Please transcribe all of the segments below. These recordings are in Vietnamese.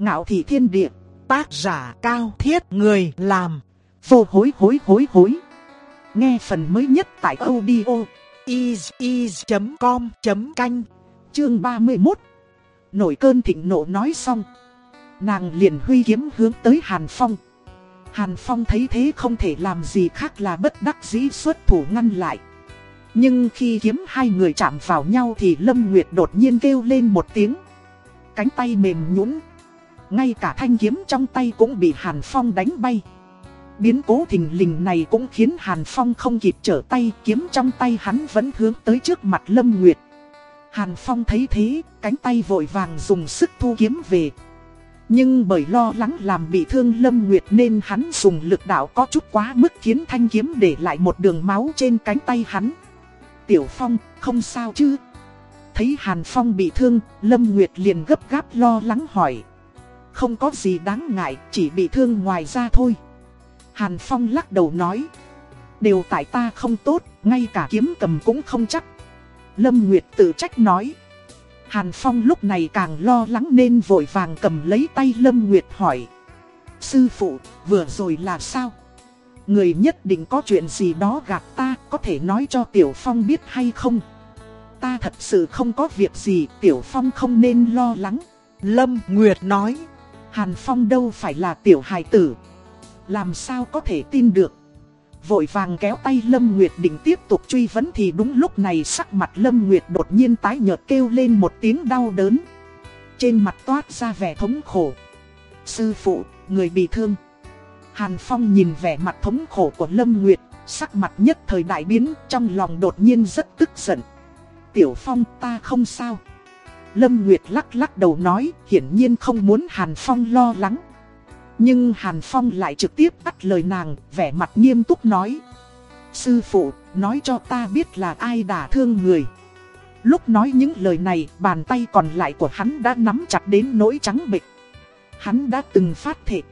Ngạo thị thiên địa, tác giả cao thiết người làm, vô hối hối hối hối. Nghe phần mới nhất tại audio is.com.canh, chương 31. Nổi cơn thịnh nộ nói xong. Nàng liền huy kiếm hướng tới Hàn Phong. Hàn Phong thấy thế không thể làm gì khác là bất đắc dĩ xuất thủ ngăn lại. Nhưng khi kiếm hai người chạm vào nhau thì Lâm Nguyệt đột nhiên kêu lên một tiếng. Cánh tay mềm nhũn, ngay cả thanh kiếm trong tay cũng bị Hàn Phong đánh bay. Biến cố thình lình này cũng khiến Hàn Phong không kịp trở tay, kiếm trong tay hắn vẫn hướng tới trước mặt Lâm Nguyệt. Hàn Phong thấy thế, cánh tay vội vàng dùng sức thu kiếm về. Nhưng bởi lo lắng làm bị thương Lâm Nguyệt nên hắn dùng lực đạo có chút quá mức khiến thanh kiếm để lại một đường máu trên cánh tay hắn. Tiểu Phong, không sao chứ? Thấy Hàn Phong bị thương, Lâm Nguyệt liền gấp gáp lo lắng hỏi. Không có gì đáng ngại, chỉ bị thương ngoài ra thôi. Hàn Phong lắc đầu nói. Đều tại ta không tốt, ngay cả kiếm cầm cũng không chắc. Lâm Nguyệt tự trách nói. Hàn Phong lúc này càng lo lắng nên vội vàng cầm lấy tay Lâm Nguyệt hỏi. Sư phụ, vừa rồi là sao? Người nhất định có chuyện gì đó gặp ta, có thể nói cho Tiểu Phong biết hay không? Ta thật sự không có việc gì, Tiểu Phong không nên lo lắng. Lâm Nguyệt nói, Hàn Phong đâu phải là Tiểu hài tử. Làm sao có thể tin được? Vội vàng kéo tay Lâm Nguyệt định tiếp tục truy vấn thì đúng lúc này sắc mặt Lâm Nguyệt đột nhiên tái nhợt kêu lên một tiếng đau đớn. Trên mặt toát ra vẻ thống khổ. Sư phụ, người bị thương. Hàn Phong nhìn vẻ mặt thống khổ của Lâm Nguyệt, sắc mặt nhất thời đại biến, trong lòng đột nhiên rất tức giận. Tiểu Phong ta không sao. Lâm Nguyệt lắc lắc đầu nói, hiển nhiên không muốn Hàn Phong lo lắng. Nhưng Hàn Phong lại trực tiếp bắt lời nàng, vẻ mặt nghiêm túc nói. Sư phụ, nói cho ta biết là ai đã thương người. Lúc nói những lời này, bàn tay còn lại của hắn đã nắm chặt đến nỗi trắng bệch. Hắn đã từng phát thệ.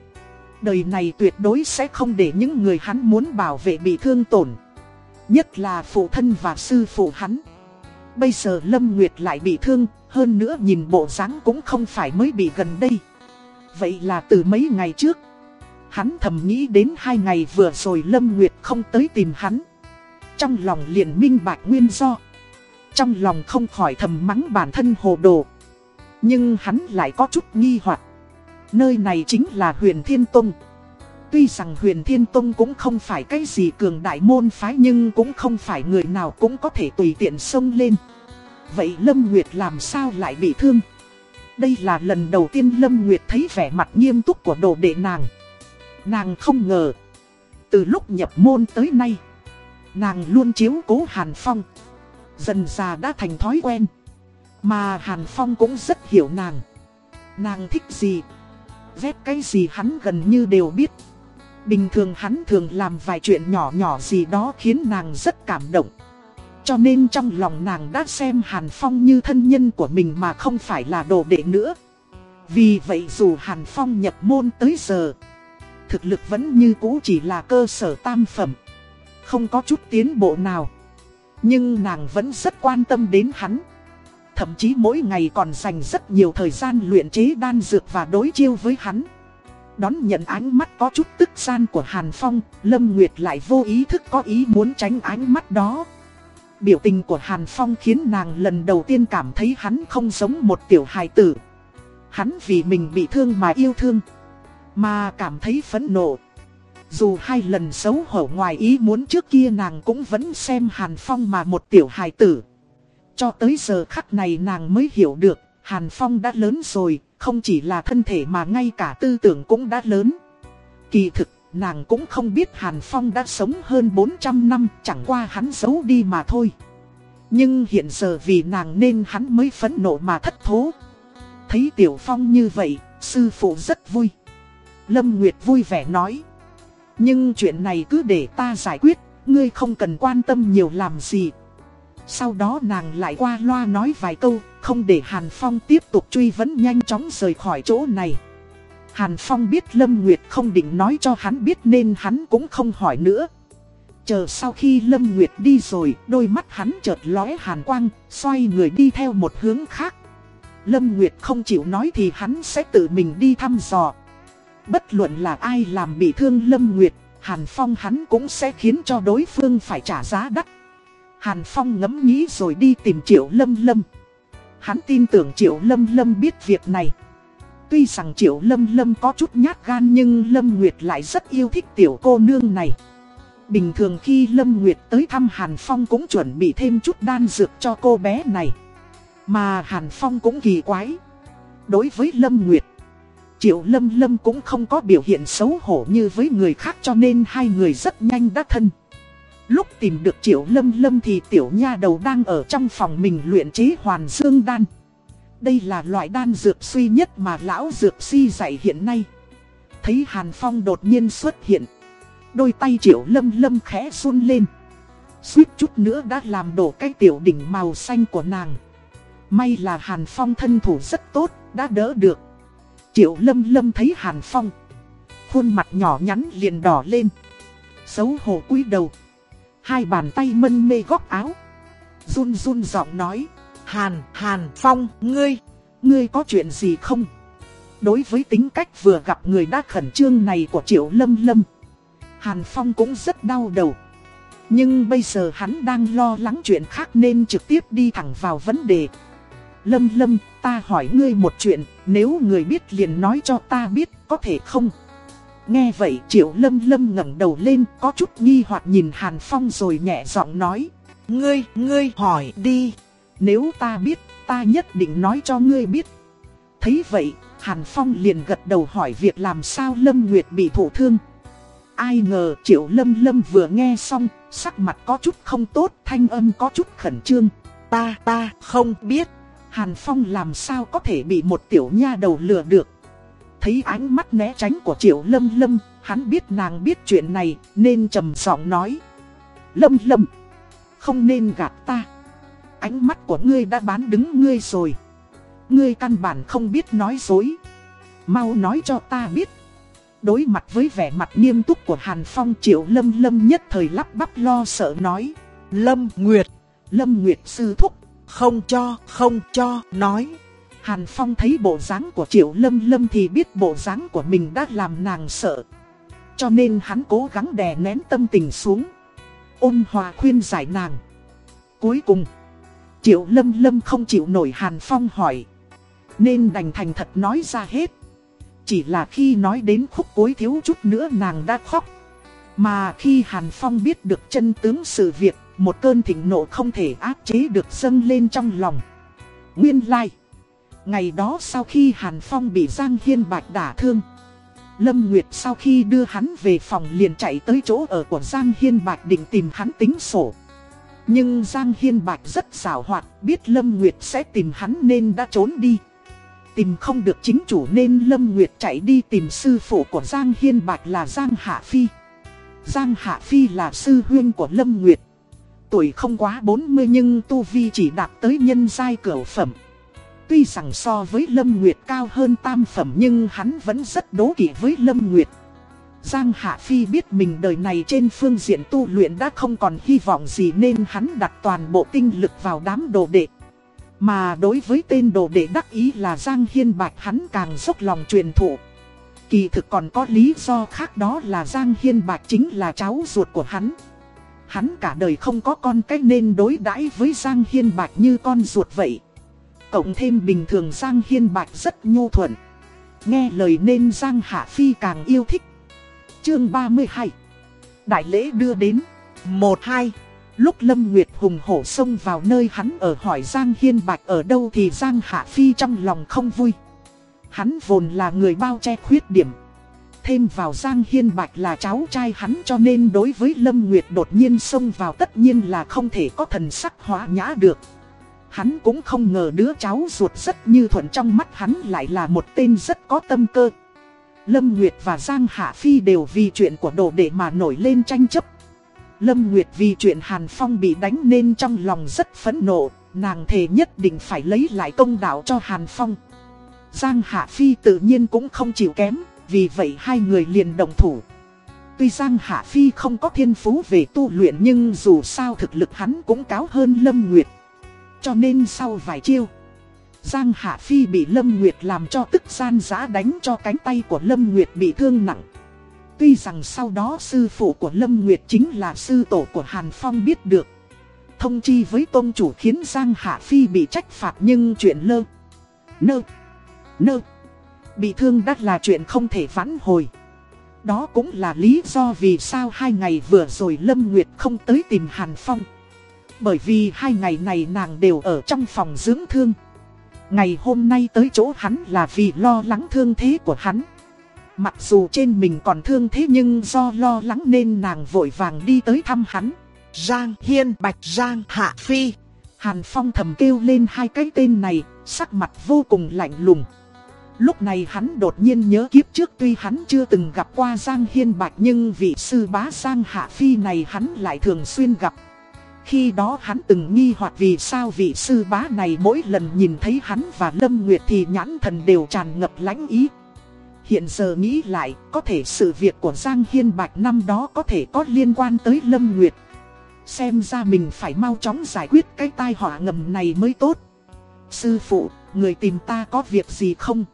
Đời này tuyệt đối sẽ không để những người hắn muốn bảo vệ bị thương tổn. Nhất là phụ thân và sư phụ hắn. Bây giờ Lâm Nguyệt lại bị thương, hơn nữa nhìn bộ dáng cũng không phải mới bị gần đây. Vậy là từ mấy ngày trước, hắn thầm nghĩ đến hai ngày vừa rồi Lâm Nguyệt không tới tìm hắn. Trong lòng liền minh bạch nguyên do. Trong lòng không khỏi thầm mắng bản thân hồ đồ. Nhưng hắn lại có chút nghi hoặc Nơi này chính là huyền Thiên Tông. Tuy rằng huyền Thiên Tông cũng không phải cái gì cường đại môn phái nhưng cũng không phải người nào cũng có thể tùy tiện xông lên. Vậy Lâm Nguyệt làm sao lại bị thương? Đây là lần đầu tiên Lâm Nguyệt thấy vẻ mặt nghiêm túc của đồ đệ nàng. Nàng không ngờ. Từ lúc nhập môn tới nay, nàng luôn chiếu cố Hàn Phong. Dần già đã thành thói quen. Mà Hàn Phong cũng rất hiểu nàng. Nàng thích gì, ghét cái gì hắn gần như đều biết. Bình thường hắn thường làm vài chuyện nhỏ nhỏ gì đó khiến nàng rất cảm động. Cho nên trong lòng nàng đã xem Hàn Phong như thân nhân của mình mà không phải là đồ đệ nữa. Vì vậy dù Hàn Phong nhập môn tới giờ, thực lực vẫn như cũ chỉ là cơ sở tam phẩm. Không có chút tiến bộ nào. Nhưng nàng vẫn rất quan tâm đến hắn. Thậm chí mỗi ngày còn dành rất nhiều thời gian luyện chế đan dược và đối chiêu với hắn. Đón nhận ánh mắt có chút tức gian của Hàn Phong, Lâm Nguyệt lại vô ý thức có ý muốn tránh ánh mắt đó. Biểu tình của Hàn Phong khiến nàng lần đầu tiên cảm thấy hắn không giống một tiểu hài tử. Hắn vì mình bị thương mà yêu thương, mà cảm thấy phẫn nộ. Dù hai lần xấu hổ ngoài ý muốn trước kia nàng cũng vẫn xem Hàn Phong mà một tiểu hài tử. Cho tới giờ khắc này nàng mới hiểu được, Hàn Phong đã lớn rồi, không chỉ là thân thể mà ngay cả tư tưởng cũng đã lớn. Kỳ thực, nàng cũng không biết Hàn Phong đã sống hơn 400 năm, chẳng qua hắn giấu đi mà thôi. Nhưng hiện giờ vì nàng nên hắn mới phẫn nộ mà thất thố. Thấy Tiểu Phong như vậy, sư phụ rất vui. Lâm Nguyệt vui vẻ nói. Nhưng chuyện này cứ để ta giải quyết, ngươi không cần quan tâm nhiều làm gì, sau đó nàng lại qua loa nói vài câu, không để Hàn Phong tiếp tục truy vấn nhanh chóng rời khỏi chỗ này. Hàn Phong biết Lâm Nguyệt không định nói cho hắn biết nên hắn cũng không hỏi nữa. Chờ sau khi Lâm Nguyệt đi rồi, đôi mắt hắn chợt lóe hàn quang, xoay người đi theo một hướng khác. Lâm Nguyệt không chịu nói thì hắn sẽ tự mình đi thăm dò. Bất luận là ai làm bị thương Lâm Nguyệt, Hàn Phong hắn cũng sẽ khiến cho đối phương phải trả giá đắt. Hàn Phong ngẫm nghĩ rồi đi tìm Triệu Lâm Lâm. Hắn tin tưởng Triệu Lâm Lâm biết việc này. Tuy rằng Triệu Lâm Lâm có chút nhát gan nhưng Lâm Nguyệt lại rất yêu thích tiểu cô nương này. Bình thường khi Lâm Nguyệt tới thăm Hàn Phong cũng chuẩn bị thêm chút đan dược cho cô bé này. Mà Hàn Phong cũng kỳ quái. Đối với Lâm Nguyệt, Triệu Lâm Lâm cũng không có biểu hiện xấu hổ như với người khác cho nên hai người rất nhanh đã thân. Lúc tìm được Triệu Lâm Lâm thì tiểu nha đầu đang ở trong phòng mình luyện chế hoàn dương đan. Đây là loại đan dược suy nhất mà lão dược si dạy hiện nay. Thấy Hàn Phong đột nhiên xuất hiện. Đôi tay Triệu Lâm Lâm khẽ run lên. Suýt chút nữa đã làm đổ cái tiểu đỉnh màu xanh của nàng. May là Hàn Phong thân thủ rất tốt, đã đỡ được. Triệu Lâm Lâm thấy Hàn Phong. Khuôn mặt nhỏ nhắn liền đỏ lên. Xấu hổ cúi đầu. Hai bàn tay mân mê góc áo. Run run giọng nói. Hàn, Hàn, Phong, ngươi, ngươi có chuyện gì không? Đối với tính cách vừa gặp người đã khẩn trương này của Triệu Lâm Lâm. Hàn Phong cũng rất đau đầu. Nhưng bây giờ hắn đang lo lắng chuyện khác nên trực tiếp đi thẳng vào vấn đề. Lâm Lâm, ta hỏi ngươi một chuyện, nếu người biết liền nói cho ta biết, có thể không? Nghe vậy Triệu Lâm Lâm ngẩng đầu lên, có chút nghi hoặc nhìn Hàn Phong rồi nhẹ giọng nói. Ngươi, ngươi hỏi đi. Nếu ta biết, ta nhất định nói cho ngươi biết. Thấy vậy, Hàn Phong liền gật đầu hỏi việc làm sao Lâm Nguyệt bị thổ thương. Ai ngờ Triệu Lâm Lâm vừa nghe xong, sắc mặt có chút không tốt, thanh âm có chút khẩn trương. Ta, ta, không biết. Hàn Phong làm sao có thể bị một tiểu nha đầu lừa được. Thấy ánh mắt né tránh của Triệu Lâm Lâm, hắn biết nàng biết chuyện này nên trầm giọng nói. Lâm Lâm, không nên gạt ta. Ánh mắt của ngươi đã bán đứng ngươi rồi. Ngươi căn bản không biết nói dối. Mau nói cho ta biết. Đối mặt với vẻ mặt nghiêm túc của Hàn Phong Triệu Lâm Lâm nhất thời lắp bắp lo sợ nói. Lâm Nguyệt, Lâm Nguyệt sư thúc, không cho, không cho, nói. Hàn Phong thấy bộ dáng của Triệu Lâm Lâm thì biết bộ dáng của mình đã làm nàng sợ. Cho nên hắn cố gắng đè nén tâm tình xuống. Ôn hòa khuyên giải nàng. Cuối cùng, Triệu Lâm Lâm không chịu nổi Hàn Phong hỏi. Nên đành thành thật nói ra hết. Chỉ là khi nói đến khúc cuối thiếu chút nữa nàng đã khóc. Mà khi Hàn Phong biết được chân tướng sự việc, một cơn thịnh nộ không thể áp chế được dâng lên trong lòng. Nguyên lai. Like. Ngày đó sau khi Hàn Phong bị Giang Hiên Bạch đả thương. Lâm Nguyệt sau khi đưa hắn về phòng liền chạy tới chỗ ở của Giang Hiên Bạch định tìm hắn tính sổ. Nhưng Giang Hiên Bạch rất xảo hoạt, biết Lâm Nguyệt sẽ tìm hắn nên đã trốn đi. Tìm không được chính chủ nên Lâm Nguyệt chạy đi tìm sư phụ của Giang Hiên Bạch là Giang Hạ Phi. Giang Hạ Phi là sư huyên của Lâm Nguyệt. Tuổi không quá 40 nhưng Tu Vi chỉ đạt tới nhân giai cửa phẩm. Tuy rằng so với Lâm Nguyệt cao hơn tam phẩm nhưng hắn vẫn rất đố kỵ với Lâm Nguyệt. Giang Hạ Phi biết mình đời này trên phương diện tu luyện đã không còn hy vọng gì nên hắn đặt toàn bộ tinh lực vào đám đồ đệ. Mà đối với tên đồ đệ đắc ý là Giang Hiên Bạch hắn càng dốc lòng truyền thụ. Kỳ thực còn có lý do khác đó là Giang Hiên Bạch chính là cháu ruột của hắn. Hắn cả đời không có con cách nên đối đãi với Giang Hiên Bạch như con ruột vậy. Cộng thêm bình thường Giang Hiên Bạch rất nhu thuận. Nghe lời nên Giang Hạ Phi càng yêu thích. Chương 32 Đại lễ đưa đến 1-2 Lúc Lâm Nguyệt hùng hổ xông vào nơi hắn ở hỏi Giang Hiên Bạch ở đâu thì Giang Hạ Phi trong lòng không vui. Hắn vốn là người bao che khuyết điểm. Thêm vào Giang Hiên Bạch là cháu trai hắn cho nên đối với Lâm Nguyệt đột nhiên xông vào tất nhiên là không thể có thần sắc hóa nhã được. Hắn cũng không ngờ đứa cháu ruột rất như thuận trong mắt hắn lại là một tên rất có tâm cơ. Lâm Nguyệt và Giang Hạ Phi đều vì chuyện của đồ đệ mà nổi lên tranh chấp. Lâm Nguyệt vì chuyện Hàn Phong bị đánh nên trong lòng rất phẫn nộ, nàng thề nhất định phải lấy lại công đạo cho Hàn Phong. Giang Hạ Phi tự nhiên cũng không chịu kém, vì vậy hai người liền đồng thủ. Tuy Giang Hạ Phi không có thiên phú về tu luyện nhưng dù sao thực lực hắn cũng cáo hơn Lâm Nguyệt. Cho nên sau vài chiêu, Giang Hạ Phi bị Lâm Nguyệt làm cho tức gian giã đánh cho cánh tay của Lâm Nguyệt bị thương nặng. Tuy rằng sau đó sư phụ của Lâm Nguyệt chính là sư tổ của Hàn Phong biết được. Thông chi với tôn chủ khiến Giang Hạ Phi bị trách phạt nhưng chuyện lơ. Nơ. Nơ. Bị thương đắt là chuyện không thể vãn hồi. Đó cũng là lý do vì sao hai ngày vừa rồi Lâm Nguyệt không tới tìm Hàn Phong. Bởi vì hai ngày này nàng đều ở trong phòng dưỡng thương. Ngày hôm nay tới chỗ hắn là vì lo lắng thương thế của hắn. Mặc dù trên mình còn thương thế nhưng do lo lắng nên nàng vội vàng đi tới thăm hắn. Giang Hiên Bạch Giang Hạ Phi. Hàn Phong thầm kêu lên hai cái tên này, sắc mặt vô cùng lạnh lùng. Lúc này hắn đột nhiên nhớ kiếp trước tuy hắn chưa từng gặp qua Giang Hiên Bạch nhưng vị sư bá Giang Hạ Phi này hắn lại thường xuyên gặp. Khi đó hắn từng nghi hoặc vì sao vị sư bá này mỗi lần nhìn thấy hắn và Lâm Nguyệt thì nhãn thần đều tràn ngập lãnh ý. Hiện giờ nghĩ lại, có thể sự việc của Giang Hiên Bạch năm đó có thể có liên quan tới Lâm Nguyệt. Xem ra mình phải mau chóng giải quyết cái tai họa ngầm này mới tốt. Sư phụ, người tìm ta có việc gì không?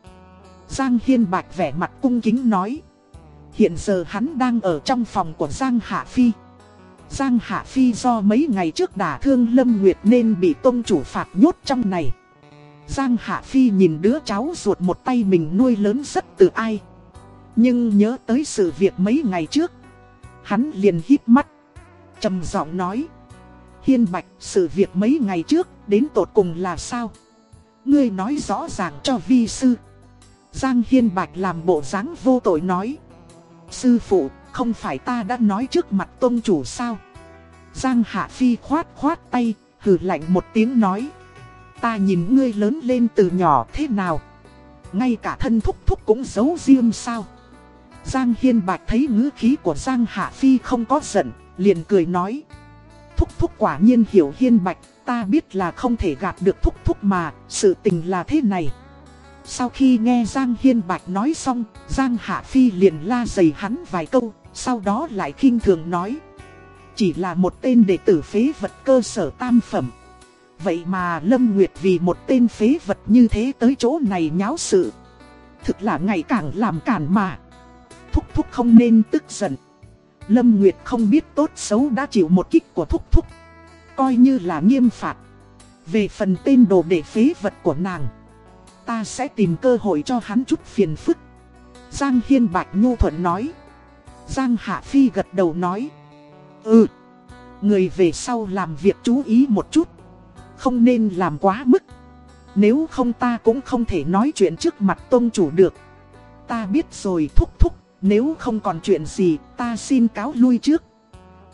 Giang Hiên Bạch vẻ mặt cung kính nói. Hiện giờ hắn đang ở trong phòng của Giang Hạ Phi. Giang Hạ Phi do mấy ngày trước đả thương Lâm Nguyệt nên bị tôn chủ phạt nhốt trong này. Giang Hạ Phi nhìn đứa cháu ruột một tay mình nuôi lớn rất từ ai. Nhưng nhớ tới sự việc mấy ngày trước. Hắn liền hít mắt. trầm giọng nói. Hiên Bạch, sự việc mấy ngày trước, đến tột cùng là sao? Ngươi nói rõ ràng cho vi sư. Giang Hiên Bạch làm bộ dáng vô tội nói. Sư phụ, không phải ta đã nói trước mặt tôn chủ sao? Giang Hạ Phi khoát khoát tay, hừ lạnh một tiếng nói. Ta nhìn ngươi lớn lên từ nhỏ thế nào? Ngay cả thân thúc thúc cũng giấu riêng sao? Giang Hiên Bạch thấy ngữ khí của Giang Hạ Phi không có giận, liền cười nói. Thúc thúc quả nhiên hiểu Hiên Bạch, ta biết là không thể gạt được thúc thúc mà, sự tình là thế này. Sau khi nghe Giang Hiên Bạch nói xong, Giang Hạ Phi liền la dày hắn vài câu, sau đó lại khinh thường nói. Chỉ là một tên đệ tử phế vật cơ sở tam phẩm. Vậy mà Lâm Nguyệt vì một tên phế vật như thế tới chỗ này nháo sự. Thực là ngày càng làm cản mà. Thúc Thúc không nên tức giận. Lâm Nguyệt không biết tốt xấu đã chịu một kích của Thúc Thúc. Coi như là nghiêm phạt. Về phần tên đồ đệ phế vật của nàng. Ta sẽ tìm cơ hội cho hắn chút phiền phức. Giang Hiên Bạch Nhu Thuận nói. Giang Hạ Phi gật đầu nói. Ừ. Người về sau làm việc chú ý một chút. Không nên làm quá mức. Nếu không ta cũng không thể nói chuyện trước mặt tôn chủ được. Ta biết rồi, thúc thúc. Nếu không còn chuyện gì, ta xin cáo lui trước.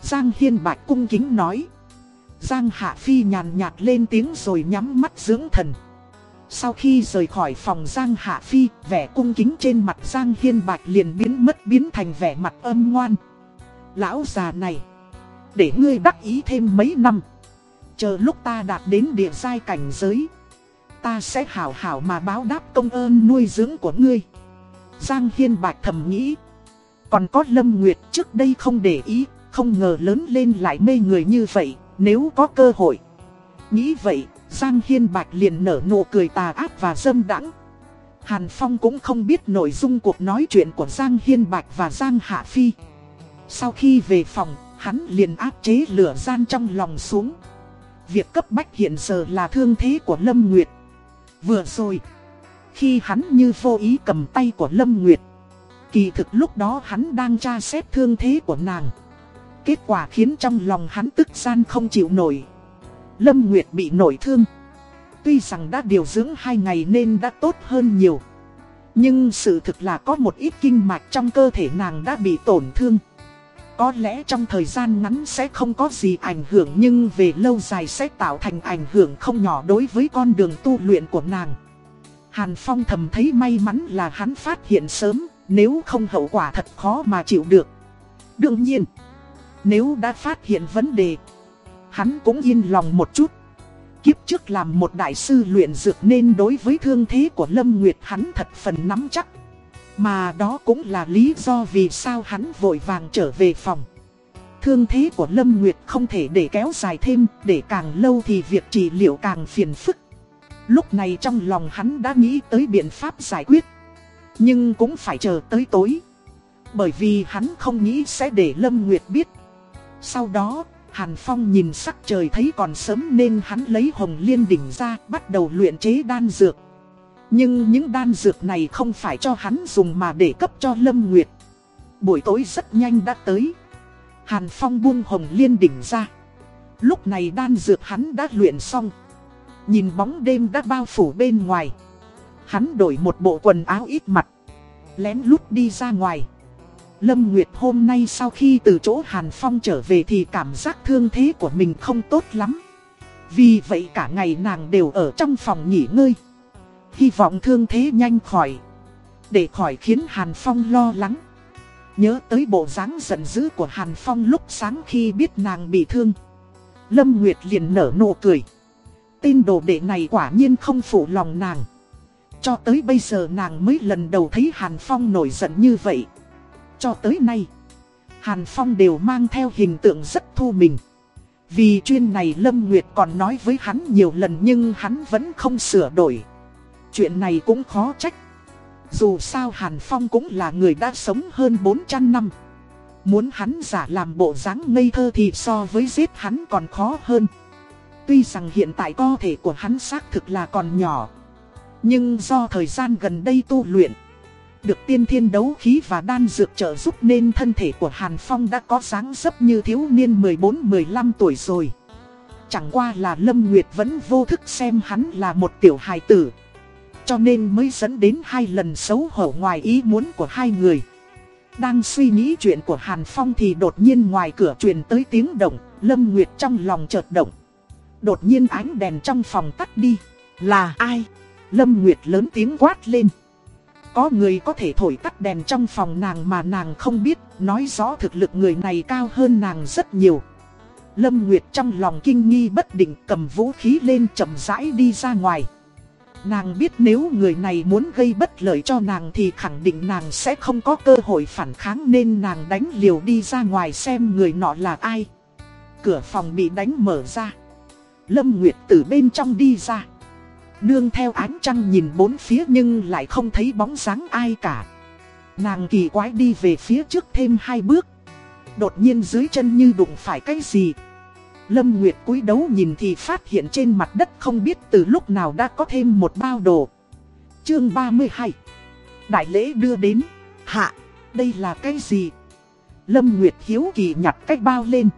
Giang Hiên Bạch cung kính nói. Giang Hạ Phi nhàn nhạt lên tiếng rồi nhắm mắt dưỡng thần. Sau khi rời khỏi phòng Giang Hạ Phi, vẻ cung kính trên mặt Giang Hiên Bạch liền biến mất biến thành vẻ mặt âm ngoan. Lão già này, để ngươi đắc ý thêm mấy năm. Chờ lúc ta đạt đến địa giai cảnh giới, ta sẽ hảo hảo mà báo đáp công ơn nuôi dưỡng của ngươi. Giang Hiên Bạch thầm nghĩ, còn có Lâm Nguyệt trước đây không để ý, không ngờ lớn lên lại mê người như vậy, nếu có cơ hội. Nghĩ vậy, Giang Hiên Bạch liền nở nụ cười tà ác và dâm đãng. Hàn Phong cũng không biết nội dung cuộc nói chuyện của Giang Hiên Bạch và Giang Hạ Phi. Sau khi về phòng, hắn liền áp chế lửa gian trong lòng xuống. Việc cấp bách hiện giờ là thương thế của Lâm Nguyệt. Vừa rồi, khi hắn như vô ý cầm tay của Lâm Nguyệt, kỳ thực lúc đó hắn đang tra xét thương thế của nàng. Kết quả khiến trong lòng hắn tức gian không chịu nổi. Lâm Nguyệt bị nổi thương. Tuy rằng đã điều dưỡng hai ngày nên đã tốt hơn nhiều. Nhưng sự thực là có một ít kinh mạch trong cơ thể nàng đã bị tổn thương. Có lẽ trong thời gian ngắn sẽ không có gì ảnh hưởng nhưng về lâu dài sẽ tạo thành ảnh hưởng không nhỏ đối với con đường tu luyện của nàng. Hàn Phong thầm thấy may mắn là hắn phát hiện sớm, nếu không hậu quả thật khó mà chịu được. Đương nhiên, nếu đã phát hiện vấn đề, hắn cũng yên lòng một chút. Kiếp trước làm một đại sư luyện dược nên đối với thương thế của Lâm Nguyệt hắn thật phần nắm chắc. Mà đó cũng là lý do vì sao hắn vội vàng trở về phòng. Thương thế của Lâm Nguyệt không thể để kéo dài thêm, để càng lâu thì việc trị liệu càng phiền phức. Lúc này trong lòng hắn đã nghĩ tới biện pháp giải quyết. Nhưng cũng phải chờ tới tối. Bởi vì hắn không nghĩ sẽ để Lâm Nguyệt biết. Sau đó, Hàn Phong nhìn sắc trời thấy còn sớm nên hắn lấy hồng liên đỉnh ra, bắt đầu luyện chế đan dược. Nhưng những đan dược này không phải cho hắn dùng mà để cấp cho Lâm Nguyệt. Buổi tối rất nhanh đã tới. Hàn Phong buông hồng liên đỉnh ra. Lúc này đan dược hắn đã luyện xong. Nhìn bóng đêm đã bao phủ bên ngoài. Hắn đổi một bộ quần áo ít mặt. Lén lút đi ra ngoài. Lâm Nguyệt hôm nay sau khi từ chỗ Hàn Phong trở về thì cảm giác thương thế của mình không tốt lắm. Vì vậy cả ngày nàng đều ở trong phòng nghỉ ngơi. Hy vọng thương thế nhanh khỏi. Để khỏi khiến Hàn Phong lo lắng. Nhớ tới bộ dáng giận dữ của Hàn Phong lúc sáng khi biết nàng bị thương. Lâm Nguyệt liền nở nụ cười. Tên đồ đệ này quả nhiên không phụ lòng nàng. Cho tới bây giờ nàng mới lần đầu thấy Hàn Phong nổi giận như vậy. Cho tới nay, Hàn Phong đều mang theo hình tượng rất thu mình. Vì chuyên này Lâm Nguyệt còn nói với hắn nhiều lần nhưng hắn vẫn không sửa đổi. Chuyện này cũng khó trách. Dù sao Hàn Phong cũng là người đã sống hơn 400 năm. Muốn hắn giả làm bộ dáng ngây thơ thì so với giết hắn còn khó hơn. Tuy rằng hiện tại cơ thể của hắn xác thực là còn nhỏ. Nhưng do thời gian gần đây tu luyện. Được tiên thiên đấu khí và đan dược trợ giúp nên thân thể của Hàn Phong đã có dáng dấp như thiếu niên 14-15 tuổi rồi. Chẳng qua là Lâm Nguyệt vẫn vô thức xem hắn là một tiểu hài tử. Cho nên mới dẫn đến hai lần xấu hổ ngoài ý muốn của hai người. Đang suy nghĩ chuyện của Hàn Phong thì đột nhiên ngoài cửa truyền tới tiếng động, Lâm Nguyệt trong lòng chợt động. Đột nhiên ánh đèn trong phòng tắt đi. Là ai? Lâm Nguyệt lớn tiếng quát lên. Có người có thể thổi tắt đèn trong phòng nàng mà nàng không biết, nói rõ thực lực người này cao hơn nàng rất nhiều. Lâm Nguyệt trong lòng kinh nghi bất định cầm vũ khí lên chậm rãi đi ra ngoài. Nàng biết nếu người này muốn gây bất lợi cho nàng thì khẳng định nàng sẽ không có cơ hội phản kháng nên nàng đánh liều đi ra ngoài xem người nọ là ai. Cửa phòng bị đánh mở ra. Lâm Nguyệt từ bên trong đi ra. Nương theo ánh trăng nhìn bốn phía nhưng lại không thấy bóng dáng ai cả. Nàng kỳ quái đi về phía trước thêm hai bước. Đột nhiên dưới chân như đụng phải cái gì. Lâm Nguyệt cúi đấu nhìn thì phát hiện trên mặt đất không biết từ lúc nào đã có thêm một bao đồ. Chương 32 Đại lễ đưa đến. Hạ, đây là cái gì? Lâm Nguyệt hiếu kỳ nhặt cái bao lên.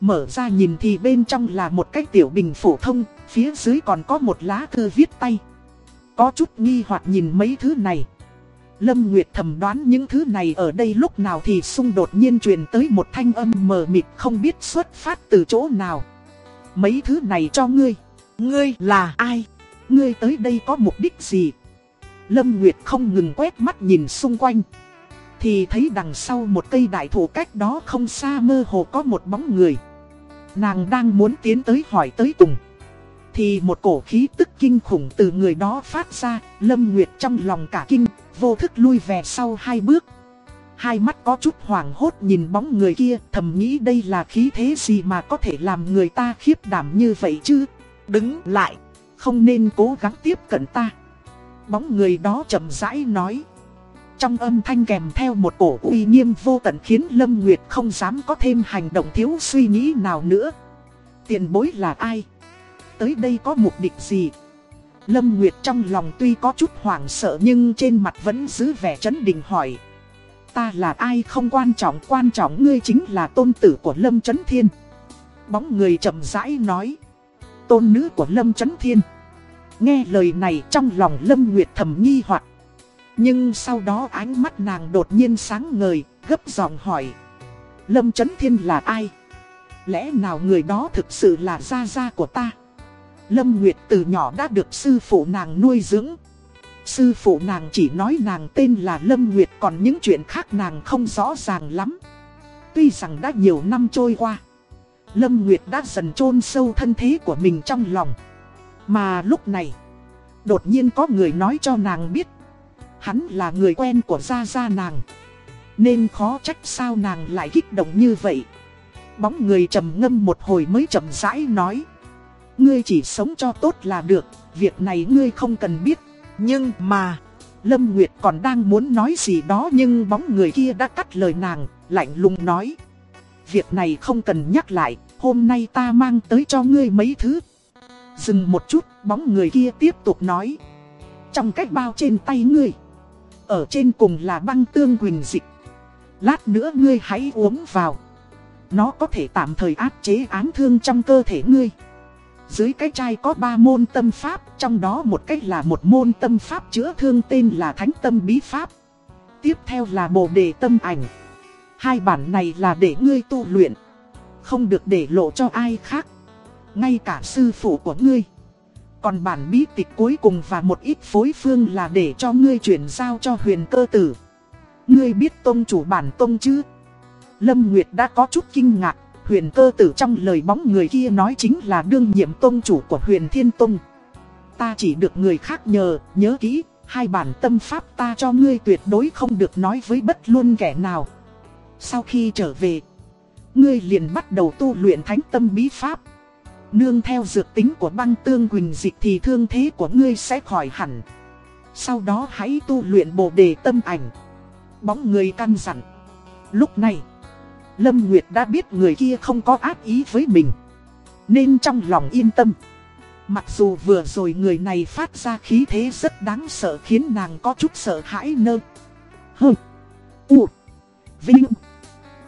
Mở ra nhìn thì bên trong là một cái tiểu bình phổ thông, phía dưới còn có một lá thư viết tay. Có chút nghi hoặc nhìn mấy thứ này. Lâm Nguyệt thầm đoán những thứ này ở đây lúc nào thì xung đột nhiên truyền tới một thanh âm mờ mịt không biết xuất phát từ chỗ nào. Mấy thứ này cho ngươi. Ngươi là ai? Ngươi tới đây có mục đích gì? Lâm Nguyệt không ngừng quét mắt nhìn xung quanh. Thì thấy đằng sau một cây đại thụ cách đó không xa mơ hồ có một bóng người. Nàng đang muốn tiến tới hỏi tới cùng. Thì một cổ khí tức kinh khủng từ người đó phát ra, Lâm Nguyệt trong lòng cả kinh, vô thức lui về sau hai bước. Hai mắt có chút hoảng hốt nhìn bóng người kia, thầm nghĩ đây là khí thế gì mà có thể làm người ta khiếp đảm như vậy chứ. Đứng lại, không nên cố gắng tiếp cận ta. Bóng người đó chậm rãi nói. Trong âm thanh kèm theo một cổ uy nghiêm vô tận khiến Lâm Nguyệt không dám có thêm hành động thiếu suy nghĩ nào nữa. Tiền bối là ai? Tới đây có mục đích gì? Lâm Nguyệt trong lòng tuy có chút hoảng sợ nhưng trên mặt vẫn giữ vẻ chấn định hỏi. Ta là ai không quan trọng, quan trọng ngươi chính là tôn tử của Lâm Chấn Thiên. Bóng người chậm rãi nói. Tôn nữ của Lâm Chấn Thiên. Nghe lời này trong lòng Lâm Nguyệt thầm nghi hoặc Nhưng sau đó ánh mắt nàng đột nhiên sáng ngời, gấp giọng hỏi. Lâm Chấn Thiên là ai? Lẽ nào người đó thực sự là gia gia của ta? Lâm Nguyệt từ nhỏ đã được sư phụ nàng nuôi dưỡng. Sư phụ nàng chỉ nói nàng tên là Lâm Nguyệt còn những chuyện khác nàng không rõ ràng lắm. Tuy rằng đã nhiều năm trôi qua, Lâm Nguyệt đã dần chôn sâu thân thế của mình trong lòng. Mà lúc này, đột nhiên có người nói cho nàng biết, hắn là người quen của Gia Gia nàng. Nên khó trách sao nàng lại kích động như vậy. Bóng người trầm ngâm một hồi mới chậm rãi nói. Ngươi chỉ sống cho tốt là được, việc này ngươi không cần biết. Nhưng mà, Lâm Nguyệt còn đang muốn nói gì đó nhưng bóng người kia đã cắt lời nàng, lạnh lùng nói. Việc này không cần nhắc lại, hôm nay ta mang tới cho ngươi mấy thứ. Dừng một chút, bóng người kia tiếp tục nói. Trong cách bao trên tay ngươi, ở trên cùng là băng tương quỳnh dịch. Lát nữa ngươi hãy uống vào. Nó có thể tạm thời áp chế án thương trong cơ thể ngươi. Dưới cái chai có ba môn tâm pháp, trong đó một cách là một môn tâm pháp chữa thương tên là Thánh Tâm Bí Pháp. Tiếp theo là Bồ Đề Tâm Ảnh. Hai bản này là để ngươi tu luyện, không được để lộ cho ai khác, ngay cả sư phụ của ngươi. Còn bản bí tịch cuối cùng và một ít phối phương là để cho ngươi chuyển giao cho huyền cơ tử. Ngươi biết tôn chủ bản tôn chứ? Lâm Nguyệt đã có chút kinh ngạc, huyền cơ tử trong lời bóng người kia nói chính là đương nhiệm tôn chủ của huyền thiên tôn. Ta chỉ được người khác nhờ, nhớ kỹ, hai bản tâm pháp ta cho ngươi tuyệt đối không được nói với bất luân kẻ nào. Sau khi trở về, ngươi liền bắt đầu tu luyện thánh tâm bí pháp. Nương theo dược tính của băng tương quỳnh dịch thì thương thế của ngươi sẽ khỏi hẳn. Sau đó hãy tu luyện bồ đề tâm ảnh. Bóng người căn dặn. Lúc này, Lâm Nguyệt đã biết người kia không có ác ý với mình. Nên trong lòng yên tâm. Mặc dù vừa rồi người này phát ra khí thế rất đáng sợ khiến nàng có chút sợ hãi nơ. Hơ. U. Vinh.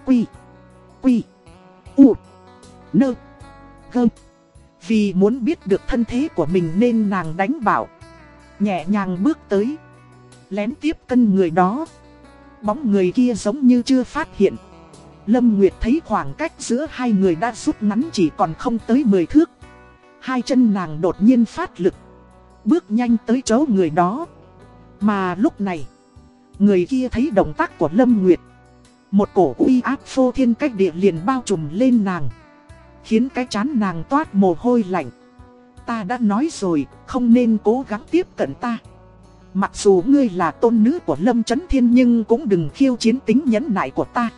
Quy. Quy. U. Nơ. Gơ. Vì muốn biết được thân thế của mình nên nàng đánh bảo. Nhẹ nhàng bước tới. Lén tiếp cân người đó. Bóng người kia giống như chưa phát hiện. Lâm Nguyệt thấy khoảng cách giữa hai người đã rút ngắn chỉ còn không tới 10 thước. Hai chân nàng đột nhiên phát lực. Bước nhanh tới chỗ người đó. Mà lúc này, người kia thấy động tác của Lâm Nguyệt. Một cổ uy áp phô thiên cách địa liền bao trùm lên nàng. Khiến cái chán nàng toát mồ hôi lạnh. Ta đã nói rồi, không nên cố gắng tiếp cận ta. Mặc dù ngươi là tôn nữ của Lâm Trấn Thiên nhưng cũng đừng khiêu chiến tính nhẫn nại của ta.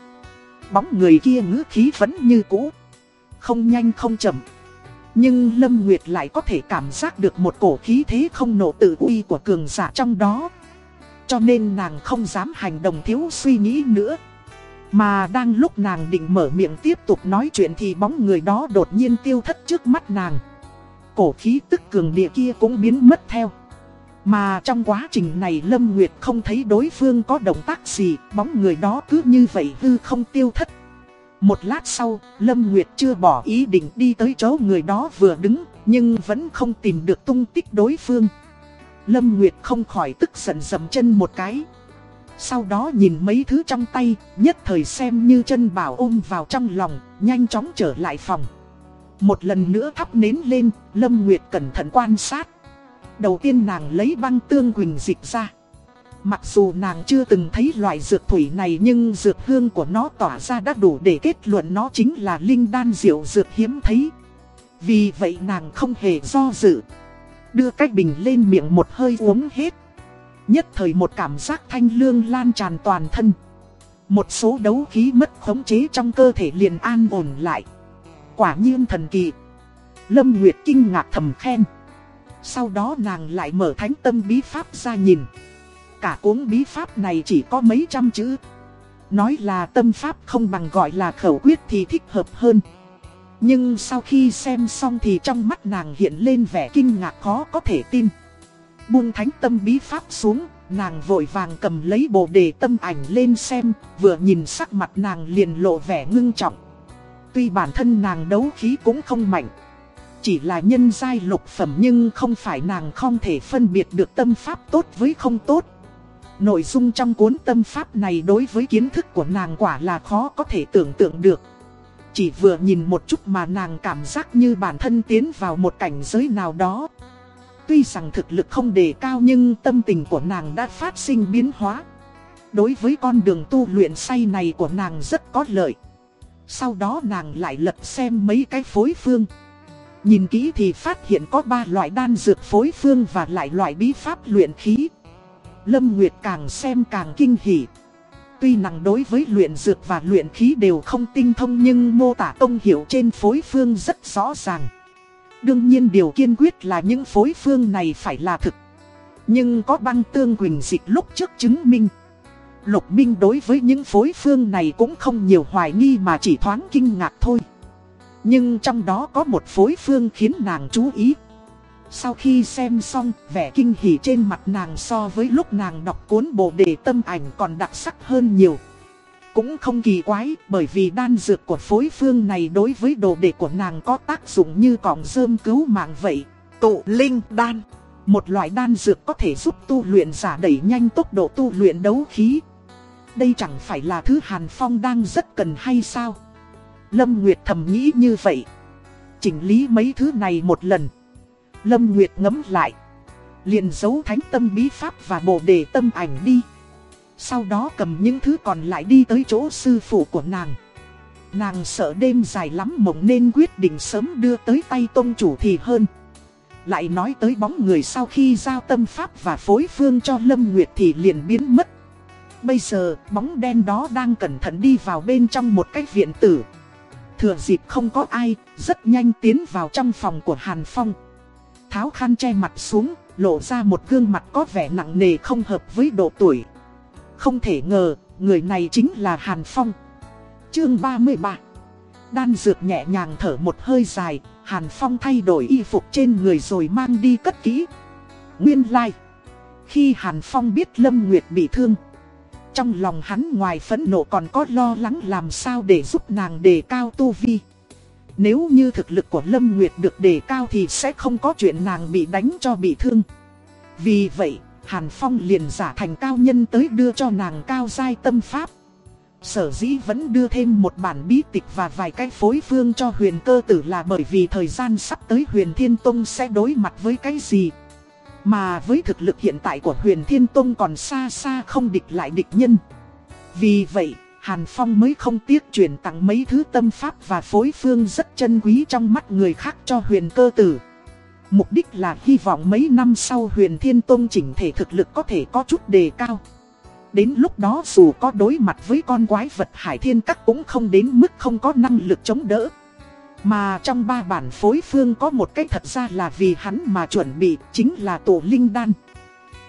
Bóng người kia ngữ khí vẫn như cũ. Không nhanh không chậm. Nhưng Lâm Nguyệt lại có thể cảm giác được một cổ khí thế không nổ tự uy của cường giả trong đó. Cho nên nàng không dám hành động thiếu suy nghĩ nữa. Mà đang lúc nàng định mở miệng tiếp tục nói chuyện thì bóng người đó đột nhiên tiêu thất trước mắt nàng. Cổ khí tức cường địa kia cũng biến mất theo. Mà trong quá trình này Lâm Nguyệt không thấy đối phương có động tác gì, bóng người đó cứ như vậy hư không tiêu thất. Một lát sau, Lâm Nguyệt chưa bỏ ý định đi tới chỗ người đó vừa đứng, nhưng vẫn không tìm được tung tích đối phương. Lâm Nguyệt không khỏi tức giận dầm chân một cái. Sau đó nhìn mấy thứ trong tay, nhất thời xem như chân bảo ôm vào trong lòng, nhanh chóng trở lại phòng. Một lần nữa thắp nến lên, Lâm Nguyệt cẩn thận quan sát. Đầu tiên nàng lấy băng tương quỳnh dịch ra. Mặc dù nàng chưa từng thấy loại dược thủy này nhưng dược hương của nó tỏa ra đã đủ để kết luận nó chính là linh đan diệu dược hiếm thấy. Vì vậy nàng không hề do dự. Đưa cái bình lên miệng một hơi uống hết. Nhất thời một cảm giác thanh lương lan tràn toàn thân. Một số đấu khí mất khống chế trong cơ thể liền an ổn lại. Quả nhiên thần kỳ. Lâm Nguyệt kinh ngạc thầm khen. Sau đó nàng lại mở thánh tâm bí pháp ra nhìn. Cả cuốn bí pháp này chỉ có mấy trăm chữ. Nói là tâm pháp không bằng gọi là khẩu quyết thì thích hợp hơn. Nhưng sau khi xem xong thì trong mắt nàng hiện lên vẻ kinh ngạc khó có thể tin. Buông thánh tâm bí pháp xuống, nàng vội vàng cầm lấy bộ đề tâm ảnh lên xem, vừa nhìn sắc mặt nàng liền lộ vẻ ngưng trọng. Tuy bản thân nàng đấu khí cũng không mạnh. Chỉ là nhân giai lục phẩm nhưng không phải nàng không thể phân biệt được tâm pháp tốt với không tốt. Nội dung trong cuốn tâm pháp này đối với kiến thức của nàng quả là khó có thể tưởng tượng được. Chỉ vừa nhìn một chút mà nàng cảm giác như bản thân tiến vào một cảnh giới nào đó. Tuy rằng thực lực không đề cao nhưng tâm tình của nàng đã phát sinh biến hóa. Đối với con đường tu luyện say này của nàng rất có lợi. Sau đó nàng lại lật xem mấy cái phối phương. Nhìn kỹ thì phát hiện có ba loại đan dược phối phương và lại loại bí pháp luyện khí. Lâm Nguyệt càng xem càng kinh hỉ. Tuy nặng đối với luyện dược và luyện khí đều không tinh thông nhưng mô tả công hiểu trên phối phương rất rõ ràng. Đương nhiên điều kiên quyết là những phối phương này phải là thực. Nhưng có băng tương quỳnh dịch lúc trước chứng minh. Lục Minh đối với những phối phương này cũng không nhiều hoài nghi mà chỉ thoáng kinh ngạc thôi. Nhưng trong đó có một phối phương khiến nàng chú ý. Sau khi xem xong, vẻ kinh hỉ trên mặt nàng so với lúc nàng đọc cuốn bộ đề tâm ảnh còn đặc sắc hơn nhiều. Cũng không kỳ quái, bởi vì đan dược của phối phương này đối với đồ đề của nàng có tác dụng như cọng rơm cứu mạng vậy. Tụ linh đan Một loại đan dược có thể giúp tu luyện giả đẩy nhanh tốc độ tu luyện đấu khí. Đây chẳng phải là thứ Hàn Phong đang rất cần hay sao? Lâm Nguyệt thầm nghĩ như vậy. Chỉnh lý mấy thứ này một lần. Lâm Nguyệt ngấm lại. Liền giấu thánh tâm bí pháp và bộ đề tâm ảnh đi. Sau đó cầm những thứ còn lại đi tới chỗ sư phụ của nàng. Nàng sợ đêm dài lắm mộng nên quyết định sớm đưa tới tay tôn chủ thì hơn. Lại nói tới bóng người sau khi giao tâm pháp và phối phương cho Lâm Nguyệt thì liền biến mất. Bây giờ, bóng đen đó đang cẩn thận đi vào bên trong một cái viện tử. Thừa dịp không có ai, rất nhanh tiến vào trong phòng của Hàn Phong. Tháo khăn che mặt xuống, lộ ra một gương mặt có vẻ nặng nề không hợp với độ tuổi. Không thể ngờ, người này chính là Hàn Phong. Chương 33 Đan dược nhẹ nhàng thở một hơi dài, Hàn Phong thay đổi y phục trên người rồi mang đi cất kỹ. Nguyên lai like. Khi Hàn Phong biết Lâm Nguyệt bị thương trong lòng hắn ngoài phẫn nộ còn có lo lắng làm sao để giúp nàng đề cao tu vi. Nếu như thực lực của Lâm Nguyệt được đề cao thì sẽ không có chuyện nàng bị đánh cho bị thương. Vì vậy, Hàn Phong liền giả thành cao nhân tới đưa cho nàng cao giai tâm pháp. Sở dĩ vẫn đưa thêm một bản bí tịch và vài cái phối phương cho huyền cơ tử là bởi vì thời gian sắp tới huyền thiên tông sẽ đối mặt với cái gì. Mà với thực lực hiện tại của huyền Thiên Tông còn xa xa không địch lại địch nhân. Vì vậy, Hàn Phong mới không tiếc truyền tặng mấy thứ tâm pháp và phối phương rất chân quý trong mắt người khác cho huyền cơ tử. Mục đích là hy vọng mấy năm sau huyền Thiên Tông chỉnh thể thực lực có thể có chút đề cao. Đến lúc đó dù có đối mặt với con quái vật hải thiên các cũng không đến mức không có năng lực chống đỡ. Mà trong ba bản phối phương có một cách thật ra là vì hắn mà chuẩn bị chính là tổ linh đan.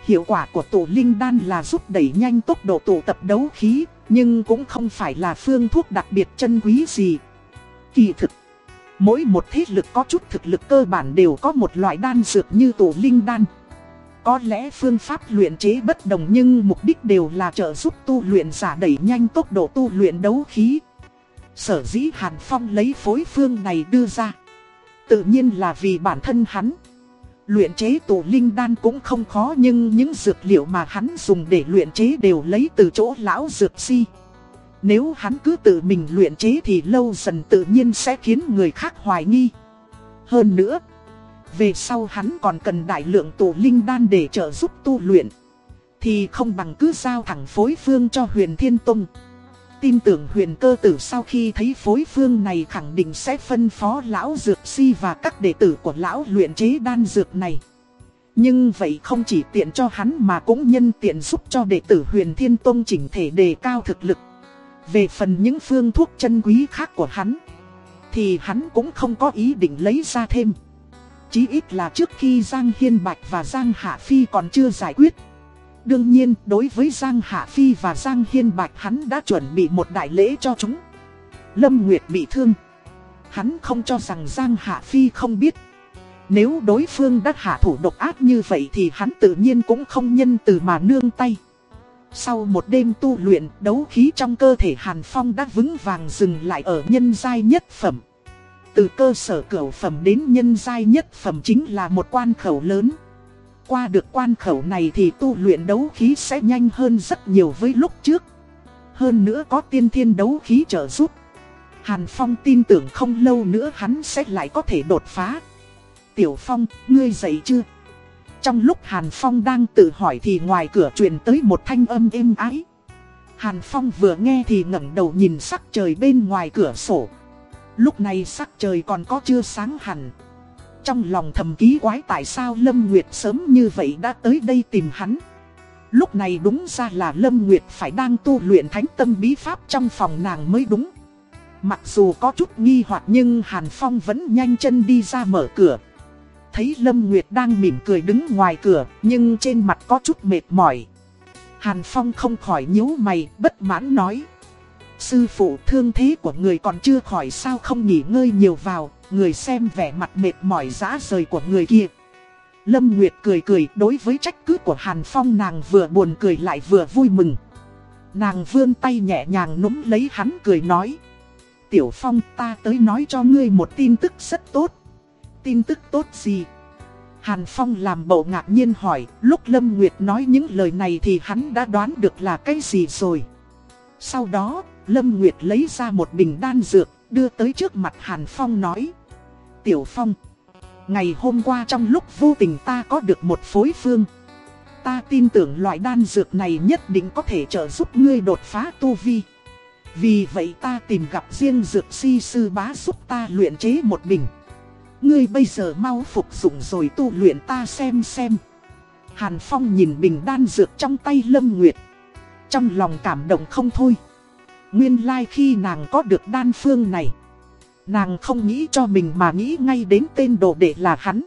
Hiệu quả của tổ linh đan là giúp đẩy nhanh tốc độ tụ tập đấu khí, nhưng cũng không phải là phương thuốc đặc biệt chân quý gì. Kỳ thực, mỗi một thế lực có chút thực lực cơ bản đều có một loại đan dược như tổ linh đan. Có lẽ phương pháp luyện chế bất đồng nhưng mục đích đều là trợ giúp tu luyện giả đẩy nhanh tốc độ tu luyện đấu khí. Sở dĩ Hàn Phong lấy phối phương này đưa ra. Tự nhiên là vì bản thân hắn. Luyện chế tổ linh đan cũng không khó nhưng những dược liệu mà hắn dùng để luyện chế đều lấy từ chỗ lão dược si. Nếu hắn cứ tự mình luyện chế thì lâu dần tự nhiên sẽ khiến người khác hoài nghi. Hơn nữa, về sau hắn còn cần đại lượng tổ linh đan để trợ giúp tu luyện. Thì không bằng cứ giao thẳng phối phương cho huyền thiên tông. Tin tưởng huyền cơ tử sau khi thấy phối phương này khẳng định sẽ phân phó lão dược si và các đệ tử của lão luyện chế đan dược này. Nhưng vậy không chỉ tiện cho hắn mà cũng nhân tiện giúp cho đệ tử huyền thiên tông chỉnh thể đề cao thực lực. Về phần những phương thuốc chân quý khác của hắn, thì hắn cũng không có ý định lấy ra thêm. Chí ít là trước khi Giang Hiên Bạch và Giang Hạ Phi còn chưa giải quyết. Đương nhiên, đối với Giang Hạ Phi và Giang Hiên Bạch hắn đã chuẩn bị một đại lễ cho chúng. Lâm Nguyệt bị thương. Hắn không cho rằng Giang Hạ Phi không biết. Nếu đối phương đã hạ thủ độc ác như vậy thì hắn tự nhiên cũng không nhân từ mà nương tay. Sau một đêm tu luyện, đấu khí trong cơ thể Hàn Phong đã vững vàng dừng lại ở nhân giai nhất phẩm. Từ cơ sở cửu phẩm đến nhân giai nhất phẩm chính là một quan khẩu lớn qua được quan khẩu này thì tu luyện đấu khí sẽ nhanh hơn rất nhiều với lúc trước. Hơn nữa có tiên thiên đấu khí trợ giúp. Hàn Phong tin tưởng không lâu nữa hắn sẽ lại có thể đột phá. Tiểu Phong, ngươi dậy chưa? Trong lúc Hàn Phong đang tự hỏi thì ngoài cửa truyền tới một thanh âm êm ái. Hàn Phong vừa nghe thì ngẩng đầu nhìn sắc trời bên ngoài cửa sổ. Lúc này sắc trời còn có chưa sáng hẳn. Trong lòng thầm ký quái tại sao Lâm Nguyệt sớm như vậy đã tới đây tìm hắn. Lúc này đúng ra là Lâm Nguyệt phải đang tu luyện thánh tâm bí pháp trong phòng nàng mới đúng. Mặc dù có chút nghi hoặc nhưng Hàn Phong vẫn nhanh chân đi ra mở cửa. Thấy Lâm Nguyệt đang mỉm cười đứng ngoài cửa, nhưng trên mặt có chút mệt mỏi. Hàn Phong không khỏi nhíu mày, bất mãn nói. Sư phụ thương thế của người còn chưa khỏi sao không nghỉ ngơi nhiều vào, người xem vẻ mặt mệt mỏi dã rời của người kia. Lâm Nguyệt cười cười đối với trách cứ của Hàn Phong nàng vừa buồn cười lại vừa vui mừng. Nàng vươn tay nhẹ nhàng núm lấy hắn cười nói. Tiểu Phong ta tới nói cho ngươi một tin tức rất tốt. Tin tức tốt gì? Hàn Phong làm bộ ngạc nhiên hỏi, lúc Lâm Nguyệt nói những lời này thì hắn đã đoán được là cái gì rồi. Sau đó, Lâm Nguyệt lấy ra một bình đan dược, đưa tới trước mặt Hàn Phong nói. Tiểu Phong, ngày hôm qua trong lúc vô tình ta có được một phối phương. Ta tin tưởng loại đan dược này nhất định có thể trợ giúp ngươi đột phá tu vi. Vì vậy ta tìm gặp riêng dược si sư bá giúp ta luyện chế một bình. Ngươi bây giờ mau phục dụng rồi tu luyện ta xem xem. Hàn Phong nhìn bình đan dược trong tay Lâm Nguyệt. Trong lòng cảm động không thôi. Nguyên lai like khi nàng có được đan phương này. Nàng không nghĩ cho mình mà nghĩ ngay đến tên đồ đệ là hắn.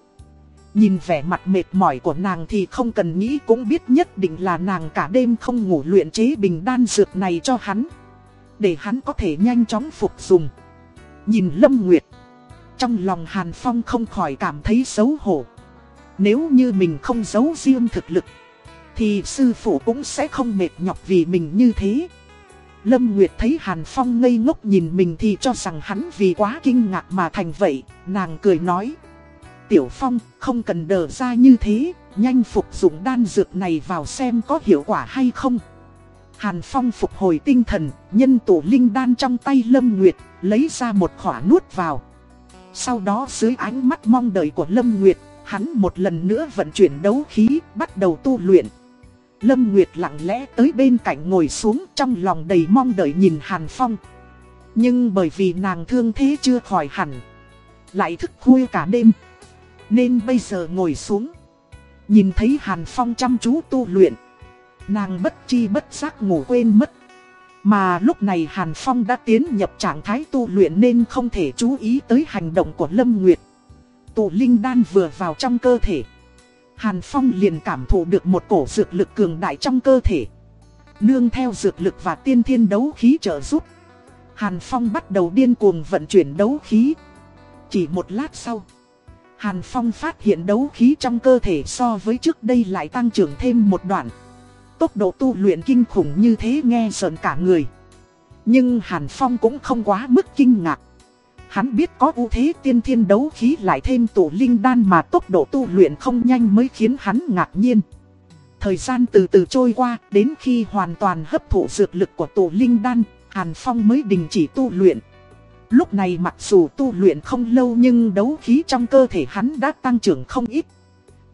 Nhìn vẻ mặt mệt mỏi của nàng thì không cần nghĩ cũng biết nhất định là nàng cả đêm không ngủ luyện chế bình đan dược này cho hắn. Để hắn có thể nhanh chóng phục dùng. Nhìn Lâm Nguyệt. Trong lòng Hàn Phong không khỏi cảm thấy xấu hổ. Nếu như mình không giấu riêng thực lực. Thì sư phụ cũng sẽ không mệt nhọc vì mình như thế. Lâm Nguyệt thấy Hàn Phong ngây ngốc nhìn mình thì cho rằng hắn vì quá kinh ngạc mà thành vậy. Nàng cười nói. Tiểu Phong không cần đờ ra như thế. Nhanh phục dụng đan dược này vào xem có hiệu quả hay không. Hàn Phong phục hồi tinh thần, nhân tụ linh đan trong tay Lâm Nguyệt, lấy ra một khỏa nuốt vào. Sau đó dưới ánh mắt mong đợi của Lâm Nguyệt, hắn một lần nữa vận chuyển đấu khí, bắt đầu tu luyện. Lâm Nguyệt lặng lẽ tới bên cạnh ngồi xuống trong lòng đầy mong đợi nhìn Hàn Phong. Nhưng bởi vì nàng thương thế chưa khỏi hẳn, lại thức khuya cả đêm. Nên bây giờ ngồi xuống, nhìn thấy Hàn Phong chăm chú tu luyện. Nàng bất chi bất giác ngủ quên mất. Mà lúc này Hàn Phong đã tiến nhập trạng thái tu luyện nên không thể chú ý tới hành động của Lâm Nguyệt. Tụ linh đan vừa vào trong cơ thể. Hàn Phong liền cảm thụ được một cổ dược lực cường đại trong cơ thể. Nương theo dược lực và tiên thiên đấu khí trợ giúp. Hàn Phong bắt đầu điên cuồng vận chuyển đấu khí. Chỉ một lát sau. Hàn Phong phát hiện đấu khí trong cơ thể so với trước đây lại tăng trưởng thêm một đoạn tốc độ tu luyện kinh khủng như thế nghe sợn cả người. Nhưng Hàn Phong cũng không quá mức kinh ngạc. Hắn biết có ưu thế tiên thiên đấu khí lại thêm tổ linh đan mà tốc độ tu luyện không nhanh mới khiến hắn ngạc nhiên. Thời gian từ từ trôi qua, đến khi hoàn toàn hấp thụ dược lực của tổ linh đan, Hàn Phong mới đình chỉ tu luyện. Lúc này mặc dù tu luyện không lâu nhưng đấu khí trong cơ thể hắn đã tăng trưởng không ít.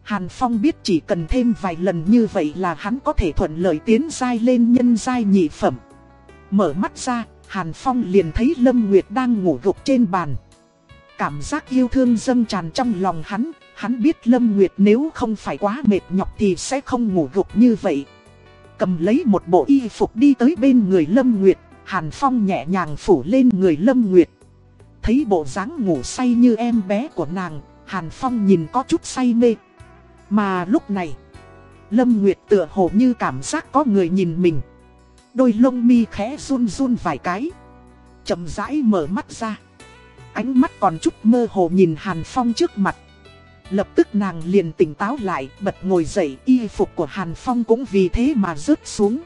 Hàn Phong biết chỉ cần thêm vài lần như vậy là hắn có thể thuận lợi tiến giai lên nhân giai nhị phẩm. Mở mắt ra, Hàn Phong liền thấy Lâm Nguyệt đang ngủ gục trên bàn. Cảm giác yêu thương dâng tràn trong lòng hắn, hắn biết Lâm Nguyệt nếu không phải quá mệt nhọc thì sẽ không ngủ gục như vậy. Cầm lấy một bộ y phục đi tới bên người Lâm Nguyệt, Hàn Phong nhẹ nhàng phủ lên người Lâm Nguyệt. Thấy bộ dáng ngủ say như em bé của nàng, Hàn Phong nhìn có chút say mê, mà lúc này, Lâm Nguyệt tựa hồ như cảm giác có người nhìn mình. Đôi lông mi khẽ run run vài cái. chậm rãi mở mắt ra. Ánh mắt còn chút mơ hồ nhìn Hàn Phong trước mặt. Lập tức nàng liền tỉnh táo lại, bật ngồi dậy, y phục của Hàn Phong cũng vì thế mà rớt xuống.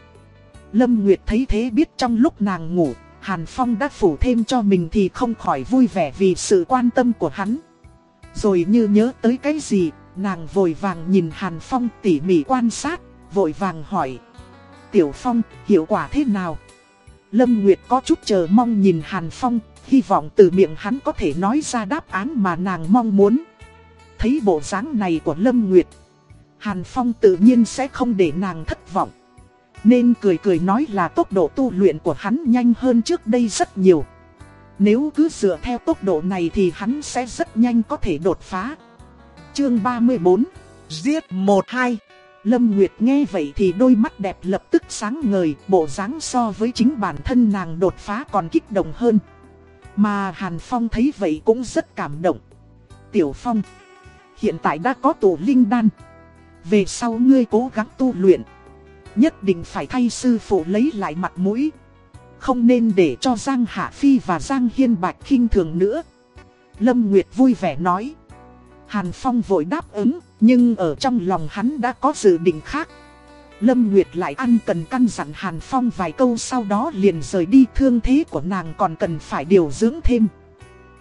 Lâm Nguyệt thấy thế biết trong lúc nàng ngủ, Hàn Phong đã phủ thêm cho mình thì không khỏi vui vẻ vì sự quan tâm của hắn. Rồi như nhớ tới cái gì, Nàng vội vàng nhìn Hàn Phong tỉ mỉ quan sát, vội vàng hỏi. Tiểu Phong, hiệu quả thế nào? Lâm Nguyệt có chút chờ mong nhìn Hàn Phong, hy vọng từ miệng hắn có thể nói ra đáp án mà nàng mong muốn. Thấy bộ dáng này của Lâm Nguyệt, Hàn Phong tự nhiên sẽ không để nàng thất vọng. Nên cười cười nói là tốc độ tu luyện của hắn nhanh hơn trước đây rất nhiều. Nếu cứ dựa theo tốc độ này thì hắn sẽ rất nhanh có thể đột phá. Chương 34 Giết 1-2 Lâm Nguyệt nghe vậy thì đôi mắt đẹp lập tức sáng ngời, bộ dáng so với chính bản thân nàng đột phá còn kích động hơn. Mà Hàn Phong thấy vậy cũng rất cảm động. Tiểu Phong, hiện tại đã có tổ linh đan. Về sau ngươi cố gắng tu luyện. Nhất định phải thay sư phụ lấy lại mặt mũi. Không nên để cho Giang Hạ Phi và Giang Hiên Bạch khinh thường nữa. Lâm Nguyệt vui vẻ nói. Hàn Phong vội đáp ứng, nhưng ở trong lòng hắn đã có dự định khác. Lâm Nguyệt lại ăn cần căn dặn Hàn Phong vài câu sau đó liền rời đi thương thế của nàng còn cần phải điều dưỡng thêm.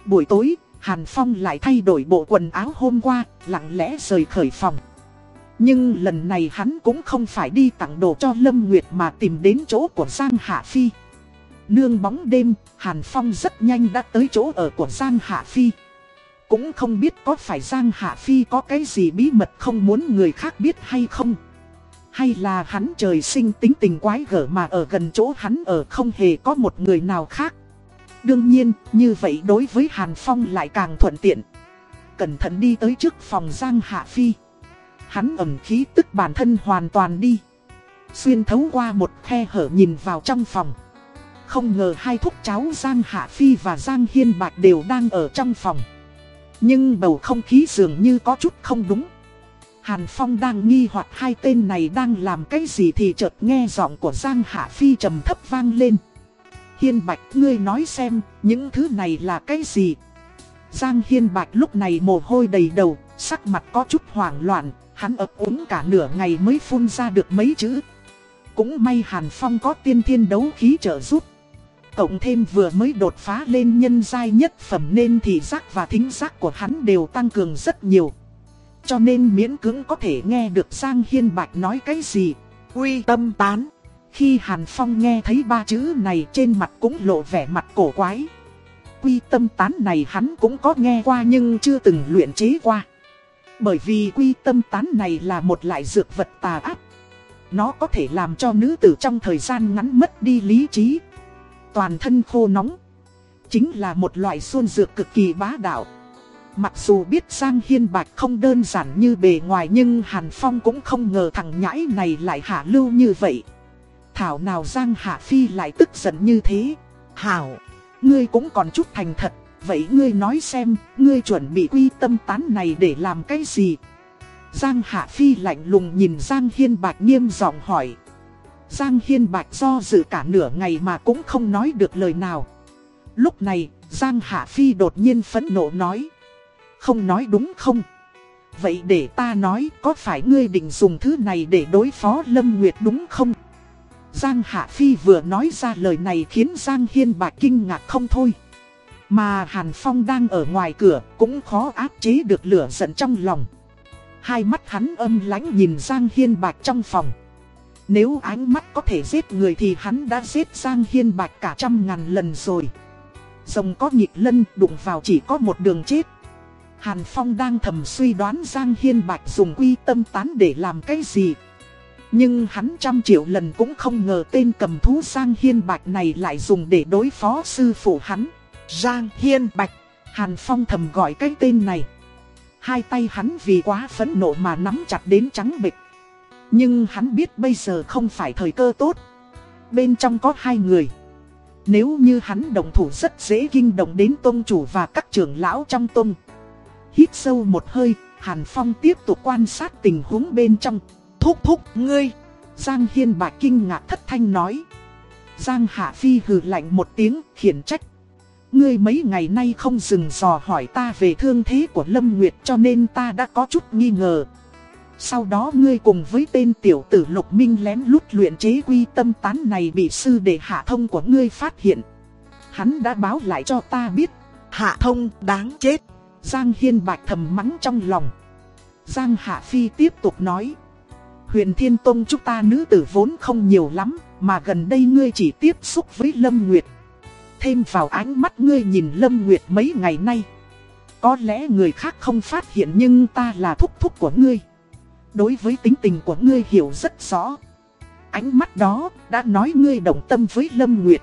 Buổi tối, Hàn Phong lại thay đổi bộ quần áo hôm qua, lặng lẽ rời khởi phòng. Nhưng lần này hắn cũng không phải đi tặng đồ cho Lâm Nguyệt mà tìm đến chỗ của Giang Hạ Phi. Nương bóng đêm, Hàn Phong rất nhanh đã tới chỗ ở của Giang Hạ Phi. Cũng không biết có phải Giang Hạ Phi có cái gì bí mật không muốn người khác biết hay không. Hay là hắn trời sinh tính tình quái gở mà ở gần chỗ hắn ở không hề có một người nào khác. Đương nhiên, như vậy đối với Hàn Phong lại càng thuận tiện. Cẩn thận đi tới trước phòng Giang Hạ Phi. Hắn ẩm khí tức bản thân hoàn toàn đi. Xuyên thấu qua một khe hở nhìn vào trong phòng. Không ngờ hai thúc cháu Giang Hạ Phi và Giang Hiên Bạch đều đang ở trong phòng. Nhưng bầu không khí dường như có chút không đúng. Hàn Phong đang nghi hoặc hai tên này đang làm cái gì thì chợt nghe giọng của Giang Hạ Phi trầm thấp vang lên. Hiên Bạch ngươi nói xem, những thứ này là cái gì? Giang Hiên Bạch lúc này mồ hôi đầy đầu, sắc mặt có chút hoảng loạn, hắn ấp úng cả nửa ngày mới phun ra được mấy chữ. Cũng may Hàn Phong có tiên thiên đấu khí trợ giúp. Cộng thêm vừa mới đột phá lên nhân giai nhất phẩm nên thị giác và thính giác của hắn đều tăng cường rất nhiều. Cho nên miễn cưỡng có thể nghe được Giang Hiên Bạch nói cái gì. Quy tâm tán. Khi Hàn Phong nghe thấy ba chữ này trên mặt cũng lộ vẻ mặt cổ quái. Quy tâm tán này hắn cũng có nghe qua nhưng chưa từng luyện chế qua. Bởi vì quy tâm tán này là một loại dược vật tà ác. Nó có thể làm cho nữ tử trong thời gian ngắn mất đi lý trí. Toàn thân khô nóng. Chính là một loại xuân dược cực kỳ bá đạo. Mặc dù biết Giang Hiên Bạch không đơn giản như bề ngoài nhưng Hàn Phong cũng không ngờ thằng nhãi này lại hạ lưu như vậy. Thảo nào Giang Hạ Phi lại tức giận như thế. Hảo, ngươi cũng còn chút thành thật, vậy ngươi nói xem, ngươi chuẩn bị quy tâm tán này để làm cái gì? Giang Hạ Phi lạnh lùng nhìn Giang Hiên Bạch nghiêm giọng hỏi. Giang Hiên Bạch do dự cả nửa ngày mà cũng không nói được lời nào. Lúc này, Giang Hạ Phi đột nhiên phẫn nộ nói. Không nói đúng không? Vậy để ta nói, có phải ngươi định dùng thứ này để đối phó Lâm Nguyệt đúng không? Giang Hạ Phi vừa nói ra lời này khiến Giang Hiên Bạch kinh ngạc không thôi. Mà Hàn Phong đang ở ngoài cửa cũng khó áp chế được lửa giận trong lòng. Hai mắt hắn âm lánh nhìn Giang Hiên Bạch trong phòng. Nếu ánh mắt có thể giết người thì hắn đã giết Giang Hiên Bạch cả trăm ngàn lần rồi. Rồng có nhịp lân đụng vào chỉ có một đường chết. Hàn Phong đang thầm suy đoán Giang Hiên Bạch dùng quy tâm tán để làm cái gì. Nhưng hắn trăm triệu lần cũng không ngờ tên cầm thú Giang Hiên Bạch này lại dùng để đối phó sư phụ hắn. Giang Hiên Bạch, Hàn Phong thầm gọi cái tên này. Hai tay hắn vì quá phẫn nộ mà nắm chặt đến trắng bịch. Nhưng hắn biết bây giờ không phải thời cơ tốt. Bên trong có hai người. Nếu như hắn đồng thủ rất dễ kinh động đến tôn chủ và các trưởng lão trong tôn. Hít sâu một hơi, Hàn Phong tiếp tục quan sát tình huống bên trong. Thúc thúc ngươi. Giang Hiên Bạch kinh ngạc thất thanh nói. Giang Hạ Phi hừ lạnh một tiếng, khiển trách. Ngươi mấy ngày nay không dừng dò hỏi ta về thương thế của Lâm Nguyệt cho nên ta đã có chút nghi ngờ. Sau đó ngươi cùng với tên tiểu tử Lục Minh lén lút luyện chế quy tâm tán này bị sư đệ hạ thông của ngươi phát hiện. Hắn đã báo lại cho ta biết. Hạ thông đáng chết. Giang Hiên Bạch thầm mắng trong lòng. Giang Hạ Phi tiếp tục nói. Huyền Thiên Tông chúng ta nữ tử vốn không nhiều lắm, mà gần đây ngươi chỉ tiếp xúc với Lâm Nguyệt. Thêm vào ánh mắt ngươi nhìn Lâm Nguyệt mấy ngày nay. Có lẽ người khác không phát hiện nhưng ta là thúc thúc của ngươi. Đối với tính tình của ngươi hiểu rất rõ. Ánh mắt đó đã nói ngươi đồng tâm với Lâm Nguyệt.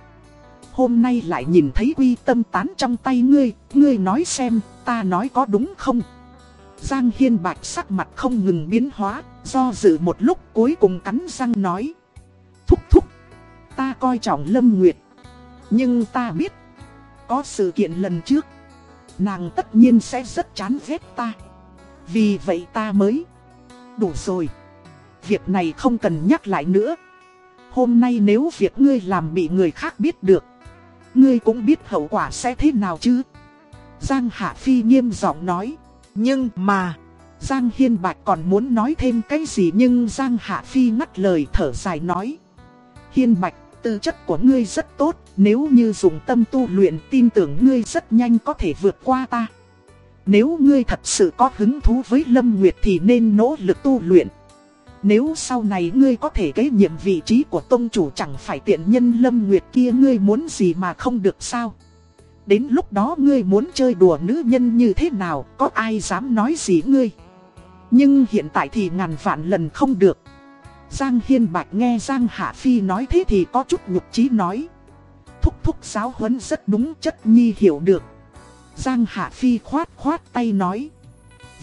Hôm nay lại nhìn thấy quy tâm tán trong tay ngươi, ngươi nói xem, ta nói có đúng không? Giang Hiên Bạch sắc mặt không ngừng biến hóa, do dự một lúc cuối cùng cắn răng nói. Thúc thúc, ta coi trọng Lâm Nguyệt. Nhưng ta biết, có sự kiện lần trước Nàng tất nhiên sẽ rất chán ghét ta Vì vậy ta mới Đủ rồi. Việc này không cần nhắc lại nữa. Hôm nay nếu việc ngươi làm bị người khác biết được Ngươi cũng biết hậu quả sẽ thế nào chứ? Giang Hạ Phi nghiêm giọng nói. Nhưng mà Giang Hiên Bạch còn muốn nói thêm cái gì nhưng Giang Hạ Phi ngắt lời thở dài nói. Hiên Bạch, tư chất của ngươi rất tốt Nếu như dùng tâm tu luyện tin tưởng ngươi rất nhanh có thể vượt qua ta. Nếu ngươi thật sự có hứng thú với Lâm Nguyệt thì nên nỗ lực tu luyện. Nếu sau này ngươi có thể kế nhiệm vị trí của tông chủ chẳng phải tiện nhân Lâm Nguyệt kia ngươi muốn gì mà không được sao? Đến lúc đó ngươi muốn chơi đùa nữ nhân như thế nào, có ai dám nói gì ngươi? Nhưng hiện tại thì ngàn vạn lần không được. Giang Hiên Bạch nghe Giang Hạ Phi nói thế thì có chút nhục trí nói. Thúc thúc giáo huấn rất đúng, chất nhi hiểu được. Giang Hạ Phi khoát khoát tay nói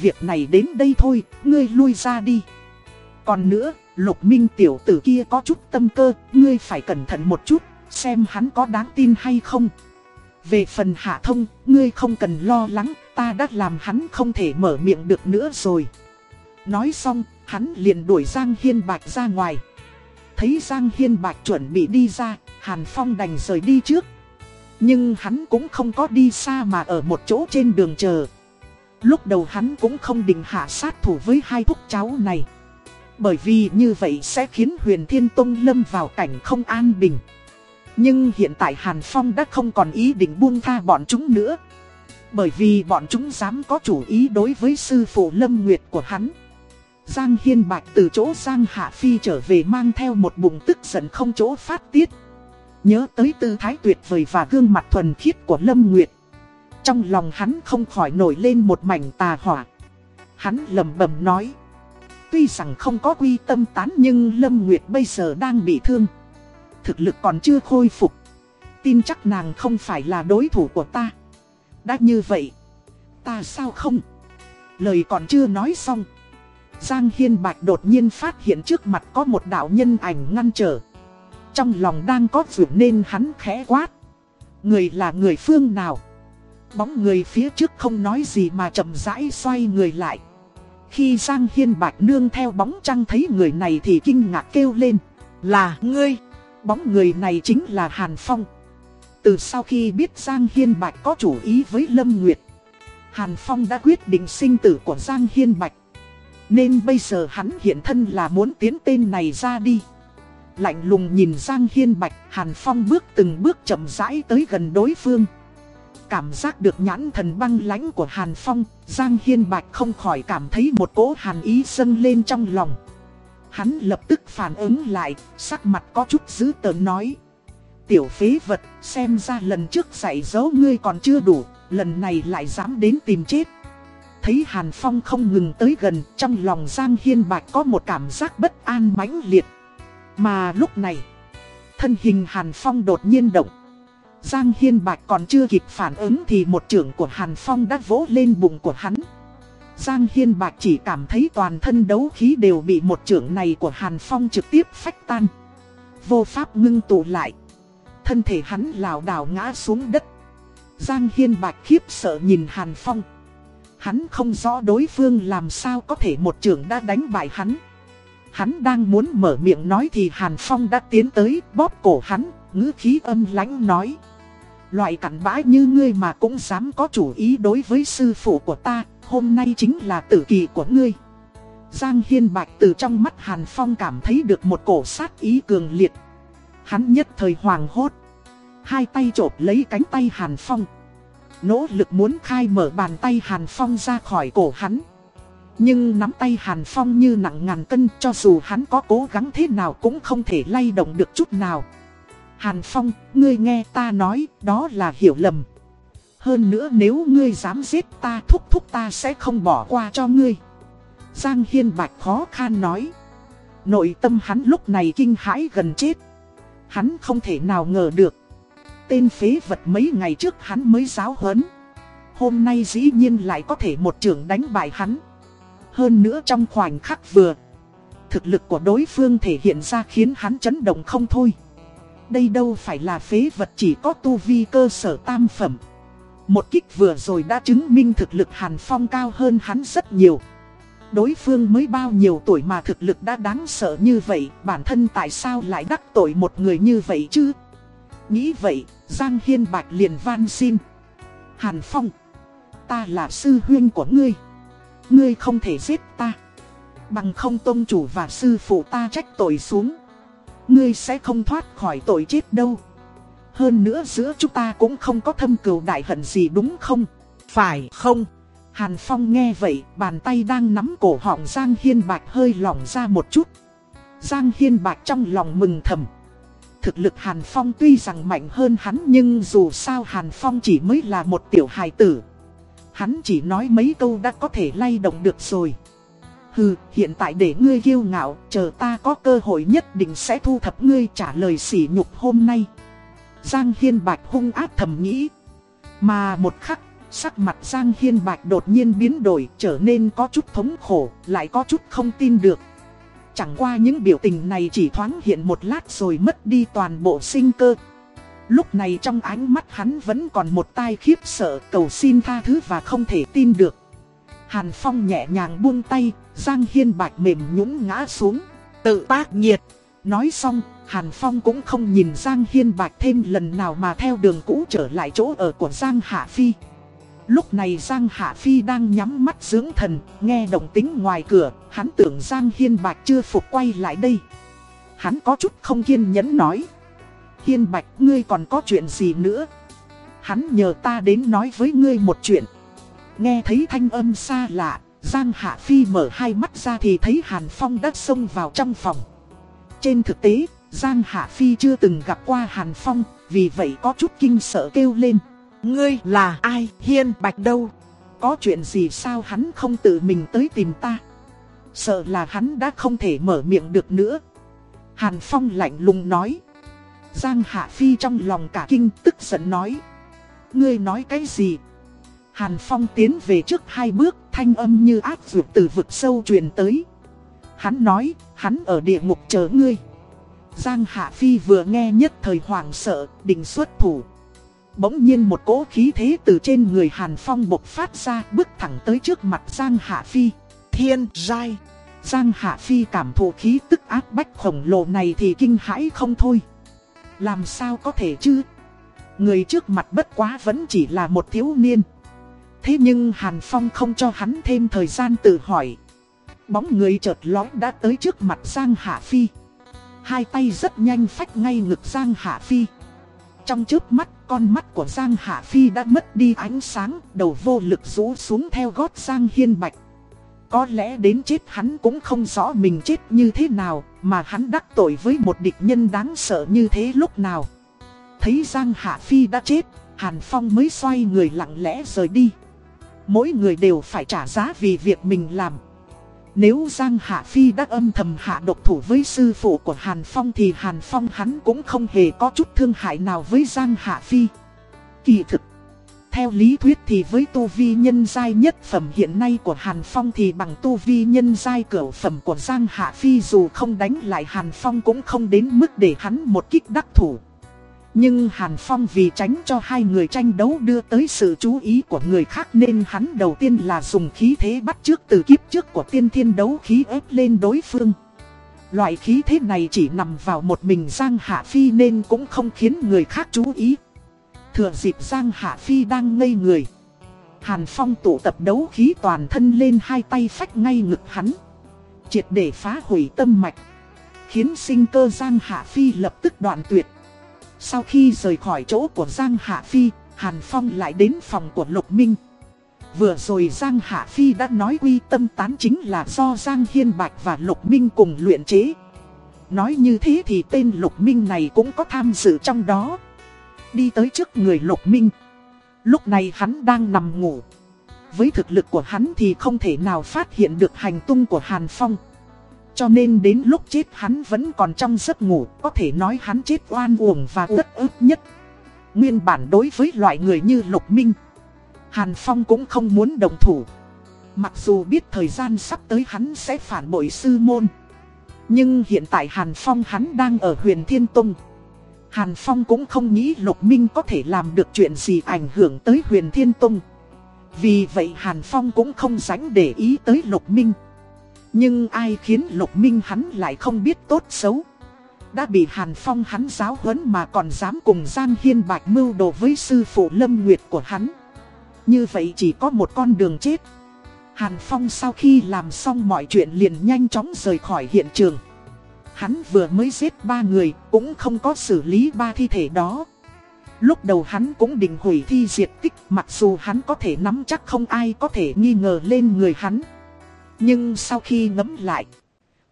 Việc này đến đây thôi, ngươi lui ra đi Còn nữa, lục minh tiểu tử kia có chút tâm cơ Ngươi phải cẩn thận một chút, xem hắn có đáng tin hay không Về phần hạ thông, ngươi không cần lo lắng Ta đã làm hắn không thể mở miệng được nữa rồi Nói xong, hắn liền đuổi Giang Hiên Bạch ra ngoài. Thấy Giang Hiên Bạch chuẩn bị đi ra, Hàn Phong đành rời đi trước. Nhưng hắn cũng không có đi xa mà ở một chỗ trên đường chờ. Lúc đầu hắn cũng không định hạ sát thủ với hai thúc cháu này. Bởi vì như vậy sẽ khiến huyền thiên tông lâm vào cảnh không an bình. Nhưng hiện tại Hàn Phong đã không còn ý định buông tha bọn chúng nữa. Bởi vì bọn chúng dám có chủ ý đối với sư phụ Lâm Nguyệt của hắn. Giang Hiên Bạch từ chỗ Giang Hạ Phi trở về mang theo một bụng tức giận không chỗ phát tiết. Nhớ tới tư thái tuyệt vời và gương mặt thuần khiết của Lâm Nguyệt. Trong lòng hắn không khỏi nổi lên một mảnh tà hỏa. Hắn lầm bầm nói. Tuy rằng không có quy tâm tán nhưng Lâm Nguyệt bây giờ đang bị thương. Thực lực còn chưa khôi phục. Tin chắc nàng không phải là đối thủ của ta. Đã như vậy. Ta sao không? Lời còn chưa nói xong. Giang Hiên Bạch đột nhiên phát hiện trước mặt có một đạo nhân ảnh ngăn trở. Trong lòng đang có vượt nên hắn khẽ quát. Người là người phương nào? Bóng người phía trước không nói gì mà chậm rãi xoay người lại. Khi Giang Hiên Bạch nương theo bóng trăng thấy người này thì kinh ngạc kêu lên. Là ngươi! Bóng người này chính là Hàn Phong. Từ sau khi biết Giang Hiên Bạch có chủ ý với Lâm Nguyệt, Hàn Phong đã quyết định sinh tử của Giang Hiên Bạch. Nên bây giờ hắn hiện thân là muốn tiến tên này ra đi Lạnh lùng nhìn Giang Hiên Bạch Hàn Phong bước từng bước chậm rãi tới gần đối phương. Cảm giác được nhãn thần băng lãnh của Hàn Phong Giang Hiên Bạch không khỏi cảm thấy một cỗ hàn ý dâng lên trong lòng. Hắn lập tức phản ứng lại Sắc mặt có chút dữ tợn nói Tiểu phế vật xem ra lần trước dạy dỗ ngươi còn chưa đủ Lần này lại dám đến tìm chết. Thấy Hàn Phong không ngừng tới gần, trong lòng Giang Hiên Bạch có một cảm giác bất an mãnh liệt. Mà lúc này, thân hình Hàn Phong đột nhiên động. Giang Hiên Bạch còn chưa kịp phản ứng thì một trưởng của Hàn Phong đã vỗ lên bụng của hắn. Giang Hiên Bạch chỉ cảm thấy toàn thân đấu khí đều bị một trưởng này của Hàn Phong trực tiếp phách tan. Vô pháp ngưng tụ lại. Thân thể hắn lảo đảo ngã xuống đất. Giang Hiên Bạch khiếp sợ nhìn Hàn Phong. Hắn không rõ đối phương làm sao có thể một trưởng đã đánh bại hắn. Hắn đang muốn mở miệng nói thì Hàn Phong đã tiến tới bóp cổ hắn, ngữ khí âm lãnh nói. Loại cặn bã như ngươi mà cũng dám có chủ ý đối với sư phụ của ta, hôm nay chính là tử kỳ của ngươi. Giang Hiên Bạch từ trong mắt Hàn Phong cảm thấy được một cổ sát ý cường liệt. Hắn nhất thời hoàng hốt. Hai tay chộp lấy cánh tay Hàn Phong. Nỗ lực muốn khai mở bàn tay Hàn Phong ra khỏi cổ hắn nhưng nắm tay Hàn Phong như nặng ngàn cân cho dù hắn có cố gắng thế nào cũng không thể lay động được chút nào. Hàn Phong, ngươi nghe ta nói, đó là hiểu lầm. Hơn nữa nếu ngươi dám giết ta thúc thúc ta sẽ không bỏ qua cho ngươi. Giang Hiên Bạch khó khăn nói. Nội tâm hắn lúc này kinh hãi gần chết. Hắn không thể nào ngờ được. Tên phế vật mấy ngày trước hắn mới giáo huấn. Hôm nay dĩ nhiên lại có thể một trường đánh bại hắn. Hơn nữa trong khoảnh khắc vừa Thực lực của đối phương thể hiện ra khiến hắn chấn động không thôi Đây đâu phải là phế vật chỉ có tu vi cơ sở tam phẩm. Một kích vừa rồi đã chứng minh thực lực Hàn Phong cao hơn hắn rất nhiều. Đối phương mới bao nhiêu tuổi mà thực lực đã đáng sợ như vậy, bản thân tại sao lại đắc tội một người như vậy chứ? Nghĩ vậy, Giang Hiên Bạch liền van xin. Hàn Phong, ta là sư huyên của ngươi. Ngươi không thể giết ta. Bằng không tôn chủ và sư phụ ta trách tội xuống. Ngươi sẽ không thoát khỏi tội chết đâu. Hơn nữa giữa chúng ta cũng không có thâm cừu đại hận gì đúng không? Phải không? Hàn Phong nghe vậy, bàn tay đang nắm cổ họng Giang Hiên Bạch hơi lỏng ra một chút. Giang Hiên Bạch trong lòng mừng thầm. Thực lực Hàn Phong tuy rằng mạnh hơn hắn nhưng dù sao Hàn Phong chỉ mới là một tiểu hài tử. Hắn chỉ nói mấy câu đã có thể lay động được rồi. Hừ, hiện tại để ngươi kiêu ngạo, chờ ta có cơ hội nhất định sẽ thu thập ngươi trả lời sỉ nhục hôm nay. Giang Hiên Bạch hung ác thầm nghĩ. Mà một khắc, sắc mặt Giang Hiên Bạch đột nhiên biến đổi trở nên có chút thống khổ, lại có chút không tin được. Chẳng qua những biểu tình này chỉ thoáng hiện một lát rồi mất đi toàn bộ sinh cơ. Lúc này trong ánh mắt hắn vẫn còn một tai khiếp sợ cầu xin tha thứ và không thể tin được. Hàn Phong nhẹ nhàng buông tay, Giang Hiên Bạch mềm nhũng ngã xuống. Tự tác nhiệt. Nói xong, Hàn Phong cũng không nhìn Giang Hiên Bạch thêm lần nào mà theo đường cũ trở lại chỗ ở của Giang Hạ Phi. Lúc này Giang Hạ Phi đang nhắm mắt dưỡng thần, nghe động tính ngoài cửa, hắn tưởng Giang Hiên Bạch chưa phục quay lại đây. Hắn có chút không kiên nhẫn nói. Hiên Bạch ngươi còn có chuyện gì nữa? Hắn nhờ ta đến nói với ngươi một chuyện. Nghe thấy thanh âm xa lạ, Giang Hạ Phi mở hai mắt ra thì thấy Hàn Phong đã xông vào trong phòng. Trên thực tế, Giang Hạ Phi chưa từng gặp qua Hàn Phong, vì vậy có chút kinh sợ kêu lên. Ngươi là ai hiên bạch đâu? Có chuyện gì sao hắn không tự mình tới tìm ta? Sợ là hắn đã không thể mở miệng được nữa. Hàn Phong lạnh lùng nói. Giang Hạ Phi trong lòng cả kinh tức giận nói. Ngươi nói cái gì? Hàn Phong tiến về trước hai bước, thanh âm như ác vượt từ vực sâu truyền tới. Hắn nói, hắn ở địa ngục chờ ngươi. Giang Hạ Phi vừa nghe nhất thời hoảng sợ, định xuất thủ. Bỗng nhiên một cỗ khí thế từ trên người Hàn Phong bộc phát ra bước thẳng tới trước mặt Giang Hạ Phi. Thiên giai. Giang Hạ Phi cảm thụ khí tức ác bách khổng lồ này thì kinh hãi không thôi. Làm sao có thể chứ? Người trước mặt bất quá vẫn chỉ là một thiếu niên. Thế nhưng Hàn Phong không cho hắn thêm thời gian tự hỏi. Bóng người chợt lói đã tới trước mặt Giang Hạ Phi. Hai tay rất nhanh phách ngay ngực Giang Hạ Phi. Trong chớp mắt, con mắt của Giang Hạ Phi đã mất đi ánh sáng, đầu vô lực rũ xuống theo gót Giang Hiên Bạch. Có lẽ đến chết hắn cũng không rõ mình chết như thế nào, mà hắn đắc tội với một địch nhân đáng sợ như thế lúc nào. Thấy Giang Hạ Phi đã chết, Hàn Phong mới xoay người lặng lẽ rời đi. Mỗi người đều phải trả giá vì việc mình làm. Nếu Giang Hạ Phi đã âm thầm hạ độc thủ với sư phụ của Hàn Phong thì Hàn Phong hắn cũng không hề có chút thương hại nào với Giang Hạ Phi. Kỳ thực, theo lý thuyết thì với tu vi nhân giai nhất phẩm hiện nay của Hàn Phong thì bằng tu vi nhân giai cửu phẩm của Giang Hạ Phi dù không đánh lại Hàn Phong cũng không đến mức để hắn một kích đắc thủ. Nhưng Hàn Phong vì tránh cho hai người tranh đấu đưa tới sự chú ý của người khác nên hắn đầu tiên là dùng khí thế bắt trước từ kiếp trước của tiên thiên đấu khí ép lên đối phương. Loại khí thế này chỉ nằm vào một mình Giang Hạ Phi nên cũng không khiến người khác chú ý. Thừa dịp Giang Hạ Phi đang ngây người. Hàn Phong tụ tập đấu khí toàn thân lên hai tay phách ngay ngực hắn. Triệt để phá hủy tâm mạch. Khiến sinh cơ Giang Hạ Phi lập tức đoạn tuyệt. Sau khi rời khỏi chỗ của Giang Hạ Phi, Hàn Phong lại đến phòng của Lục Minh. Vừa rồi Giang Hạ Phi đã nói quy tâm tán chính là do Giang Hiên Bạch và Lục Minh cùng luyện chế. Nói như thế thì tên Lục Minh này cũng có tham dự trong đó. Đi tới trước người Lục Minh. Lúc này hắn đang nằm ngủ. Với thực lực của hắn thì không thể nào phát hiện được hành tung của Hàn Phong. Cho nên đến lúc chết hắn vẫn còn trong giấc ngủ, có thể nói hắn chết oan uổng và rất ức nhất. Nguyên bản đối với loại người như Lục Minh, Hàn Phong cũng không muốn đồng thủ. Mặc dù biết thời gian sắp tới hắn sẽ phản bội sư môn. Nhưng hiện tại Hàn Phong hắn đang ở huyền Thiên Tông. Hàn Phong cũng không nghĩ Lục Minh có thể làm được chuyện gì ảnh hưởng tới huyền Thiên Tông. Vì vậy Hàn Phong cũng không dánh để ý tới Lục Minh. Nhưng ai khiến Lục Minh hắn lại không biết tốt xấu. Đã bị Hàn Phong hắn giáo huấn mà còn dám cùng Giang Hiên Bạch mưu đồ với sư phụ Lâm Nguyệt của hắn. Như vậy chỉ có một con đường chết. Hàn Phong sau khi làm xong mọi chuyện liền nhanh chóng rời khỏi hiện trường. Hắn vừa mới giết ba người, cũng không có xử lý ba thi thể đó. Lúc đầu hắn cũng định hủy thi diệt tích, mặc dù hắn có thể nắm chắc không ai có thể nghi ngờ lên người hắn. Nhưng sau khi ngẫm lại,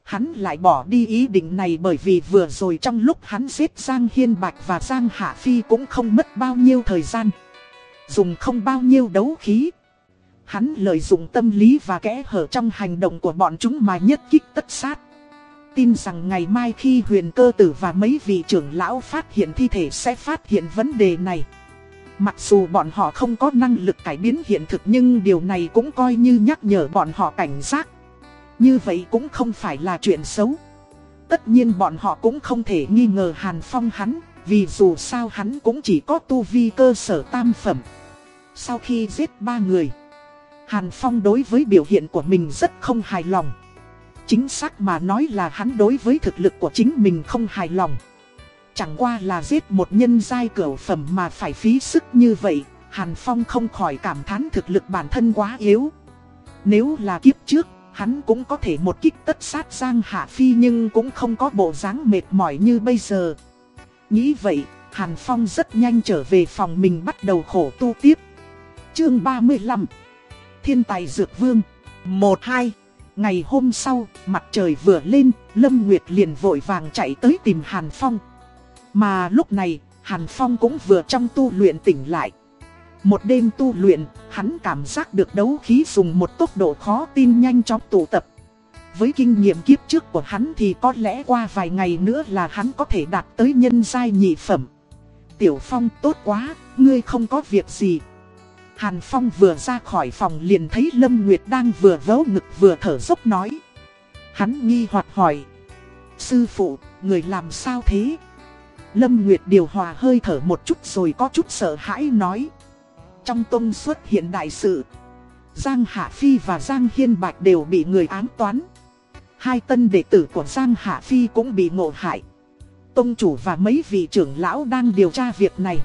hắn lại bỏ đi ý định này bởi vì vừa rồi trong lúc hắn giết Giang Hiên Bạch và Giang Hạ Phi cũng không mất bao nhiêu thời gian. Dùng không bao nhiêu đấu khí. Hắn lợi dụng tâm lý và kẽ hở trong hành động của bọn chúng mà nhất kích tất sát. Tin rằng ngày mai khi huyền cơ tử và mấy vị trưởng lão phát hiện thi thể sẽ phát hiện vấn đề này. Mặc dù bọn họ không có năng lực cải biến hiện thực nhưng điều này cũng coi như nhắc nhở bọn họ cảnh giác. Như vậy cũng không phải là chuyện xấu. Tất nhiên bọn họ cũng không thể nghi ngờ Hàn Phong hắn, vì dù sao hắn cũng chỉ có tu vi cơ sở tam phẩm. Sau khi giết ba người, Hàn Phong đối với biểu hiện của mình rất không hài lòng. Chính xác mà nói là hắn đối với thực lực của chính mình không hài lòng. Chẳng qua là giết một nhân giai cửu phẩm mà phải phí sức như vậy, Hàn Phong không khỏi cảm thán thực lực bản thân quá yếu. Nếu là kiếp trước, hắn cũng có thể một kích tất sát Giang Hạ Phi nhưng cũng không có bộ dáng mệt mỏi như bây giờ. Nghĩ vậy, Hàn Phong rất nhanh trở về phòng mình bắt đầu khổ tu tiếp. Chương 35 Thiên tài Dược Vương 1-2 Ngày hôm sau, mặt trời vừa lên, Lâm Nguyệt liền vội vàng chạy tới tìm Hàn Phong. Mà lúc này, Hàn Phong cũng vừa trong tu luyện tỉnh lại. Một đêm tu luyện, hắn cảm giác được đấu khí dùng một tốc độ khó tin nhanh chóng tụ tập. Với kinh nghiệm kiếp trước của hắn thì có lẽ qua vài ngày nữa là hắn có thể đạt tới nhân giai nhị phẩm. Tiểu Phong tốt quá, ngươi không có việc gì. Hàn Phong vừa ra khỏi phòng liền thấy Lâm Nguyệt đang vừa vấu ngực vừa thở dốc nói. Hắn nghi hoặc hỏi. Sư phụ, người làm sao thế? Lâm Nguyệt điều hòa hơi thở một chút rồi có chút sợ hãi nói. Trong tông xuất hiện đại sự. Giang Hạ Phi và Giang Hiên Bạch đều bị người ám toán. Hai tân đệ tử của Giang Hạ Phi cũng bị ngộ hại. Tông chủ và mấy vị trưởng lão đang điều tra việc này.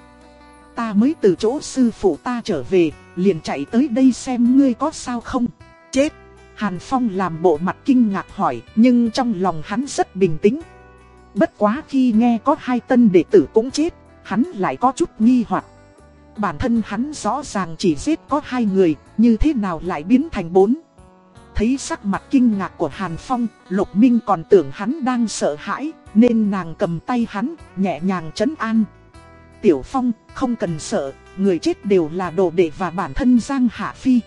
Ta mới từ chỗ sư phụ ta trở về, liền chạy tới đây xem ngươi có sao không. Chết! Hàn Phong làm bộ mặt kinh ngạc hỏi, nhưng trong lòng hắn rất bình tĩnh. Bất quá khi nghe có hai tân đệ tử cũng chết, hắn lại có chút nghi hoặc. Bản thân hắn rõ ràng chỉ giết có hai người, như thế nào lại biến thành bốn. Thấy sắc mặt kinh ngạc của Hàn Phong, Lục Minh còn tưởng hắn đang sợ hãi, nên nàng cầm tay hắn, nhẹ nhàng chấn an. Tiểu Phong, không cần sợ, người chết đều là đồ đệ và bản thân Giang Hạ Phi.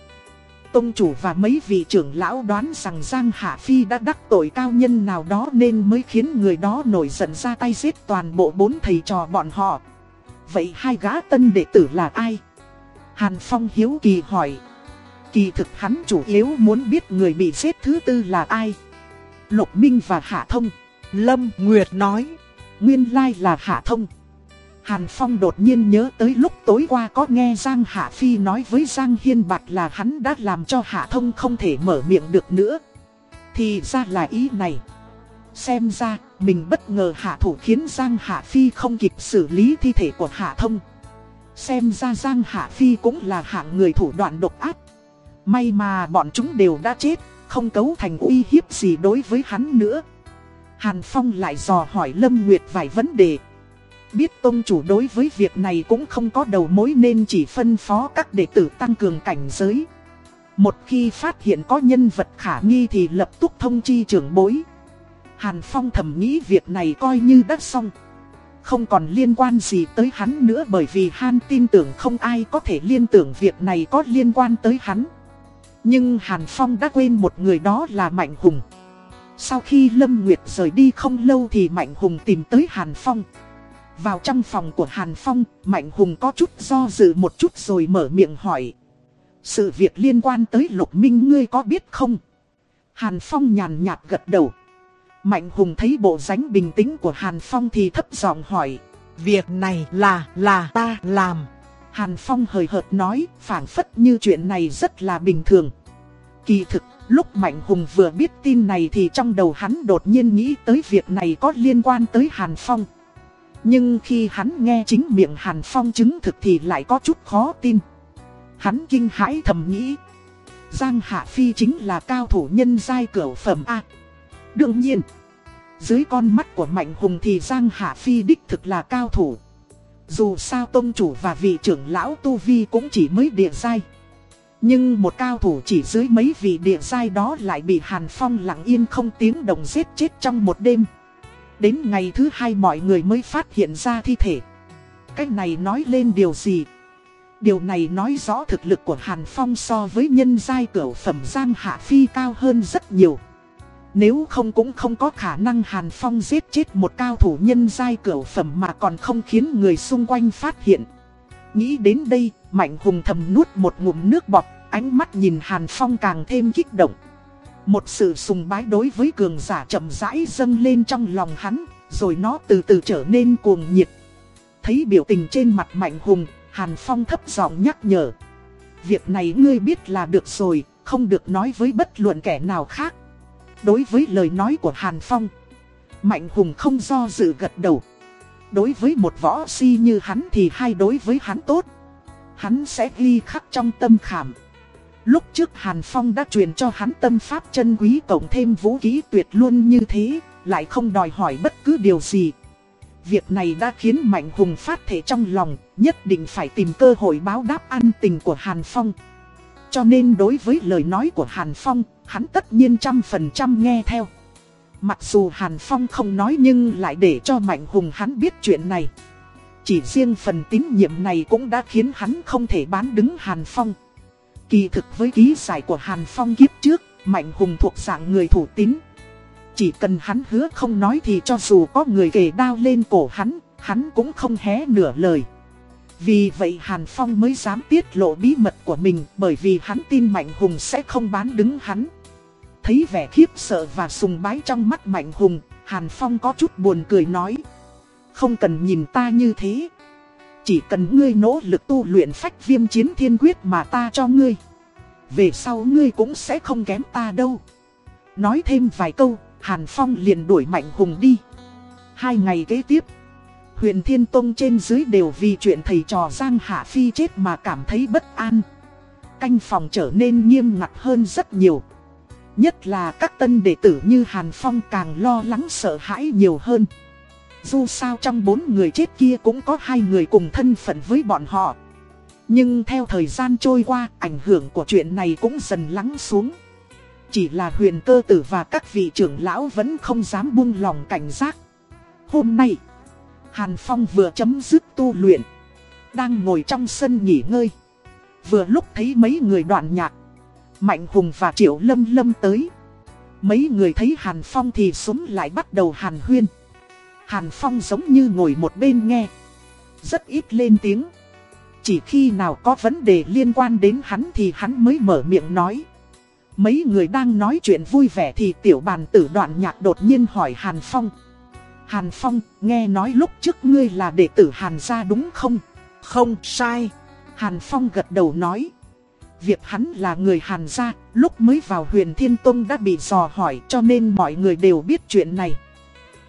Tông chủ và mấy vị trưởng lão đoán rằng Giang Hạ Phi đã đắc tội cao nhân nào đó nên mới khiến người đó nổi giận ra tay giết toàn bộ bốn thầy trò bọn họ. Vậy hai gã tân đệ tử là ai? Hàn Phong hiếu kỳ hỏi. Kỳ thực hắn chủ yếu muốn biết người bị giết thứ tư là ai? Lục Minh và Hạ Thông. Lâm Nguyệt nói. Nguyên lai là Hạ Thông. Hàn Phong đột nhiên nhớ tới lúc tối qua có nghe Giang Hạ Phi nói với Giang Hiên Bạch là hắn đã làm cho Hạ Thông không thể mở miệng được nữa. Thì ra là ý này. Xem ra, mình bất ngờ hạ thủ khiến Giang Hạ Phi không kịp xử lý thi thể của Hạ Thông. Xem ra Giang Hạ Phi cũng là hạng người thủ đoạn độc ác. May mà bọn chúng đều đã chết, không cấu thành uy hiếp gì đối với hắn nữa. Hàn Phong lại dò hỏi Lâm Nguyệt vài vấn đề. Biết tôn chủ đối với việc này cũng không có đầu mối nên chỉ phân phó các đệ tử tăng cường cảnh giới. Một khi phát hiện có nhân vật khả nghi thì lập tức thông chi trưởng bối. Hàn Phong thầm nghĩ việc này coi như đã xong. Không còn liên quan gì tới hắn nữa bởi vì Han tin tưởng không ai có thể liên tưởng việc này có liên quan tới hắn. Nhưng Hàn Phong đã quên một người đó là Mạnh Hùng. Sau khi Lâm Nguyệt rời đi không lâu thì Mạnh Hùng tìm tới Hàn Phong. Vào trong phòng của Hàn Phong, Mạnh Hùng có chút do dự một chút rồi mở miệng hỏi. Sự việc liên quan tới Lục Minh ngươi có biết không? Hàn Phong nhàn nhạt gật đầu. Mạnh Hùng thấy bộ dáng bình tĩnh của Hàn Phong thì thấp giọng hỏi. Việc này là, là ta làm. Hàn Phong hời hợt nói, phảng phất như chuyện này rất là bình thường. Kỳ thực, lúc Mạnh Hùng vừa biết tin này thì trong đầu hắn đột nhiên nghĩ tới việc này có liên quan tới Hàn Phong. Nhưng khi hắn nghe chính miệng Hàn Phong chứng thực thì lại có chút khó tin. Hắn kinh hãi thầm nghĩ. Giang Hạ Phi chính là cao thủ nhân giai cửa phẩm A. Đương nhiên, dưới con mắt của Mạnh Hùng thì Giang Hạ Phi đích thực là cao thủ. Dù sao tôn chủ và vị trưởng lão Tu Vi cũng chỉ mới địa giai. Nhưng một cao thủ chỉ dưới mấy vị địa giai đó lại bị Hàn Phong lặng yên không tiếng đồng giết chết trong một đêm. Đến ngày thứ hai mọi người mới phát hiện ra thi thể. Cách này nói lên điều gì? Điều này nói rõ thực lực của Hàn Phong so với nhân giai cửu phẩm Giang Hạ Phi cao hơn rất nhiều. Nếu không cũng không có khả năng Hàn Phong giết chết một cao thủ nhân giai cửu phẩm mà còn không khiến người xung quanh phát hiện. Nghĩ đến đây, Mạnh Hùng thầm nuốt một ngụm nước bọt, ánh mắt nhìn Hàn Phong càng thêm kích động. Một sự sùng bái đối với cường giả chậm rãi dâng lên trong lòng hắn, rồi nó từ từ trở nên cuồng nhiệt. Thấy biểu tình trên mặt Mạnh Hùng, Hàn Phong thấp giọng nhắc nhở. Việc này ngươi biết là được rồi, không được nói với bất luận kẻ nào khác. Đối với lời nói của Hàn Phong, Mạnh Hùng không do dự gật đầu. Đối với một võ si như hắn thì hay đối với hắn tốt. Hắn sẽ ghi khắc trong tâm khảm. Lúc trước Hàn Phong đã truyền cho hắn tâm pháp chân quý cộng thêm vũ khí tuyệt luôn như thế, lại không đòi hỏi bất cứ điều gì. Việc này đã khiến Mạnh Hùng phát thể trong lòng, nhất định phải tìm cơ hội báo đáp an tình của Hàn Phong. Cho nên đối với lời nói của Hàn Phong, hắn tất nhiên trăm phần trăm nghe theo. Mặc dù Hàn Phong không nói nhưng lại để cho Mạnh Hùng hắn biết chuyện này. Chỉ riêng phần tín nhiệm này cũng đã khiến hắn không thể bán đứng Hàn Phong. Kỳ thực với ký giải của Hàn Phong kiếp trước, Mạnh Hùng thuộc dạng người thủ tín. Chỉ cần hắn hứa không nói thì cho dù có người kề đao lên cổ hắn, hắn cũng không hé nửa lời. Vì vậy Hàn Phong mới dám tiết lộ bí mật của mình bởi vì hắn tin Mạnh Hùng sẽ không bán đứng hắn. Thấy vẻ khiếp sợ và sùng bái trong mắt Mạnh Hùng, Hàn Phong có chút buồn cười nói. Không cần nhìn ta như thế. Chỉ cần ngươi nỗ lực tu luyện phách viêm chiến thiên quyết mà ta cho ngươi. Về sau ngươi cũng sẽ không kém ta đâu. Nói thêm vài câu, Hàn Phong liền đuổi Mạnh Hùng đi. Hai ngày kế tiếp, huyền Thiên Tông trên dưới đều vì chuyện thầy trò Giang Hạ Phi chết mà cảm thấy bất an. Canh phòng trở nên nghiêm ngặt hơn rất nhiều. Nhất là các tân đệ tử như Hàn Phong càng lo lắng sợ hãi nhiều hơn. Dù sao trong bốn người chết kia cũng có hai người cùng thân phận với bọn họ. Nhưng theo thời gian trôi qua, ảnh hưởng của chuyện này cũng dần lắng xuống. Chỉ là huyền cơ tử và các vị trưởng lão vẫn không dám buông lòng cảnh giác. Hôm nay, Hàn Phong vừa chấm dứt tu luyện. Đang ngồi trong sân nghỉ ngơi. Vừa lúc thấy mấy người đoạn nhạc. Mạnh Hùng và Triệu Lâm Lâm tới. Mấy người thấy Hàn Phong thì súng lại bắt đầu Hàn Huyên. Hàn Phong giống như ngồi một bên nghe. Rất ít lên tiếng. Chỉ khi nào có vấn đề liên quan đến hắn thì hắn mới mở miệng nói. Mấy người đang nói chuyện vui vẻ thì tiểu bàn tử đoạn nhạc đột nhiên hỏi Hàn Phong. Hàn Phong, nghe nói lúc trước ngươi là đệ tử Hàn gia đúng không? Không sai. Hàn Phong gật đầu nói. Việc hắn là người Hàn gia, lúc mới vào huyền Thiên Tông đã bị dò hỏi cho nên mọi người đều biết chuyện này.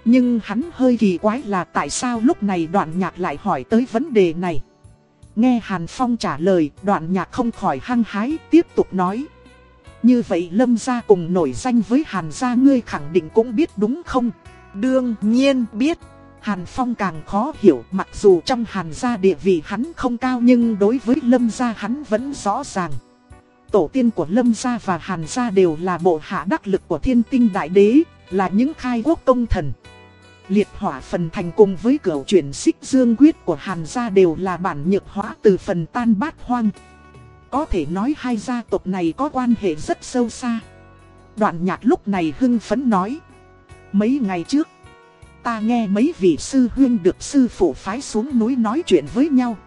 Nhưng hắn hơi kỳ quái là tại sao lúc này đoạn nhạc lại hỏi tới vấn đề này. Nghe Hàn Phong trả lời, đoạn nhạc không khỏi hăng hái, tiếp tục nói. Như vậy Lâm gia cùng nổi danh với Hàn gia ngươi khẳng định cũng biết đúng không? Đương nhiên biết. Hàn Phong càng khó hiểu mặc dù trong Hàn gia địa vị hắn không cao nhưng đối với Lâm gia hắn vẫn rõ ràng. Tổ tiên của Lâm gia và Hàn gia đều là bộ hạ đắc lực của thiên tinh đại đế, là những khai quốc công thần. Liệt hỏa phần thành cùng với cửa chuyển xích dương quyết của Hàn gia đều là bản nhược hóa từ phần tan bát hoang. Có thể nói hai gia tộc này có quan hệ rất sâu xa. Đoạn nhạc lúc này hưng phấn nói. Mấy ngày trước, ta nghe mấy vị sư huyên được sư phụ phái xuống núi nói chuyện với nhau.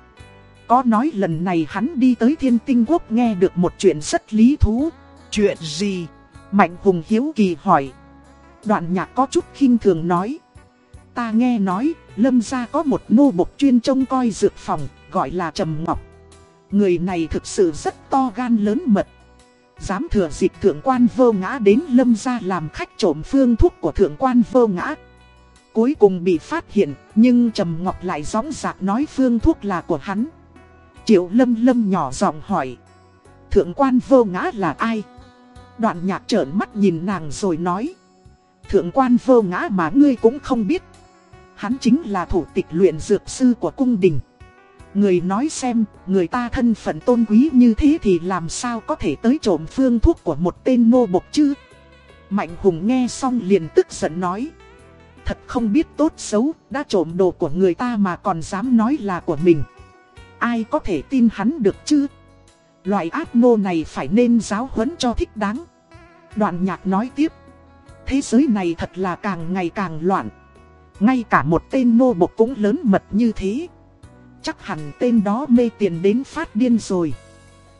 Có nói lần này hắn đi tới thiên tinh quốc nghe được một chuyện rất lý thú. Chuyện gì? Mạnh Hùng Hiếu Kỳ hỏi. Đoạn nhạc có chút khinh thường nói. Ta nghe nói, Lâm gia có một nô bộc chuyên trông coi dược phòng, gọi là Trầm Ngọc. Người này thực sự rất to gan lớn mật. Dám thừa dịp thượng quan vô ngã đến lâm gia làm khách trộm phương thuốc của thượng quan vô ngã. Cuối cùng bị phát hiện, nhưng Trầm Ngọc lại gióng giạc nói phương thuốc là của hắn. Triệu lâm lâm nhỏ giọng hỏi. Thượng quan vô ngã là ai? Đoạn nhạc trợn mắt nhìn nàng rồi nói. Thượng quan vô ngã mà ngươi cũng không biết. Hắn chính là thủ tịch luyện dược sư của cung đình. Người nói xem, người ta thân phận tôn quý như thế thì làm sao có thể tới trộm phương thuốc của một tên nô bộc chứ? Mạnh Hùng nghe xong liền tức giận nói. Thật không biết tốt xấu, đã trộm đồ của người ta mà còn dám nói là của mình. Ai có thể tin hắn được chứ? Loại ác nô này phải nên giáo huấn cho thích đáng. Đoạn nhạc nói tiếp. Thế giới này thật là càng ngày càng loạn. Ngay cả một tên nô bộc cũng lớn mật như thế. Chắc hẳn tên đó mê tiền đến phát điên rồi.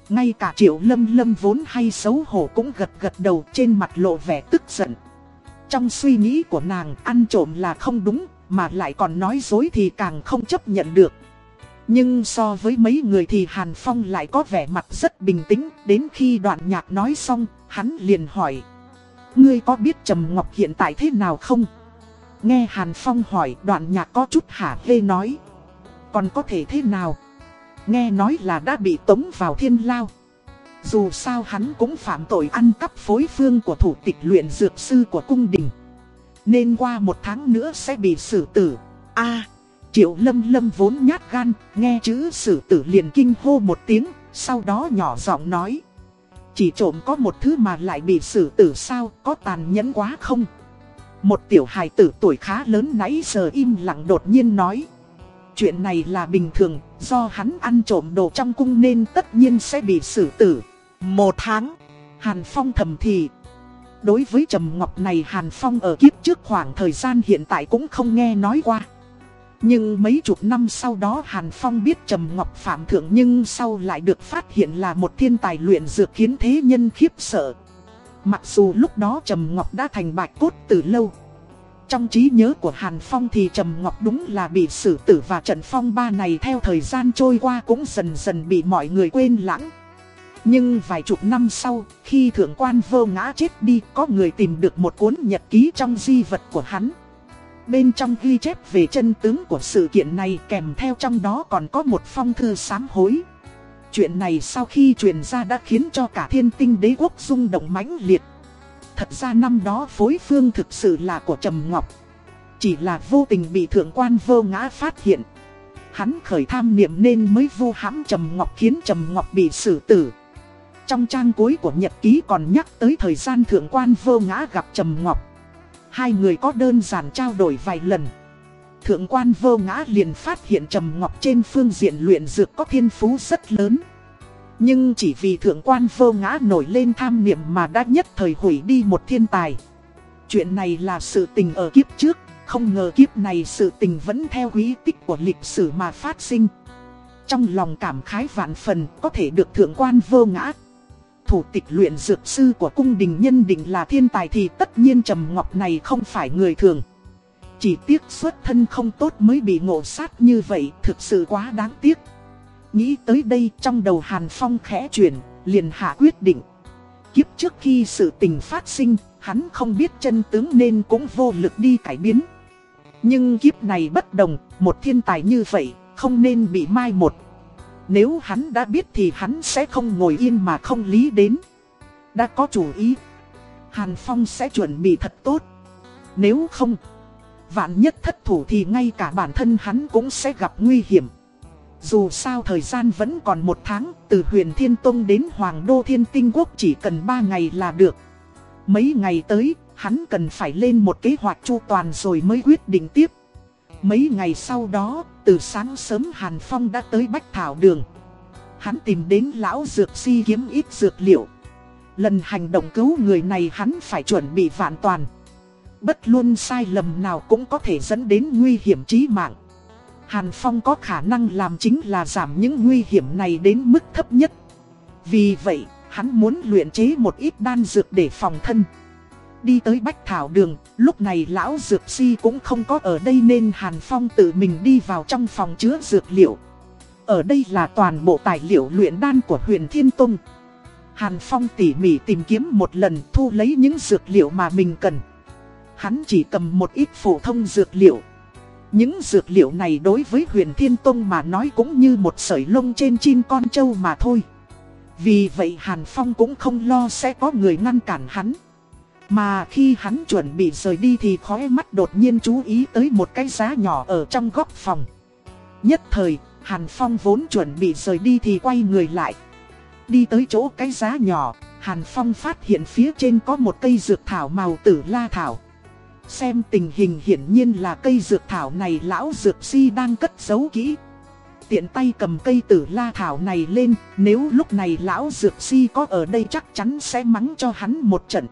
Ngay cả triệu lâm lâm vốn hay xấu hổ cũng gật gật đầu trên mặt lộ vẻ tức giận. Trong suy nghĩ của nàng ăn trộm là không đúng mà lại còn nói dối thì càng không chấp nhận được. Nhưng so với mấy người thì Hàn Phong lại có vẻ mặt rất bình tĩnh, đến khi đoạn nhạc nói xong, hắn liền hỏi. Ngươi có biết Trầm Ngọc hiện tại thế nào không? Nghe Hàn Phong hỏi đoạn nhạc có chút hả hê nói. Còn có thể thế nào? Nghe nói là đã bị tống vào thiên lao. Dù sao hắn cũng phạm tội ăn cắp phối phương của thủ tịch luyện dược sư của cung đình. Nên qua một tháng nữa sẽ bị xử tử. a Triệu lâm lâm vốn nhát gan, nghe chữ xử tử liền kinh hô một tiếng, sau đó nhỏ giọng nói. Chỉ trộm có một thứ mà lại bị xử tử sao, có tàn nhẫn quá không? Một tiểu hài tử tuổi khá lớn nãy giờ im lặng đột nhiên nói. Chuyện này là bình thường, do hắn ăn trộm đồ trong cung nên tất nhiên sẽ bị xử tử. Một tháng, Hàn Phong thầm thì. Đối với Trầm Ngọc này Hàn Phong ở kiếp trước khoảng thời gian hiện tại cũng không nghe nói qua. Nhưng mấy chục năm sau đó Hàn Phong biết Trầm Ngọc phạm thượng nhưng sau lại được phát hiện là một thiên tài luyện dược khiến thế nhân khiếp sợ. Mặc dù lúc đó Trầm Ngọc đã thành bạch cốt từ lâu. Trong trí nhớ của Hàn Phong thì Trầm Ngọc đúng là bị xử tử và trận phong ba này theo thời gian trôi qua cũng dần dần bị mọi người quên lãng. Nhưng vài chục năm sau, khi thượng quan vô ngã chết đi, có người tìm được một cuốn nhật ký trong di vật của hắn. Bên trong ghi chép về chân tướng của sự kiện này kèm theo trong đó còn có một phong thư sám hối. Chuyện này sau khi truyền ra đã khiến cho cả thiên tinh đế quốc rung động mãnh liệt. Thật ra năm đó phối phương thực sự là của Trầm Ngọc. Chỉ là vô tình bị thượng quan vô ngã phát hiện. Hắn khởi tham niệm nên mới vu hãm Trầm Ngọc khiến Trầm Ngọc bị xử tử. Trong trang cuối của nhật ký còn nhắc tới thời gian thượng quan vô ngã gặp Trầm Ngọc. Hai người có đơn giản trao đổi vài lần. Thượng quan vô ngã liền phát hiện Trầm Ngọc trên phương diện luyện dược có thiên phú rất lớn. Nhưng chỉ vì thượng quan vô ngã nổi lên tham niệm mà đã nhất thời hủy đi một thiên tài. Chuyện này là sự tình ở kiếp trước, không ngờ kiếp này sự tình vẫn theo quý tích của lịch sử mà phát sinh. Trong lòng cảm khái vạn phần có thể được thượng quan vô ngã. Thủ tịch luyện dược sư của cung đình nhân định là thiên tài thì tất nhiên Trầm Ngọc này không phải người thường. Chỉ tiếc xuất thân không tốt mới bị ngộ sát như vậy thực sự quá đáng tiếc. Nghĩ tới đây trong đầu Hàn Phong khẽ chuyển, liền hạ quyết định. Kiếp trước khi sự tình phát sinh, hắn không biết chân tướng nên cũng vô lực đi cải biến. Nhưng kiếp này bất đồng, một thiên tài như vậy, không nên bị mai một. Nếu hắn đã biết thì hắn sẽ không ngồi yên mà không lý đến. Đã có chủ ý. Hàn Phong sẽ chuẩn bị thật tốt. Nếu không, vạn nhất thất thủ thì ngay cả bản thân hắn cũng sẽ gặp nguy hiểm. Dù sao thời gian vẫn còn một tháng, từ huyền Thiên Tông đến Hoàng Đô Thiên Tinh Quốc chỉ cần 3 ngày là được. Mấy ngày tới, hắn cần phải lên một kế hoạch chu toàn rồi mới quyết định tiếp. Mấy ngày sau đó, từ sáng sớm Hàn Phong đã tới Bách Thảo Đường. Hắn tìm đến lão dược si kiếm ít dược liệu. Lần hành động cứu người này hắn phải chuẩn bị vạn toàn. Bất luôn sai lầm nào cũng có thể dẫn đến nguy hiểm chí mạng. Hàn Phong có khả năng làm chính là giảm những nguy hiểm này đến mức thấp nhất. Vì vậy, hắn muốn luyện chế một ít đan dược để phòng thân. Đi tới Bách Thảo Đường, lúc này lão dược si cũng không có ở đây nên Hàn Phong tự mình đi vào trong phòng chứa dược liệu. Ở đây là toàn bộ tài liệu luyện đan của huyền Thiên Tông. Hàn Phong tỉ mỉ tìm kiếm một lần thu lấy những dược liệu mà mình cần. Hắn chỉ cầm một ít phổ thông dược liệu. Những dược liệu này đối với huyền Thiên Tông mà nói cũng như một sợi lông trên chim con trâu mà thôi. Vì vậy Hàn Phong cũng không lo sẽ có người ngăn cản hắn. Mà khi hắn chuẩn bị rời đi thì khóe mắt đột nhiên chú ý tới một cái giá nhỏ ở trong góc phòng. Nhất thời, Hàn Phong vốn chuẩn bị rời đi thì quay người lại. Đi tới chỗ cái giá nhỏ, Hàn Phong phát hiện phía trên có một cây dược thảo màu tử la thảo. Xem tình hình hiển nhiên là cây dược thảo này lão dược si đang cất giấu kỹ. Tiện tay cầm cây tử la thảo này lên, nếu lúc này lão dược si có ở đây chắc chắn sẽ mắng cho hắn một trận.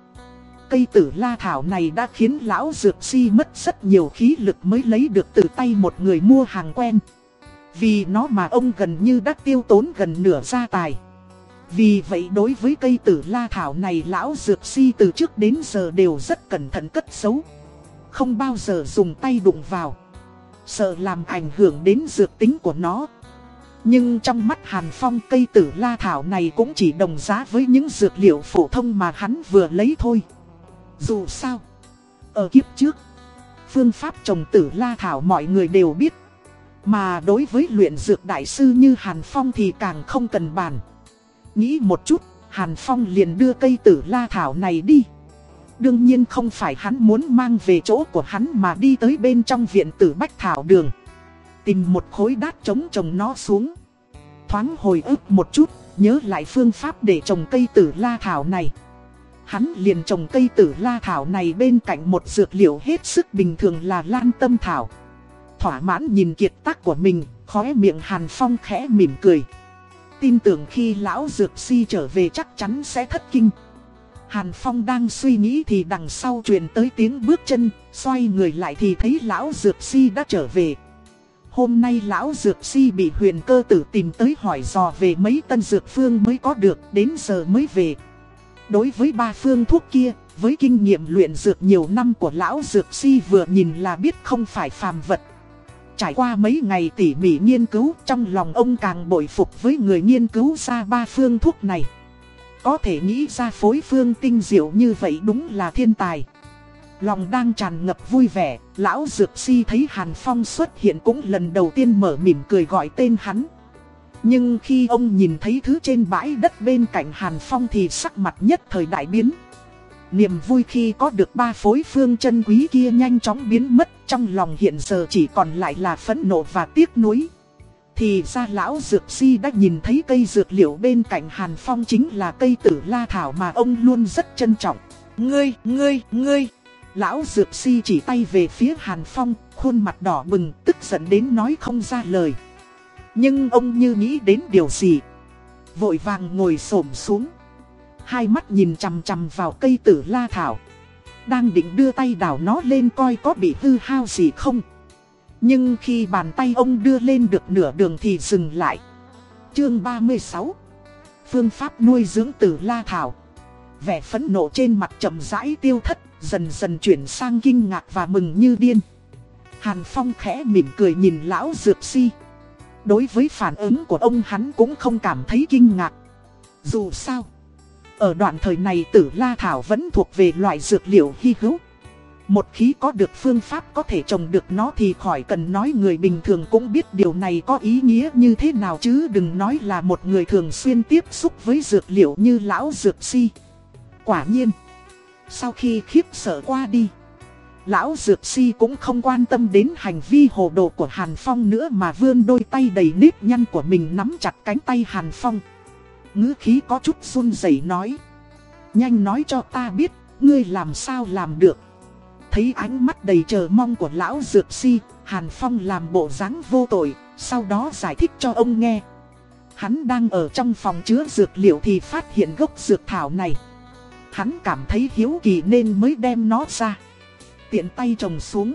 Cây tử la thảo này đã khiến lão dược si mất rất nhiều khí lực mới lấy được từ tay một người mua hàng quen. Vì nó mà ông gần như đã tiêu tốn gần nửa gia tài. Vì vậy đối với cây tử la thảo này lão dược si từ trước đến giờ đều rất cẩn thận cất giấu. Không bao giờ dùng tay đụng vào. Sợ làm ảnh hưởng đến dược tính của nó. Nhưng trong mắt Hàn Phong cây tử la thảo này cũng chỉ đồng giá với những dược liệu phổ thông mà hắn vừa lấy thôi. Dù sao, ở kiếp trước, phương pháp trồng tử la thảo mọi người đều biết. Mà đối với luyện dược đại sư như Hàn Phong thì càng không cần bàn. Nghĩ một chút, Hàn Phong liền đưa cây tử la thảo này đi. Đương nhiên không phải hắn muốn mang về chỗ của hắn mà đi tới bên trong viện tử Bách Thảo Đường. Tìm một khối đát trống trồng nó xuống. Thoáng hồi ức một chút, nhớ lại phương pháp để trồng cây tử la thảo này. Hắn liền trồng cây tử la thảo này bên cạnh một dược liệu hết sức bình thường là lan tâm thảo. Thỏa mãn nhìn kiệt tác của mình, khóe miệng Hàn Phong khẽ mỉm cười. Tin tưởng khi lão dược si trở về chắc chắn sẽ thất kinh. Hàn Phong đang suy nghĩ thì đằng sau truyền tới tiếng bước chân, xoay người lại thì thấy lão dược si đã trở về. Hôm nay lão dược si bị huyền cơ tử tìm tới hỏi dò về mấy tân dược phương mới có được, đến giờ mới về. Đối với ba phương thuốc kia, với kinh nghiệm luyện dược nhiều năm của lão dược si vừa nhìn là biết không phải phàm vật. Trải qua mấy ngày tỉ mỉ nghiên cứu, trong lòng ông càng bội phục với người nghiên cứu ra ba phương thuốc này. Có thể nghĩ ra phối phương tinh diệu như vậy đúng là thiên tài. Lòng đang tràn ngập vui vẻ, lão dược si thấy Hàn Phong xuất hiện cũng lần đầu tiên mở mỉm cười gọi tên hắn. Nhưng khi ông nhìn thấy thứ trên bãi đất bên cạnh Hàn Phong thì sắc mặt nhất thời đại biến. Niềm vui khi có được ba phối phương chân quý kia nhanh chóng biến mất trong lòng hiện giờ chỉ còn lại là phẫn nộ và tiếc nuối. Thì ra lão dược si đã nhìn thấy cây dược liệu bên cạnh Hàn Phong chính là cây tử la thảo mà ông luôn rất trân trọng. Ngươi, ngươi, ngươi. Lão dược si chỉ tay về phía Hàn Phong, khuôn mặt đỏ bừng, tức giận đến nói không ra lời. Nhưng ông như nghĩ đến điều gì Vội vàng ngồi xổm xuống Hai mắt nhìn chằm chằm vào cây tử la thảo Đang định đưa tay đảo nó lên coi có bị hư hao gì không nhưng khi bàn tay ông đưa lên được nửa đường thì dừng lại. Chương 36 Phương pháp nuôi dưỡng tử la thảo. Vẻ phẫn nộ trên mặt chậm rãi tiêu thất Dần dần chuyển sang kinh ngạc và mừng như điên. Hàn Phong khẽ mỉm cười nhìn lão dược si. Đối với phản ứng của ông hắn cũng không cảm thấy kinh ngạc. Dù sao, ở đoạn thời này tử la thảo vẫn thuộc về loại dược liệu hy hữu. Một khí có được phương pháp có thể trồng được nó thì khỏi cần nói người bình thường cũng biết điều này có ý nghĩa như thế nào chứ đừng nói là một người thường xuyên tiếp xúc với dược liệu như lão dược si. Quả nhiên, sau khi khiếp sợ qua đi, Lão Dược Si cũng không quan tâm đến hành vi hồ đồ của Hàn Phong nữa mà vươn đôi tay đầy nếp nhăn của mình nắm chặt cánh tay Hàn Phong. ngữ khí có chút run rẩy nói. Nhanh nói cho ta biết, ngươi làm sao làm được. Thấy ánh mắt đầy chờ mong của Lão Dược Si, Hàn Phong làm bộ dáng vô tội, sau đó giải thích cho ông nghe. Hắn đang ở trong phòng chứa dược liệu thì phát hiện gốc dược thảo này. Hắn cảm thấy hiếu kỳ nên mới đem nó ra tiện tay trồng xuống.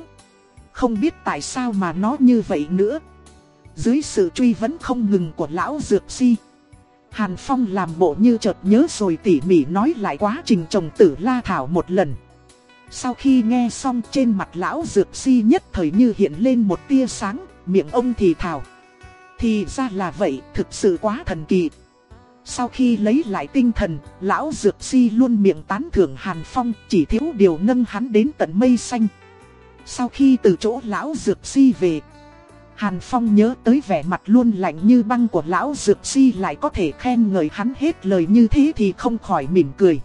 Không biết tại sao mà nó như vậy nữa. Dưới sự truy vấn không ngừng của lão Dược Si. Hàn Phong làm bộ như chợt nhớ rồi tỉ mỉ nói lại quá trình trồng tử la thảo một lần. Sau khi nghe xong trên mặt lão dược si nhất thời như hiện lên một tia sáng, miệng ông thì thào. Thì ra là vậy, thực sự quá thần kỳ. Sau khi lấy lại tinh thần, lão dược si luôn miệng tán thưởng Hàn Phong chỉ thiếu điều nâng hắn đến tận mây xanh. Sau khi từ chỗ lão dược si về, Hàn Phong nhớ tới vẻ mặt luôn lạnh như băng của lão dược si lại có thể khen ngợi hắn hết lời như thế thì không khỏi mỉm cười.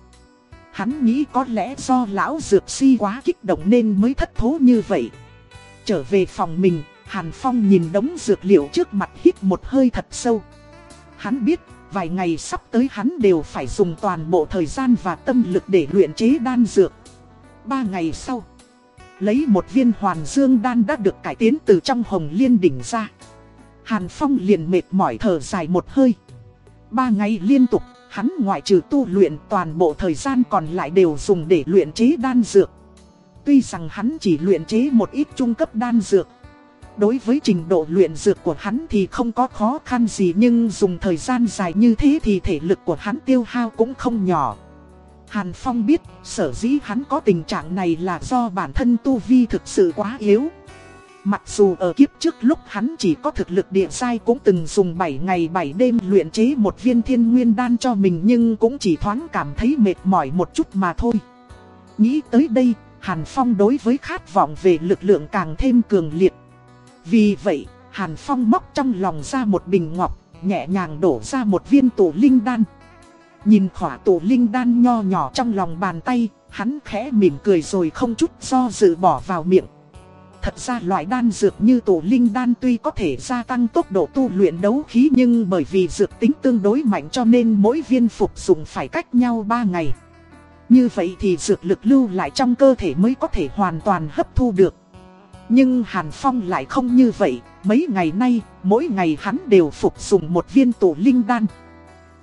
Hắn nghĩ có lẽ do lão dược si quá kích động nên mới thất thố như vậy. Trở về phòng mình, Hàn Phong nhìn đống dược liệu trước mặt hít một hơi thật sâu. Hắn biết, vài ngày sắp tới hắn đều phải dùng toàn bộ thời gian và tâm lực để luyện chế đan dược. Ba ngày sau, lấy một viên hoàn dương đan đã được cải tiến từ trong hồng liên đỉnh ra. Hàn Phong liền mệt mỏi thở dài một hơi. Ba ngày liên tục, hắn ngoại trừ tu luyện toàn bộ thời gian còn lại đều dùng để luyện chế đan dược. Tuy rằng hắn chỉ luyện chế một ít trung cấp đan dược, Đối với trình độ luyện dược của hắn thì không có khó khăn gì nhưng dùng thời gian dài như thế thì thể lực của hắn tiêu hao cũng không nhỏ. Hàn Phong biết sở dĩ hắn có tình trạng này là do bản thân tu vi thực sự quá yếu. Mặc dù ở kiếp trước lúc hắn chỉ có thực lực địa sai cũng từng dùng 7 ngày 7 đêm luyện chế một viên thiên nguyên đan cho mình nhưng cũng chỉ thoáng cảm thấy mệt mỏi một chút mà thôi. Nghĩ tới đây, Hàn Phong đối với khát vọng về lực lượng càng thêm cường liệt. Vì vậy, Hàn Phong móc trong lòng ra một bình ngọc, nhẹ nhàng đổ ra một viên tổ linh đan. Nhìn khỏa tổ linh đan nho nhỏ trong lòng bàn tay, hắn khẽ mỉm cười rồi không chút do dự bỏ vào miệng. Thật ra loại đan dược như tổ linh đan tuy có thể gia tăng tốc độ tu luyện đấu khí nhưng bởi vì dược tính tương đối mạnh cho nên mỗi viên phục dụng phải cách nhau 3 ngày. Như vậy thì dược lực lưu lại trong cơ thể mới có thể hoàn toàn hấp thu được. Nhưng Hàn Phong lại không như vậy, mấy ngày nay, mỗi ngày hắn đều phục dùng một viên tổ linh đan.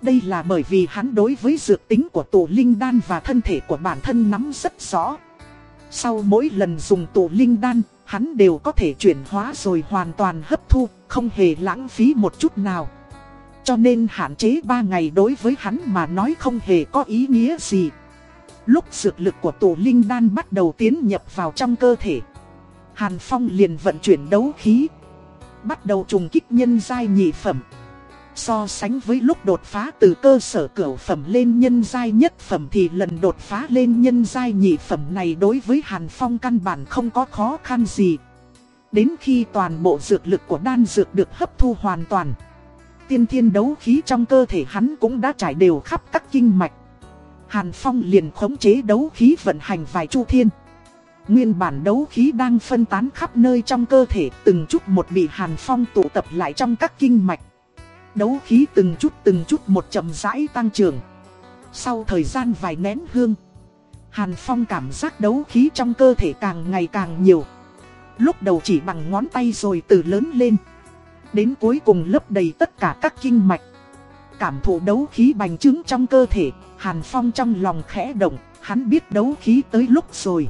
Đây là bởi vì hắn đối với dược tính của tổ linh đan và thân thể của bản thân nắm rất rõ. Sau mỗi lần dùng tổ linh đan, hắn đều có thể chuyển hóa rồi hoàn toàn hấp thu, không hề lãng phí một chút nào. Cho nên hạn chế 3 ngày đối với hắn mà nói không hề có ý nghĩa gì. Lúc dược lực của tổ linh đan bắt đầu tiến nhập vào trong cơ thể. Hàn Phong liền vận chuyển đấu khí. Bắt đầu trùng kích nhân giai nhị phẩm. So sánh với lúc đột phá từ cơ sở cửu phẩm lên nhân giai nhất phẩm thì lần đột phá lên nhân giai nhị phẩm này đối với Hàn Phong căn bản không có khó khăn gì. Đến khi toàn bộ dược lực của đan dược được hấp thu hoàn toàn. Tiên thiên đấu khí trong cơ thể hắn cũng đã trải đều khắp các kinh mạch. Hàn Phong liền khống chế đấu khí vận hành vài chu thiên. Nguyên bản đấu khí đang phân tán khắp nơi trong cơ thể, từng chút một bị Hàn Phong tụ tập lại trong các kinh mạch. Đấu khí từng chút từng chút một chậm rãi tăng trưởng. Sau thời gian vài nén hương, Hàn Phong cảm giác đấu khí trong cơ thể càng ngày càng nhiều. Lúc đầu chỉ bằng ngón tay rồi từ lớn lên. Đến cuối cùng lấp đầy tất cả các kinh mạch. Cảm thụ đấu khí bành trướng trong cơ thể, Hàn Phong trong lòng khẽ động, hắn biết đấu khí tới lúc rồi.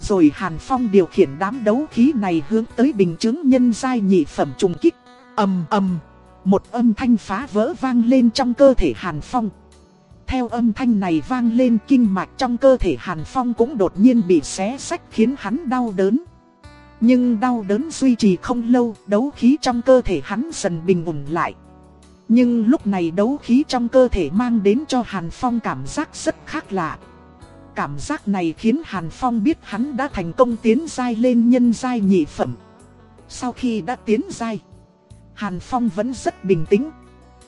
Rồi Hàn Phong điều khiển đám đấu khí này hướng tới bình chứng nhân giai nhị phẩm trùng kích. ầm ầm, một âm thanh phá vỡ vang lên trong cơ thể Hàn Phong. Theo âm thanh này vang lên kinh mạch trong cơ thể Hàn Phong cũng đột nhiên bị xé sách khiến hắn đau đớn. Nhưng đau đớn duy trì không lâu, đấu khí trong cơ thể hắn dần bình ổn lại. Nhưng lúc này đấu khí trong cơ thể mang đến cho Hàn Phong cảm giác rất khác lạ. Cảm giác này khiến Hàn Phong biết hắn đã thành công tiến giai lên nhân giai nhị phẩm. Sau khi đã tiến giai, Hàn Phong vẫn rất bình tĩnh.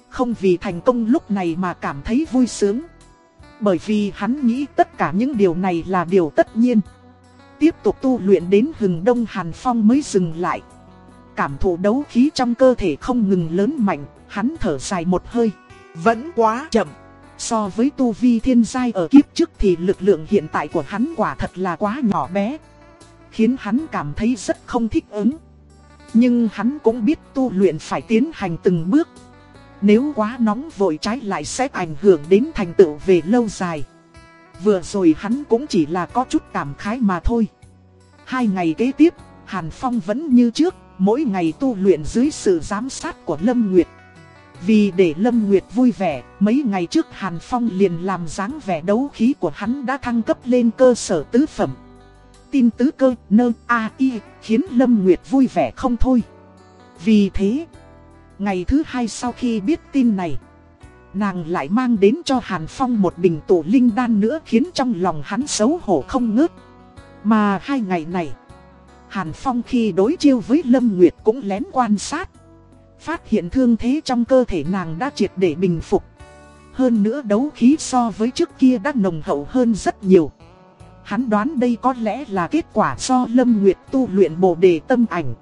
Không vì thành công lúc này mà cảm thấy vui sướng. Bởi vì hắn nghĩ tất cả những điều này là điều tất nhiên. Tiếp tục tu luyện đến hừng đông Hàn Phong mới dừng lại. Cảm thụ đấu khí trong cơ thể không ngừng lớn mạnh, hắn thở dài một hơi. Vẫn quá chậm. So với tu vi thiên giai ở kiếp trước thì lực lượng hiện tại của hắn quả thật là quá nhỏ bé. Khiến hắn cảm thấy rất không thích ứng. Nhưng hắn cũng biết tu luyện phải tiến hành từng bước. Nếu quá nóng vội trái lại sẽ ảnh hưởng đến thành tựu về lâu dài. Vừa rồi hắn cũng chỉ là có chút cảm khái mà thôi. Hai ngày kế tiếp, Hàn Phong vẫn như trước, mỗi ngày tu luyện dưới sự giám sát của Lâm Nguyệt. Vì để Lâm Nguyệt vui vẻ, mấy ngày trước Hàn Phong liền làm dáng vẻ đấu khí của hắn đã thăng cấp lên cơ sở tứ phẩm. Tin tứ cơ, nơ, a, y, khiến Lâm Nguyệt vui vẻ không thôi. Vì thế, ngày thứ hai sau khi biết tin này, nàng lại mang đến cho Hàn Phong một bình tổ linh đan nữa khiến trong lòng hắn xấu hổ không ngớt. Mà hai ngày này, Hàn Phong khi đối chiêu với Lâm Nguyệt cũng lén quan sát. Phát hiện thương thế trong cơ thể nàng đã triệt để bình phục. Hơn nữa đấu khí so với trước kia đã nồng hậu hơn rất nhiều. Hắn đoán đây có lẽ là kết quả do Lâm Nguyệt tu luyện bồ đề tâm ảnh.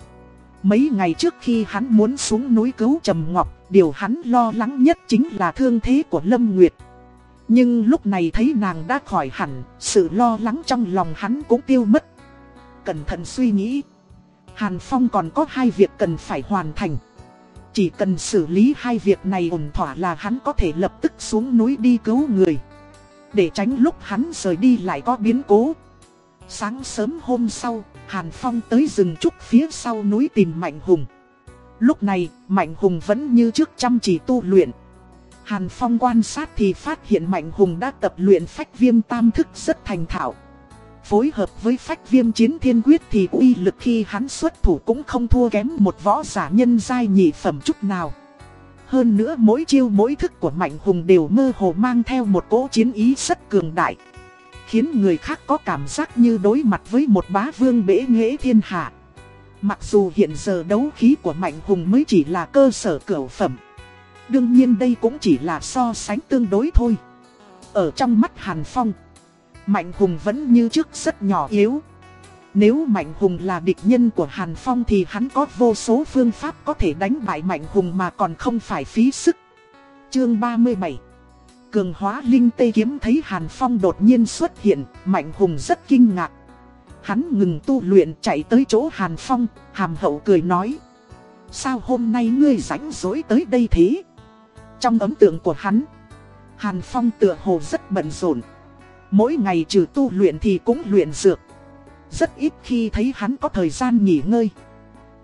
Mấy ngày trước khi hắn muốn xuống núi cứu Trầm Ngọc, điều hắn lo lắng nhất chính là thương thế của Lâm Nguyệt. Nhưng lúc này thấy nàng đã khỏi hẳn, sự lo lắng trong lòng hắn cũng tiêu mất. Cẩn thận suy nghĩ, Hàn Phong còn có hai việc cần phải hoàn thành. Chỉ cần xử lý hai việc này ổn thỏa là hắn có thể lập tức xuống núi đi cứu người. Để tránh lúc hắn rời đi lại có biến cố. Sáng sớm hôm sau, Hàn Phong tới rừng trúc phía sau núi tìm Mạnh Hùng. Lúc này, Mạnh Hùng vẫn như trước chăm chỉ tu luyện. Hàn Phong quan sát thì phát hiện Mạnh Hùng đã tập luyện phách viêm tam thức rất thành thạo. Phối hợp với phách viêm chiến thiên quyết thì uy lực khi hắn xuất thủ cũng không thua kém một võ giả nhân giai nhị phẩm chút nào. Hơn nữa mỗi chiêu mỗi thức của Mạnh Hùng đều mơ hồ mang theo một cỗ chiến ý rất cường đại. Khiến người khác có cảm giác như đối mặt với một bá vương bể nghệ thiên hạ. Mặc dù hiện giờ đấu khí của Mạnh Hùng mới chỉ là cơ sở cửu phẩm. Đương nhiên đây cũng chỉ là so sánh tương đối thôi. Ở trong mắt Hàn Phong, Mạnh Hùng vẫn như trước rất nhỏ yếu. Nếu Mạnh Hùng là địch nhân của Hàn Phong thì hắn có vô số phương pháp có thể đánh bại Mạnh Hùng mà còn không phải phí sức. Chương 37 Cường hóa Linh Tê Kiếm thấy Hàn Phong đột nhiên xuất hiện, Mạnh Hùng rất kinh ngạc. Hắn ngừng tu luyện chạy tới chỗ Hàn Phong, hàm hậu cười nói. Sao hôm nay ngươi rảnh rỗi tới đây thế? Trong ấn tượng của hắn, Hàn Phong tựa hồ rất bận rộn. Mỗi ngày trừ tu luyện thì cũng luyện dược. Rất ít khi thấy hắn có thời gian nghỉ ngơi.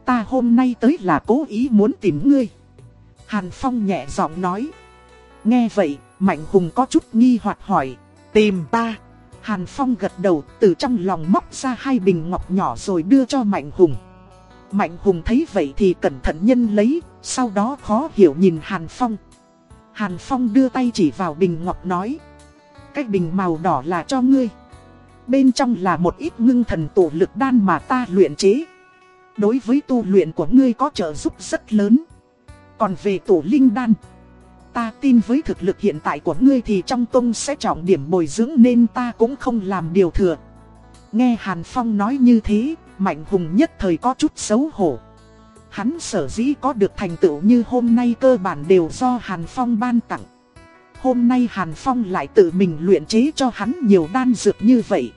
Ta hôm nay tới là cố ý muốn tìm ngươi. Hàn Phong nhẹ giọng nói. Nghe vậy, Mạnh Hùng có chút nghi hoặc hỏi. Tìm ta. Hàn Phong gật đầu từ trong lòng móc ra hai bình ngọc nhỏ rồi đưa cho Mạnh Hùng. Mạnh Hùng thấy vậy thì cẩn thận nhân lấy, sau đó khó hiểu nhìn Hàn Phong. Hàn Phong đưa tay chỉ vào bình ngọc nói. Cái bình màu đỏ là cho ngươi. Bên trong là một ít ngưng thần tổ lực đan mà ta luyện chế. Đối với tu luyện của ngươi có trợ giúp rất lớn. Còn về tổ linh đan, ta tin với thực lực hiện tại của ngươi thì trong tông sẽ trọng điểm bồi dưỡng nên ta cũng không làm điều thừa. Nghe Hàn Phong nói như thế, Mạnh Hùng nhất thời có chút xấu hổ. Hắn sở dĩ có được thành tựu như hôm nay cơ bản đều do Hàn Phong ban tặng. Hôm nay Hàn Phong lại tự mình luyện chế cho hắn nhiều đan dược như vậy.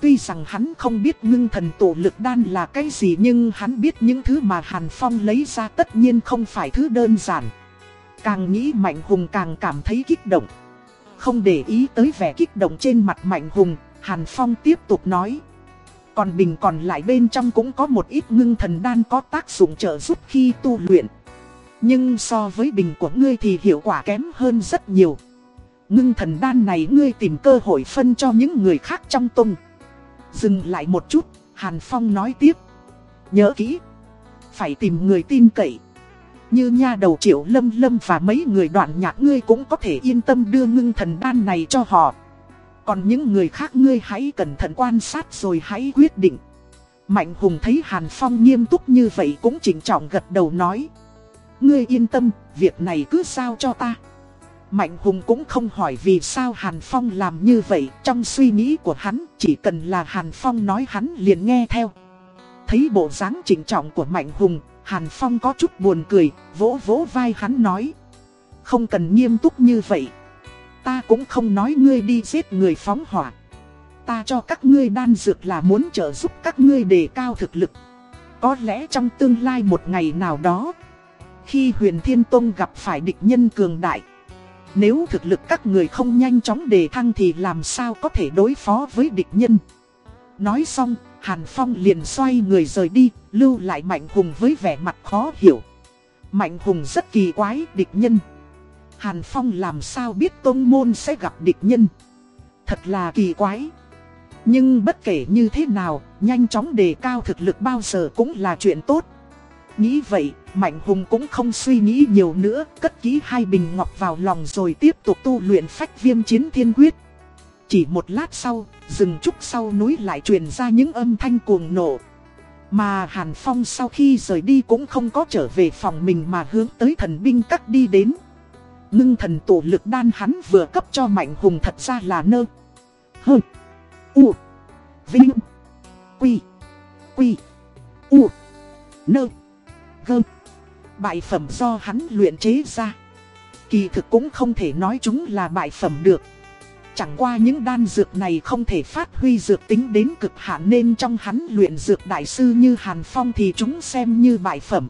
Tuy rằng hắn không biết ngưng thần tổ lực đan là cái gì nhưng hắn biết những thứ mà Hàn Phong lấy ra tất nhiên không phải thứ đơn giản. Càng nghĩ Mạnh Hùng càng cảm thấy kích động. Không để ý tới vẻ kích động trên mặt Mạnh Hùng, Hàn Phong tiếp tục nói. Còn bình còn lại bên trong cũng có một ít ngưng thần đan có tác dụng trợ giúp khi tu luyện. Nhưng so với bình của ngươi thì hiệu quả kém hơn rất nhiều. Ngưng thần đan này ngươi tìm cơ hội phân cho những người khác trong tung. Dừng lại một chút, Hàn Phong nói tiếp. Nhớ kỹ, phải tìm người tin cậy. Như nha đầu triệu lâm lâm và mấy người đoạn nhạc ngươi cũng có thể yên tâm đưa ngưng thần đan này cho họ. Còn những người khác ngươi hãy cẩn thận quan sát rồi hãy quyết định. Mạnh Hùng thấy Hàn Phong nghiêm túc như vậy cũng chỉnh trọng gật đầu nói. Ngươi yên tâm, việc này cứ sao cho ta. Mạnh Hùng cũng không hỏi vì sao Hàn Phong làm như vậy, trong suy nghĩ của hắn, chỉ cần là Hàn Phong nói hắn liền nghe theo. Thấy bộ dáng chỉnh trọng của Mạnh Hùng, Hàn Phong có chút buồn cười, vỗ vỗ vai hắn nói. Không cần nghiêm túc như vậy. Ta cũng không nói ngươi đi giết người phóng hỏa. Ta cho các ngươi đan dược là muốn trợ giúp các ngươi đề cao thực lực. Có lẽ trong tương lai một ngày nào đó, khi huyền Thiên Tông gặp phải địch nhân cường đại, nếu thực lực các người không nhanh chóng đề thăng thì làm sao có thể đối phó với địch nhân. Nói xong, Hàn Phong liền xoay người rời đi, lưu lại Mạnh Hùng với vẻ mặt khó hiểu. Mạnh Hùng rất kỳ quái địch nhân. Hàn Phong làm sao biết tôn môn sẽ gặp địch nhân. Thật là kỳ quái. Nhưng bất kể như thế nào, nhanh chóng đề cao thực lực bao giờ cũng là chuyện tốt. Nghĩ vậy, Mạnh Hùng cũng không suy nghĩ nhiều nữa, cất ký hai bình ngọc vào lòng rồi tiếp tục tu luyện phách viêm chiến thiên quyết. Chỉ một lát sau, rừng trúc sau núi lại truyền ra những âm thanh cuồng nổ. Mà Hàn Phong sau khi rời đi cũng không có trở về phòng mình mà hướng tới thần binh các đi đến. Ngưng thần tổ lực đan hắn vừa cấp cho Mạnh Hùng thật ra là nơ. Hơ. U. Vinh. Quy. Quy. U. Nơ. Gơ. Bại phẩm do hắn luyện chế ra. Kỳ thực cũng không thể nói chúng là bại phẩm được. Chẳng qua những đan dược này không thể phát huy dược tính đến cực hạn nên trong hắn luyện dược đại sư như Hàn Phong thì chúng xem như bại phẩm.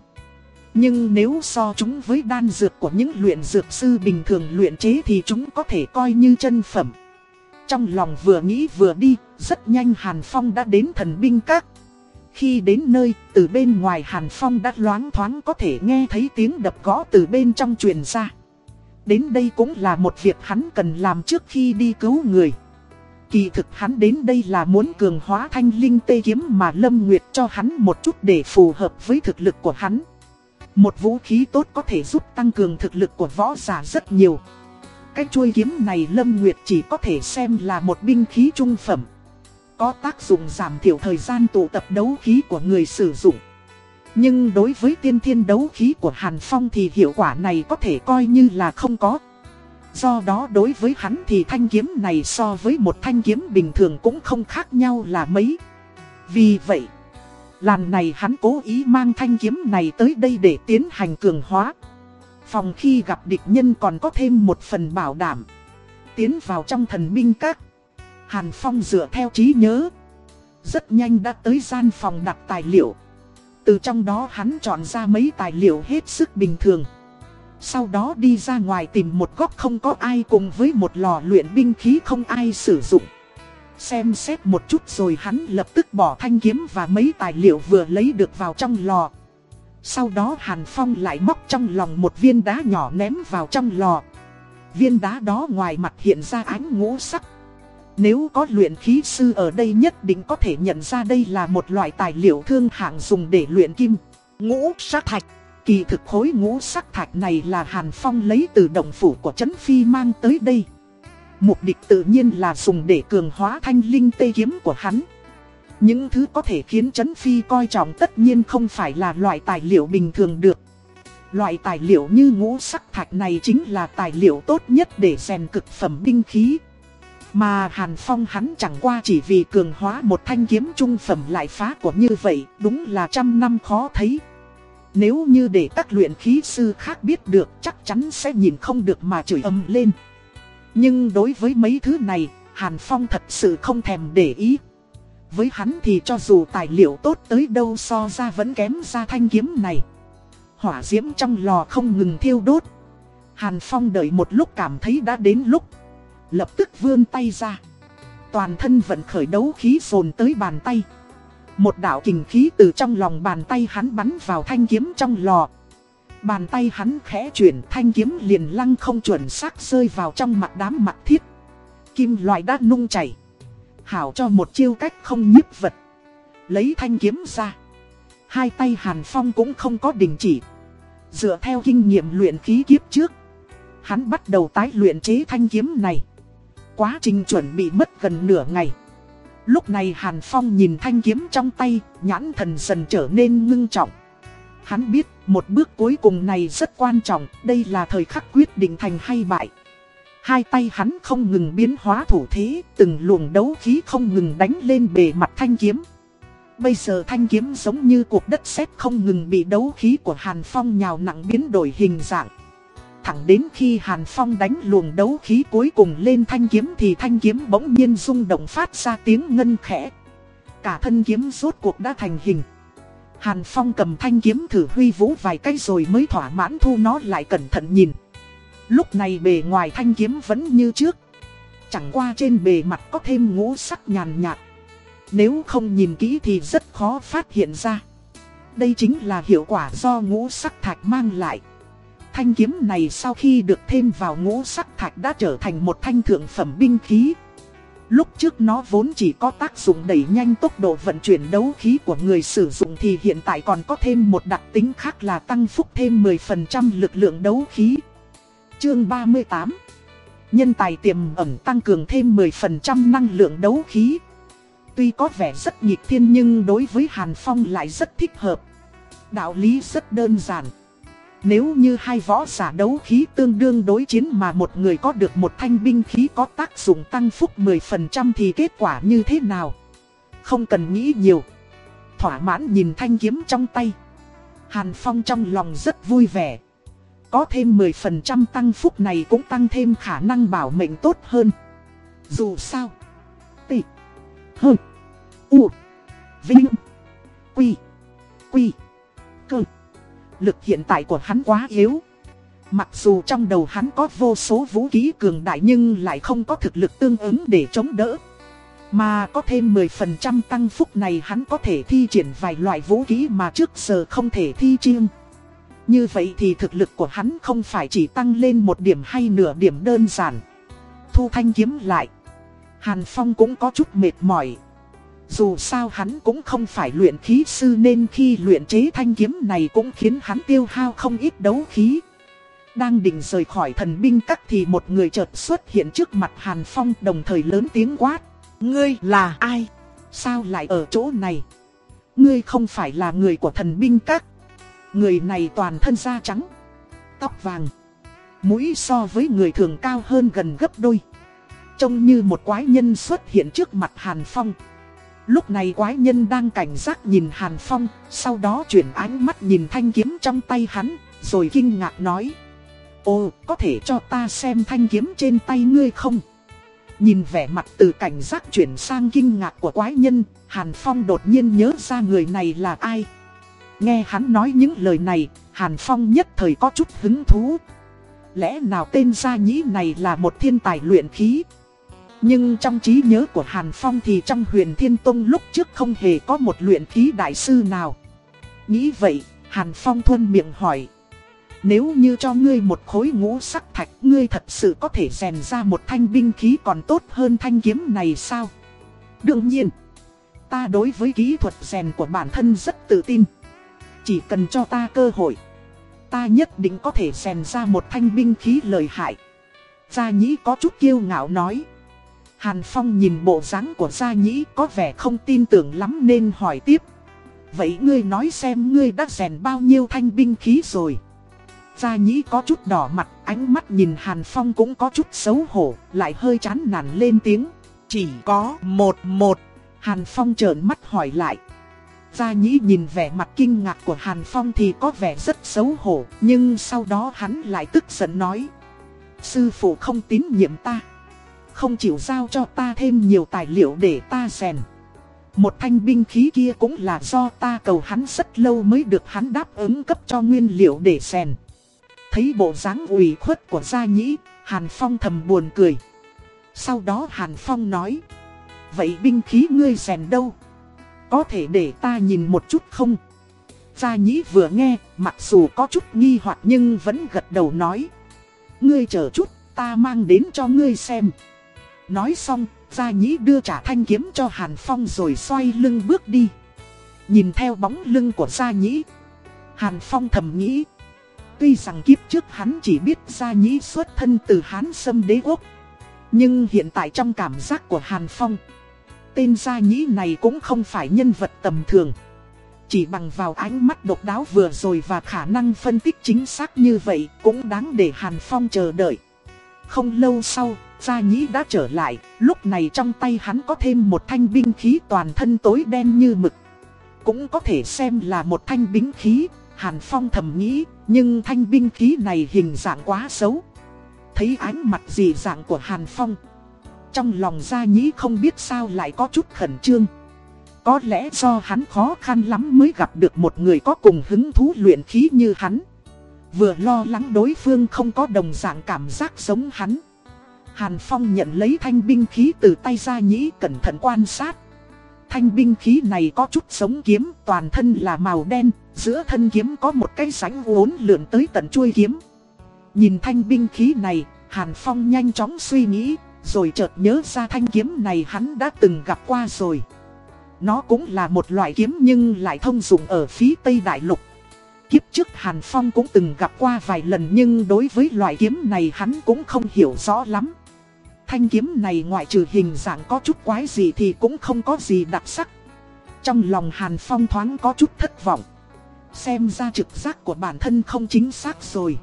Nhưng nếu so chúng với đan dược của những luyện dược sư bình thường luyện chế thì chúng có thể coi như chân phẩm. Trong lòng vừa nghĩ vừa đi, rất nhanh Hàn Phong đã đến thần binh các. Khi đến nơi, từ bên ngoài Hàn Phong đã loáng thoáng có thể nghe thấy tiếng đập gõ từ bên trong truyền ra. Đến đây cũng là một việc hắn cần làm trước khi đi cứu người. Kỳ thực hắn đến đây là muốn cường hóa thanh linh tê kiếm mà Lâm Nguyệt cho hắn một chút để phù hợp với thực lực của hắn. Một vũ khí tốt có thể giúp tăng cường thực lực của võ giả rất nhiều. Cái chuôi kiếm này Lâm Nguyệt chỉ có thể xem là một binh khí trung phẩm. Có tác dụng giảm thiểu thời gian tụ tập đấu khí của người sử dụng. Nhưng đối với tiên thiên đấu khí của Hàn Phong thì hiệu quả này có thể coi như là không có. Do đó đối với hắn thì thanh kiếm này so với một thanh kiếm bình thường cũng không khác nhau là mấy. Vì vậy, lần này hắn cố ý mang thanh kiếm này tới đây để tiến hành cường hóa. Phòng khi gặp địch nhân còn có thêm một phần bảo đảm. Tiến vào trong thần binh các. Hàn Phong dựa theo trí nhớ. Rất nhanh đã tới gian phòng đặt tài liệu. Từ trong đó hắn chọn ra mấy tài liệu hết sức bình thường. Sau đó đi ra ngoài tìm một góc không có ai cùng với một lò luyện binh khí không ai sử dụng. Xem xét một chút rồi hắn lập tức bỏ thanh kiếm và mấy tài liệu vừa lấy được vào trong lò. Sau đó Hàn Phong lại móc trong lòng một viên đá nhỏ ném vào trong lò. Viên đá đó ngoài mặt hiện ra ánh ngũ sắc. Nếu có luyện khí sư ở đây nhất định có thể nhận ra đây là một loại tài liệu thương hạng dùng để luyện kim. Ngũ sắc thạch. Kỳ thực khối ngũ sắc thạch này là Hàn Phong lấy từ động phủ của Trấn Phi mang tới đây. Mục đích tự nhiên là dùng để cường hóa thanh linh tê kiếm của hắn. Những thứ có thể khiến Trấn Phi coi trọng tất nhiên không phải là loại tài liệu bình thường được. Loại tài liệu như ngũ sắc thạch này chính là tài liệu tốt nhất để rèn cực phẩm binh khí. Mà Hàn Phong hắn chẳng qua chỉ vì cường hóa một thanh kiếm trung phẩm lại phá của như vậy, đúng là trăm năm khó thấy. Nếu như để các luyện khí sư khác biết được chắc chắn sẽ nhìn không được mà chửi âm lên. Nhưng đối với mấy thứ này, Hàn Phong thật sự không thèm để ý. Với hắn thì cho dù tài liệu tốt tới đâu so ra vẫn kém ra thanh kiếm này. Hỏa diễm trong lò không ngừng thiêu đốt. Hàn Phong đợi một lúc cảm thấy đã đến lúc. Lập tức vươn tay ra. Toàn thân vận khởi đấu khí dồn tới bàn tay. Một đạo kình khí từ trong lòng bàn tay hắn bắn vào thanh kiếm trong lò. Bàn tay hắn khẽ chuyển, thanh kiếm liền lăng không chuẩn xác rơi vào trong mặt đám mặt thiết. Kim loại đã nung chảy. Hảo cho một chiêu cách không nhiếp vật. Lấy thanh kiếm ra. Hai tay Hàn Phong cũng không có đình chỉ. Dựa theo kinh nghiệm luyện khí kiếp trước. Hắn bắt đầu tái luyện chế thanh kiếm này. Quá trình chuẩn bị mất gần nửa ngày. Lúc này Hàn Phong nhìn thanh kiếm trong tay, nhãn thần dần trở nên ngưng trọng. Hắn biết một bước cuối cùng này rất quan trọng, đây là thời khắc quyết định thành hay bại. Hai tay hắn không ngừng biến hóa thủ thế, từng luồng đấu khí không ngừng đánh lên bề mặt thanh kiếm. Bây giờ thanh kiếm giống như cuộc đất sét không ngừng bị đấu khí của Hàn Phong nhào nặng biến đổi hình dạng. Thẳng đến khi Hàn Phong đánh luồng đấu khí cuối cùng lên thanh kiếm thì thanh kiếm bỗng nhiên rung động phát ra tiếng ngân khẽ. Cả thân kiếm rốt cuộc đã thành hình. Hàn Phong cầm thanh kiếm thử huy vũ vài cái rồi mới thỏa mãn thu nó lại cẩn thận nhìn. Lúc này bề ngoài thanh kiếm vẫn như trước. Chẳng qua trên bề mặt có thêm ngũ sắc nhàn nhạt. Nếu không nhìn kỹ thì rất khó phát hiện ra. đây chính là hiệu quả do ngũ sắc thạch mang lại. Thanh kiếm này sau khi được thêm vào ngũ sắc thạch đã trở thành một thanh thượng phẩm binh khí. Lúc trước nó vốn chỉ có tác dụng đẩy nhanh tốc độ vận chuyển đấu khí của người sử dụng thì hiện tại còn có thêm một đặc tính khác là tăng phúc thêm 10% lực lượng đấu khí. Chương 38 Nhân tài tiềm ẩn tăng cường thêm 10% năng lượng đấu khí. Tuy có vẻ rất nhịp thiên nhưng đối với Hàn Phong lại rất thích hợp. Đạo lý rất đơn giản. Nếu như hai võ giả đấu khí tương đương đối chiến mà một người có được một thanh binh khí có tác dụng tăng phúc 10% thì kết quả như thế nào? Không cần nghĩ nhiều. Thỏa mãn nhìn thanh kiếm trong tay. Hàn Phong trong lòng rất vui vẻ. Có thêm 10% tăng phúc này cũng tăng thêm khả năng bảo mệnh tốt hơn. Dù sao. Tị. Hơn. U. Vinh. Quy. Quy. Lực hiện tại của hắn quá yếu. Mặc dù trong đầu hắn có vô số vũ khí cường đại nhưng lại không có thực lực tương ứng để chống đỡ. Mà có thêm 10% tăng phúc này hắn có thể thi triển vài loại vũ khí mà trước giờ không thể thi chiêm. Như vậy thì thực lực của hắn không phải chỉ tăng lên một điểm hay nửa điểm đơn giản. Thu thanh kiếm lại. Hàn Phong cũng có chút mệt mỏi. Dù sao hắn cũng không phải luyện khí sư nên khi luyện chế thanh kiếm này cũng khiến hắn tiêu hao không ít đấu khí. Đang định rời khỏi thần binh các thì một người chợt xuất hiện trước mặt Hàn Phong đồng thời lớn tiếng quát. Ngươi là ai? Sao lại ở chỗ này? Ngươi không phải là người của thần binh các. Người này toàn thân da trắng, tóc vàng, mũi so với người thường cao hơn gần gấp đôi. Trông như một quái nhân xuất hiện trước mặt Hàn Phong. Lúc này quái nhân đang cảnh giác nhìn Hàn Phong, sau đó chuyển ánh mắt nhìn thanh kiếm trong tay hắn, rồi kinh ngạc nói. Ồ, có thể cho ta xem thanh kiếm trên tay ngươi không? Nhìn vẻ mặt từ cảnh giác chuyển sang kinh ngạc của quái nhân, Hàn Phong đột nhiên nhớ ra người này là ai. Nghe hắn nói những lời này, Hàn Phong nhất thời có chút hứng thú. Lẽ nào tên gia nhĩ này là một thiên tài luyện khí? Nhưng trong trí nhớ của Hàn Phong thì trong huyền Thiên Tông lúc trước không hề có một luyện khí đại sư nào. Nghĩ vậy, Hàn Phong thuân miệng hỏi. Nếu như cho ngươi một khối ngũ sắc thạch, ngươi thật sự có thể rèn ra một thanh binh khí còn tốt hơn thanh kiếm này sao? Đương nhiên, ta đối với kỹ thuật rèn của bản thân rất tự tin. Chỉ cần cho ta cơ hội, ta nhất định có thể rèn ra một thanh binh khí lợi hại. Gia Nhĩ có chút kiêu ngạo nói. Hàn Phong nhìn bộ dáng của Gia Nhĩ có vẻ không tin tưởng lắm nên hỏi tiếp. Vậy ngươi nói xem ngươi đã rèn bao nhiêu thanh binh khí rồi. Gia Nhĩ có chút đỏ mặt, ánh mắt nhìn Hàn Phong cũng có chút xấu hổ, lại hơi chán nản lên tiếng. Chỉ có một một. Hàn Phong trợn mắt hỏi lại. Gia Nhĩ nhìn vẻ mặt kinh ngạc của Hàn Phong thì có vẻ rất xấu hổ, nhưng sau đó hắn lại tức giận nói. Sư phụ không tín nhiệm ta không chịu giao cho ta thêm nhiều tài liệu để ta rèn. Một thanh binh khí kia cũng là do ta cầu hắn rất lâu mới được hắn đáp ứng cấp cho nguyên liệu để rèn. Thấy bộ dáng ủy khuất của gia nhĩ, Hàn Phong thầm buồn cười. Sau đó Hàn Phong nói, vậy binh khí ngươi rèn đâu? Có thể để ta nhìn một chút không? Gia nhĩ vừa nghe, mặc dù có chút nghi hoặc nhưng vẫn gật đầu nói. Ngươi chờ chút, ta mang đến cho ngươi xem. Nói xong, Gia Nhĩ đưa trả thanh kiếm cho Hàn Phong rồi xoay lưng bước đi. Nhìn theo bóng lưng của Gia Nhĩ, Hàn Phong thầm nghĩ. Tuy rằng kiếp trước hắn chỉ biết Gia Nhĩ xuất thân từ Hán Sâm Đế Quốc. Nhưng hiện tại trong cảm giác của Hàn Phong, tên Gia Nhĩ này cũng không phải nhân vật tầm thường. Chỉ bằng vào ánh mắt độc đáo vừa rồi và khả năng phân tích chính xác như vậy cũng đáng để Hàn Phong chờ đợi. Không lâu sau, Gia Nhĩ đã trở lại, lúc này trong tay hắn có thêm một thanh binh khí toàn thân tối đen như mực. Cũng có thể xem là một thanh binh khí, Hàn Phong thầm nghĩ, nhưng thanh binh khí này hình dạng quá xấu. Thấy ánh mặt dị dạng của Hàn Phong. Trong lòng Gia Nhĩ không biết sao lại có chút khẩn trương. Có lẽ do hắn khó khăn lắm mới gặp được một người có cùng hứng thú luyện khí như hắn. Vừa lo lắng đối phương không có đồng dạng cảm giác giống hắn. Hàn Phong nhận lấy thanh binh khí từ tay Gia Nhĩ cẩn thận quan sát. Thanh binh khí này có chút giống kiếm, toàn thân là màu đen, giữa thân kiếm có một cái sánh uốn lượn tới tận chuôi kiếm. Nhìn thanh binh khí này, Hàn Phong nhanh chóng suy nghĩ, rồi chợt nhớ ra thanh kiếm này hắn đã từng gặp qua rồi. Nó cũng là một loại kiếm nhưng lại thông dụng ở phía Tây Đại Lục. Kiếp trước Hàn Phong cũng từng gặp qua vài lần nhưng đối với loại kiếm này hắn cũng không hiểu rõ lắm. Thanh kiếm này ngoại trừ hình dạng có chút quái gì thì cũng không có gì đặc sắc. Trong lòng Hàn Phong thoáng có chút thất vọng. Xem ra trực giác của bản thân không chính xác rồi.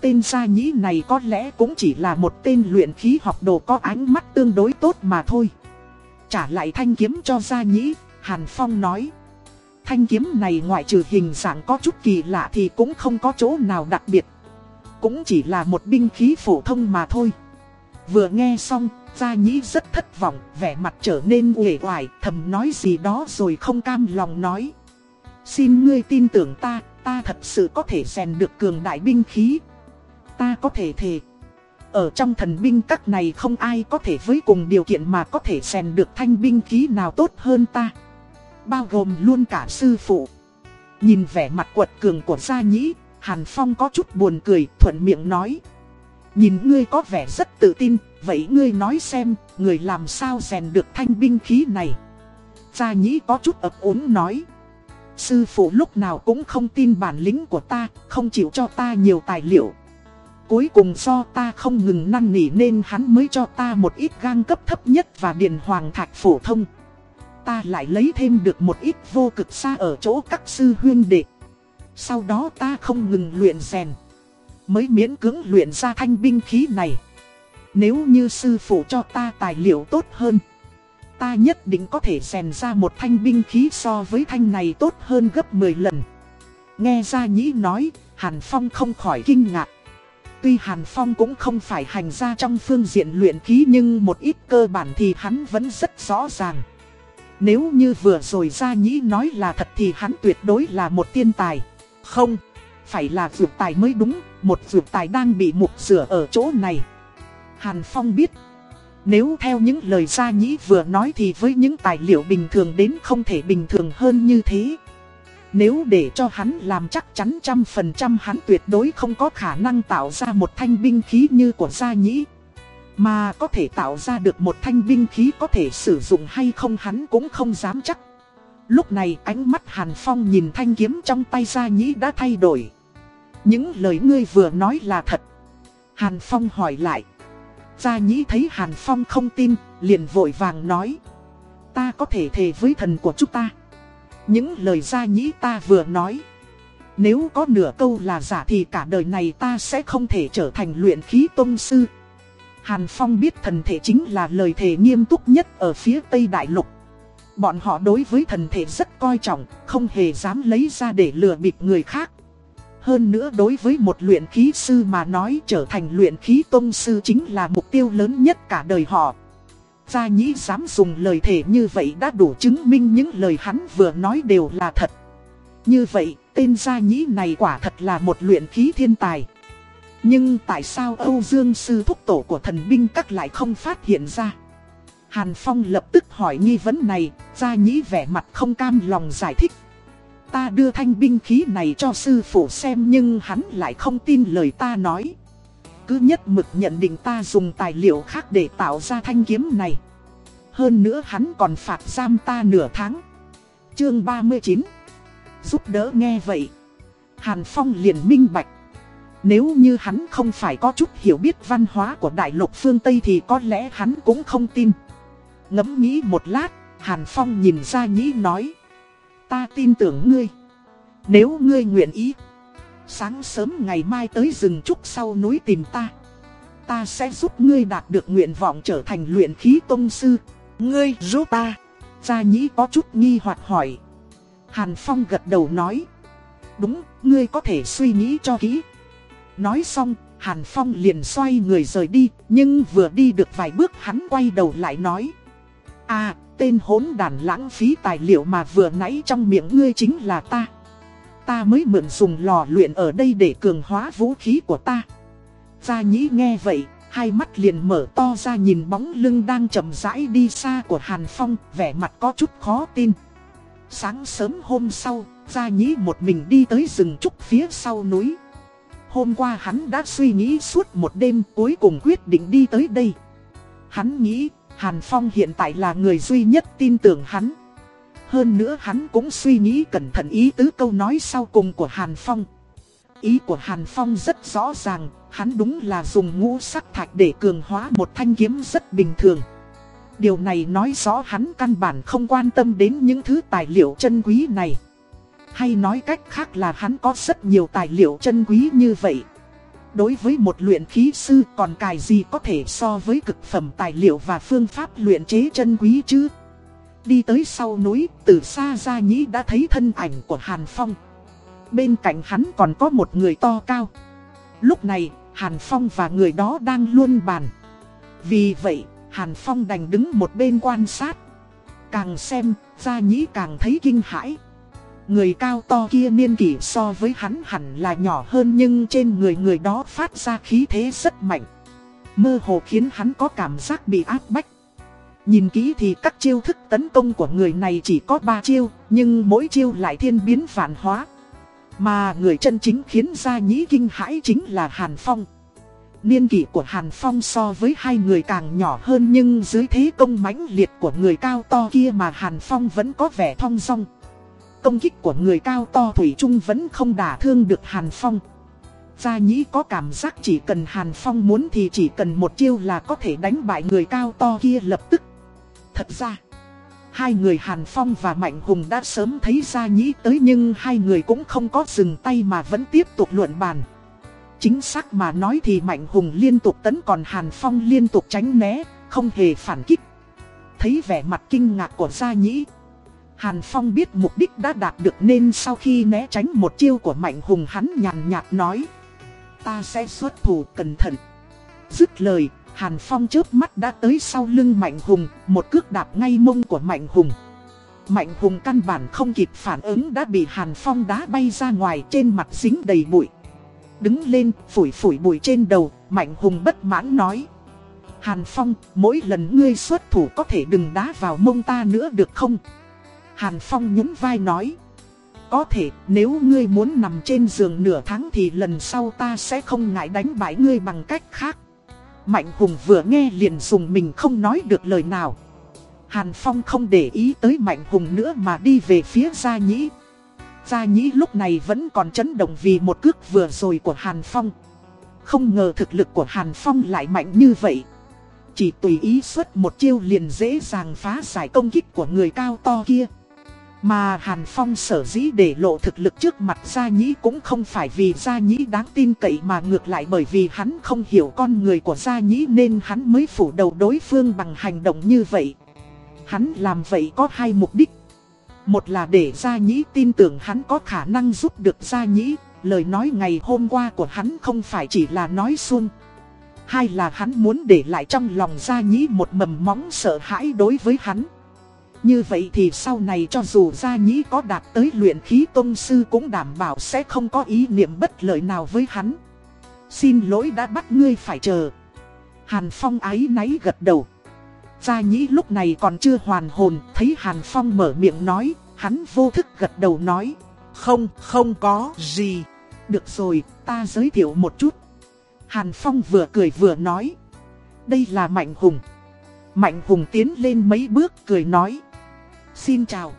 Tên gia nhĩ này có lẽ cũng chỉ là một tên luyện khí học đồ có ánh mắt tương đối tốt mà thôi. Trả lại thanh kiếm cho gia nhĩ, Hàn Phong nói. Thanh kiếm này ngoại trừ hình dạng có chút kỳ lạ thì cũng không có chỗ nào đặc biệt. Cũng chỉ là một binh khí phổ thông mà thôi. Vừa nghe xong, gia nhĩ rất thất vọng, vẻ mặt trở nên uể oải, thầm nói gì đó rồi không cam lòng nói. Xin ngươi tin tưởng ta, ta thật sự có thể rèn được cường đại binh khí. Ta có thể thề. Ở trong thần binh các này không ai có thể với cùng điều kiện mà có thể rèn được thanh binh khí nào tốt hơn ta. Bao gồm luôn cả sư phụ. Nhìn vẻ mặt quật cường của gia nhĩ, Hàn Phong có chút buồn cười, thuận miệng nói. Nhìn ngươi có vẻ rất tự tin, vậy ngươi nói xem, người làm sao rèn được thanh binh khí này. Gia nhĩ có chút ấp úng nói. Sư phụ lúc nào cũng không tin bản lĩnh của ta, không chịu cho ta nhiều tài liệu. Cuối cùng do ta không ngừng năn nỉ nên hắn mới cho ta một ít gang cấp thấp nhất và điện hoàng thạch phổ thông. Ta lại lấy thêm được một ít vô cực xa ở chỗ các sư huyên đệ. Sau đó ta không ngừng luyện rèn. Mới miễn cưỡng luyện ra thanh binh khí này. Nếu như sư phụ cho ta tài liệu tốt hơn. Ta nhất định có thể rèn ra một thanh binh khí so với thanh này tốt hơn gấp 10 lần. Nghe ra nhĩ nói, Hàn Phong không khỏi kinh ngạc. Tuy Hàn Phong cũng không phải hành ra trong phương diện luyện khí nhưng một ít cơ bản thì hắn vẫn rất rõ ràng. Nếu như vừa rồi ra nhĩ nói là thật thì hắn tuyệt đối là một tiên tài. Không, phải là vượt tài mới đúng, một vượt tài đang bị mục rửa ở chỗ này. Hàn Phong biết, nếu theo những lời gia nhĩ vừa nói thì với những tài liệu bình thường đến không thể bình thường hơn như thế. Nếu để cho hắn làm chắc chắn trăm phần trăm hắn tuyệt đối không có khả năng tạo ra một thanh binh khí như của gia nhĩ. Mà có thể tạo ra được một thanh binh khí có thể sử dụng hay không hắn cũng không dám chắc. Lúc này ánh mắt Hàn Phong nhìn thanh kiếm trong tay gia nhĩ đã thay đổi. Những lời ngươi vừa nói là thật. Hàn Phong hỏi lại. Gia nhĩ thấy Hàn Phong không tin, liền vội vàng nói. Ta có thể thề với thần của chúng ta. Những lời gia nhĩ ta vừa nói. Nếu có nửa câu là giả thì cả đời này ta sẽ không thể trở thành luyện khí tôn sư. Hàn Phong biết thần thể chính là lời thề nghiêm túc nhất ở phía Tây Đại Lục. Bọn họ đối với thần thể rất coi trọng, không hề dám lấy ra để lừa bịp người khác. Hơn nữa đối với một luyện khí sư mà nói trở thành luyện khí tôn sư chính là mục tiêu lớn nhất cả đời họ. Gia Nhĩ dám dùng lời thể như vậy đã đủ chứng minh những lời hắn vừa nói đều là thật. Như vậy, tên Gia Nhĩ này quả thật là một luyện khí thiên tài. Nhưng tại sao Âu Dương sư thúc tổ của thần binh các lại không phát hiện ra? Hàn Phong lập tức hỏi nghi vấn này, Gia Nhĩ vẻ mặt không cam lòng giải thích. Ta đưa thanh binh khí này cho sư phụ xem nhưng hắn lại không tin lời ta nói cứ nhất mực nhận định ta dùng tài liệu khác để tạo ra thanh kiếm này. Hơn nữa hắn còn phạt giam ta nửa tháng. Chương 39 Giúp đỡ nghe vậy. Hàn Phong liền minh bạch. Nếu như hắn không phải có chút hiểu biết văn hóa của đại lục phương Tây thì có lẽ hắn cũng không tin. Ngẫm nghĩ một lát, Hàn Phong nhìn ra nhĩ nói. Ta tin tưởng ngươi. Nếu ngươi nguyện ý. Sáng sớm ngày mai tới rừng trúc sau núi tìm ta Ta sẽ giúp ngươi đạt được nguyện vọng trở thành luyện khí tông sư Ngươi giúp ta Gia Nhĩ có chút nghi hoặc hỏi Hàn Phong gật đầu nói Đúng, ngươi có thể suy nghĩ cho kỹ Nói xong, Hàn Phong liền xoay người rời đi Nhưng vừa đi được vài bước hắn quay đầu lại nói À, tên hỗn đàn lãng phí tài liệu mà vừa nãy trong miệng ngươi chính là ta Ta mới mượn dùng lò luyện ở đây để cường hóa vũ khí của ta Gia nhĩ nghe vậy, Hai mắt liền mở to ra nhìn bóng lưng đang chậm rãi đi xa của Hàn Phong, vẻ mặt có chút khó tin. Sáng sớm hôm sau, Gia Nhĩ một mình đi tới rừng trúc phía sau núi. Hôm qua hắn đã suy nghĩ suốt một đêm cuối cùng quyết định đi tới đây. Hắn nghĩ Hàn Phong hiện tại là người duy nhất tin tưởng hắn. Hơn nữa hắn cũng suy nghĩ cẩn thận ý tứ câu nói sau cùng của Hàn Phong. Ý của Hàn Phong rất rõ ràng, hắn đúng là dùng ngũ sắc thạch để cường hóa một thanh kiếm rất bình thường. Điều này nói rõ hắn căn bản không quan tâm đến những thứ tài liệu chân quý này. Hay nói cách khác là hắn có rất nhiều tài liệu chân quý như vậy. Đối với một luyện khí sư còn cài gì có thể so với cực phẩm tài liệu và phương pháp luyện chế chân quý chứ? Đi tới sau núi, từ xa ra nhĩ đã thấy thân ảnh của Hàn Phong. Bên cạnh hắn còn có một người to cao. Lúc này, Hàn Phong và người đó đang luôn bàn. Vì vậy, Hàn Phong đành đứng một bên quan sát. Càng xem, Gia Nhĩ càng thấy kinh hãi. Người cao to kia niên kỷ so với hắn hẳn là nhỏ hơn nhưng trên người người đó phát ra khí thế rất mạnh. Mơ hồ khiến hắn có cảm giác bị áp bách. Nhìn kỹ thì các chiêu thức tấn công của người này chỉ có 3 chiêu, nhưng mỗi chiêu lại thiên biến vạn hóa. Mà người chân chính khiến gia nhĩ kinh hãi chính là Hàn Phong. Niên kỷ của Hàn Phong so với hai người càng nhỏ hơn nhưng dưới thế công mãnh liệt của người cao to kia mà Hàn Phong vẫn có vẻ thong dong. Công kích của người cao to Thủy Trung vẫn không đả thương được Hàn Phong. Gia Nhĩ có cảm giác chỉ cần Hàn Phong muốn thì chỉ cần một chiêu là có thể đánh bại người cao to kia lập tức. Thật ra, hai người Hàn Phong và Mạnh Hùng đã sớm thấy Gia Nhĩ tới nhưng hai người cũng không có dừng tay mà vẫn tiếp tục luận bàn. Chính xác mà nói thì Mạnh Hùng liên tục tấn còn Hàn Phong liên tục tránh né, không hề phản kích. Thấy vẻ mặt kinh ngạc của Gia Nhĩ. Hàn Phong biết mục đích đã đạt được nên sau khi né tránh một chiêu của Mạnh Hùng hắn nhàn nhạt nói. Ta sẽ xuất thủ cẩn thận. Dứt lời, Hàn Phong chớp mắt đã tới sau lưng Mạnh Hùng, một cước đạp ngay mông của Mạnh Hùng. Mạnh Hùng căn bản không kịp phản ứng đã bị Hàn Phong đá bay ra ngoài trên mặt dính đầy bụi. Đứng lên, phủi phủi bụi trên đầu, Mạnh Hùng bất mãn nói. Hàn Phong, mỗi lần ngươi xuất thủ có thể đừng đá vào mông ta nữa được không? Hàn Phong nhún vai nói. Có thể, nếu ngươi muốn nằm trên giường nửa tháng thì lần sau ta sẽ không ngại đánh bại ngươi bằng cách khác. Mạnh Hùng vừa nghe liền dùng mình không nói được lời nào. Hàn Phong không để ý tới Mạnh Hùng nữa mà đi về phía Gia Nhĩ. Gia Nhĩ lúc này vẫn còn chấn động vì một cước vừa rồi của Hàn Phong. Không ngờ thực lực của Hàn Phong lại mạnh như vậy. Chỉ tùy ý xuất một chiêu liền dễ dàng phá giải công kích của người cao to kia. Mà Hàn Phong sở dĩ để lộ thực lực trước mặt Gia Nhĩ cũng không phải vì Gia Nhĩ đáng tin cậy mà ngược lại bởi vì hắn không hiểu con người của Gia Nhĩ nên hắn mới phủ đầu đối phương bằng hành động như vậy. Hắn làm vậy có hai mục đích. Một là để Gia Nhĩ tin tưởng hắn có khả năng giúp được Gia Nhĩ, lời nói ngày hôm qua của hắn không phải chỉ là nói xuông. Hai là hắn muốn để lại trong lòng Gia Nhĩ một mầm móng sợ hãi đối với hắn. Như vậy thì sau này cho dù Gia Nhĩ có đạt tới luyện khí tôn sư cũng đảm bảo sẽ không có ý niệm bất lợi nào với hắn. Xin lỗi đã bắt ngươi phải chờ. Hàn Phong ái náy gật đầu. Gia Nhĩ lúc này còn chưa hoàn hồn, thấy Hàn Phong mở miệng nói, hắn vô thức gật đầu nói. Không, không có gì. Được rồi, ta giới thiệu một chút. Hàn Phong vừa cười vừa nói. Đây là Mạnh Hùng. Mạnh Hùng tiến lên mấy bước cười nói. Xin chào.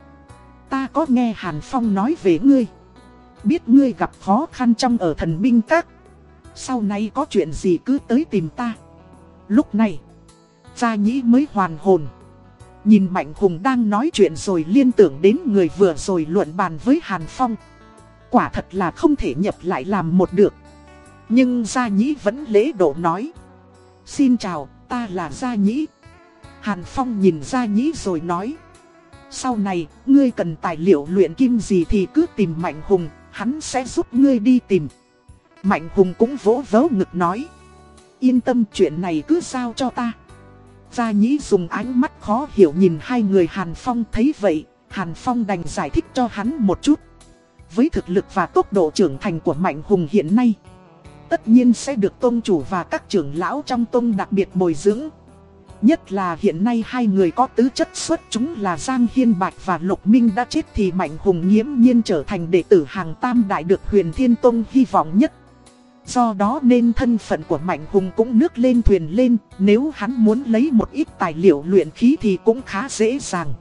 Ta có nghe Hàn Phong nói về ngươi. Biết ngươi gặp khó khăn trong ở thần binh các. Sau này có chuyện gì cứ tới tìm ta. Lúc này, Gia Nhĩ mới hoàn hồn. Nhìn Mạnh Hùng đang nói chuyện rồi liên tưởng đến người vừa rồi luận bàn với Hàn Phong. Quả thật là không thể nhập lại làm một được. Nhưng Gia Nhĩ vẫn lễ độ nói. Xin chào, ta là Gia Nhĩ. Hàn Phong nhìn Gia Nhĩ rồi nói. Sau này, ngươi cần tài liệu luyện kim gì thì cứ tìm Mạnh Hùng, hắn sẽ giúp ngươi đi tìm. Mạnh Hùng cũng vỗ vớ ngực nói. Yên tâm chuyện này cứ giao cho ta. Gia Nhĩ dùng ánh mắt khó hiểu nhìn hai người Hàn Phong thấy vậy, Hàn Phong đành giải thích cho hắn một chút. Với thực lực và tốc độ trưởng thành của Mạnh Hùng hiện nay, tất nhiên sẽ được tôn chủ và các trưởng lão trong tôn đặc biệt bồi dưỡng. Nhất là hiện nay hai người có tứ chất xuất chúng là Giang Hiên Bạch và Lục Minh đã chết thì Mạnh Hùng nghiễm nhiên trở thành đệ tử hàng tam đại được huyền Thiên Tông hy vọng nhất. Do đó nên thân phận của Mạnh Hùng cũng nước lên thuyền lên, nếu hắn muốn lấy một ít tài liệu luyện khí thì cũng khá dễ dàng.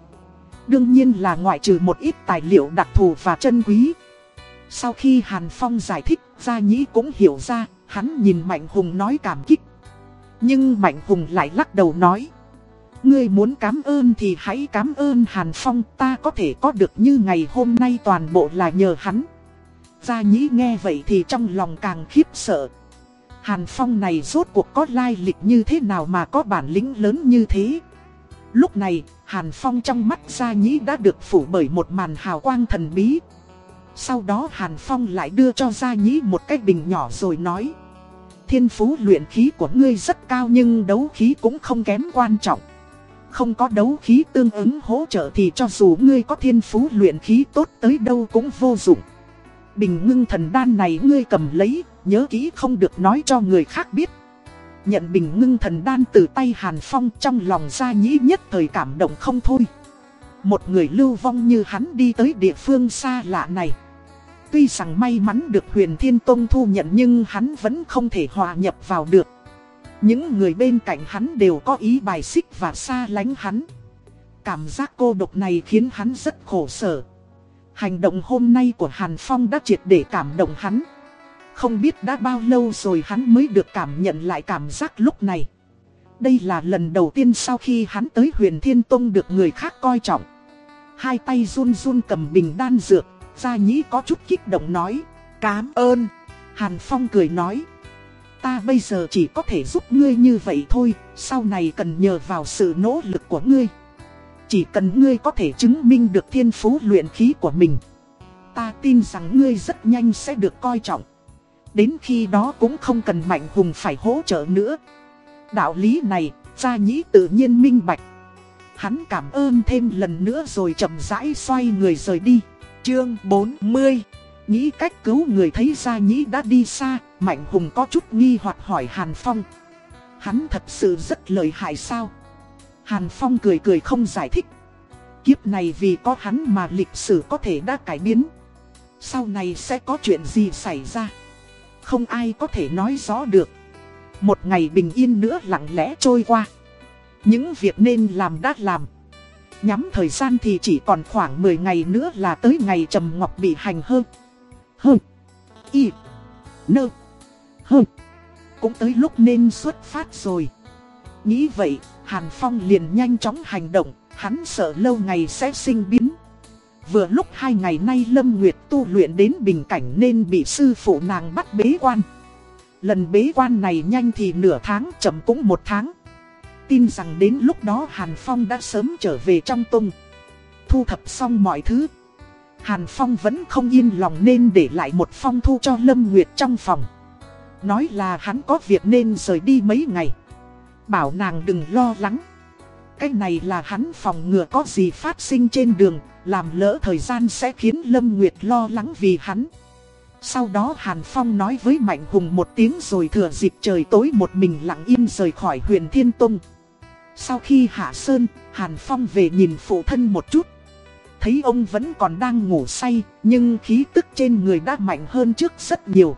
Đương nhiên là ngoại trừ một ít tài liệu đặc thù và chân quý. Sau khi Hàn Phong giải thích, Gia Nhĩ cũng hiểu ra, hắn nhìn Mạnh Hùng nói cảm kích. Nhưng Mạnh Hùng lại lắc đầu nói. Ngươi muốn cảm ơn thì hãy cảm ơn Hàn Phong ta có thể có được như ngày hôm nay toàn bộ là nhờ hắn. Gia Nhĩ nghe vậy thì trong lòng càng khiếp sợ. Hàn Phong này rốt cuộc có lai lịch như thế nào mà có bản lĩnh lớn như thế. Lúc này, Hàn Phong trong mắt Gia Nhĩ đã được phủ bởi một màn hào quang thần bí. Sau đó Hàn Phong lại đưa cho Gia Nhĩ một cái bình nhỏ rồi nói. Thiên phú luyện khí của ngươi rất cao nhưng đấu khí cũng không kém quan trọng. Không có đấu khí tương ứng hỗ trợ thì cho dù ngươi có thiên phú luyện khí tốt tới đâu cũng vô dụng. Bình ngưng thần đan này ngươi cầm lấy, nhớ kỹ không được nói cho người khác biết. Nhận bình ngưng thần đan từ tay Hàn Phong trong lòng gia nhĩ nhất thời cảm động không thôi. Một người lưu vong như hắn đi tới địa phương xa lạ này. Tuy rằng may mắn được huyền thiên tông thu nhận nhưng hắn vẫn không thể hòa nhập vào được. Những người bên cạnh hắn đều có ý bài xích và xa lánh hắn. Cảm giác cô độc này khiến hắn rất khổ sở. Hành động hôm nay của Hàn Phong đã triệt để cảm động hắn. Không biết đã bao lâu rồi hắn mới được cảm nhận lại cảm giác lúc này. Đây là lần đầu tiên sau khi hắn tới huyền Thiên Tông được người khác coi trọng. Hai tay run run cầm bình đan dược, Gia Nhĩ có chút kích động nói. Cám ơn. Hàn Phong cười nói. Ta bây giờ chỉ có thể giúp ngươi như vậy thôi, sau này cần nhờ vào sự nỗ lực của ngươi. Chỉ cần ngươi có thể chứng minh được thiên phú luyện khí của mình. Ta tin rằng ngươi rất nhanh sẽ được coi trọng. Đến khi đó cũng không cần Mạnh Hùng phải hỗ trợ nữa. Đạo lý này, Gia Nhĩ tự nhiên minh bạch. Hắn cảm ơn thêm lần nữa rồi chậm rãi xoay người rời đi. Chương 40 Nghĩ cách cứu người thấy ra Nhĩ đã đi xa, Mạnh Hùng có chút nghi hoặc hỏi Hàn Phong. Hắn thật sự rất lợi hại sao? Hàn Phong cười cười không giải thích. Kiếp này vì có hắn mà lịch sử có thể đã cải biến. Sau này sẽ có chuyện gì xảy ra? Không ai có thể nói rõ được. Một ngày bình yên nữa lặng lẽ trôi qua. Những việc nên làm đã làm. Nhắm thời gian thì chỉ còn khoảng 10 ngày nữa là tới ngày Trầm Ngọc bị hành hơn. Hơn. Y. Nơ. Hơn. Cũng tới lúc nên xuất phát rồi. Nghĩ vậy, Hàn Phong liền nhanh chóng hành động, hắn sợ lâu ngày sẽ sinh biến. Vừa lúc hai ngày nay Lâm Nguyệt tu luyện đến bình cảnh nên bị sư phụ nàng bắt bế quan. Lần bế quan này nhanh thì nửa tháng chậm cũng một tháng. Tin rằng đến lúc đó Hàn Phong đã sớm trở về trong tung. Thu thập xong mọi thứ. Hàn Phong vẫn không yên lòng nên để lại một phong thu cho Lâm Nguyệt trong phòng. Nói là hắn có việc nên rời đi mấy ngày. Bảo nàng đừng lo lắng. Cái này là hắn phòng ngừa có gì phát sinh trên đường, làm lỡ thời gian sẽ khiến Lâm Nguyệt lo lắng vì hắn. Sau đó Hàn Phong nói với Mạnh Hùng một tiếng rồi thừa dịp trời tối một mình lặng im rời khỏi huyền Thiên Tông. Sau khi hạ sơn, Hàn Phong về nhìn phụ thân một chút. Thấy ông vẫn còn đang ngủ say, nhưng khí tức trên người đã mạnh hơn trước rất nhiều.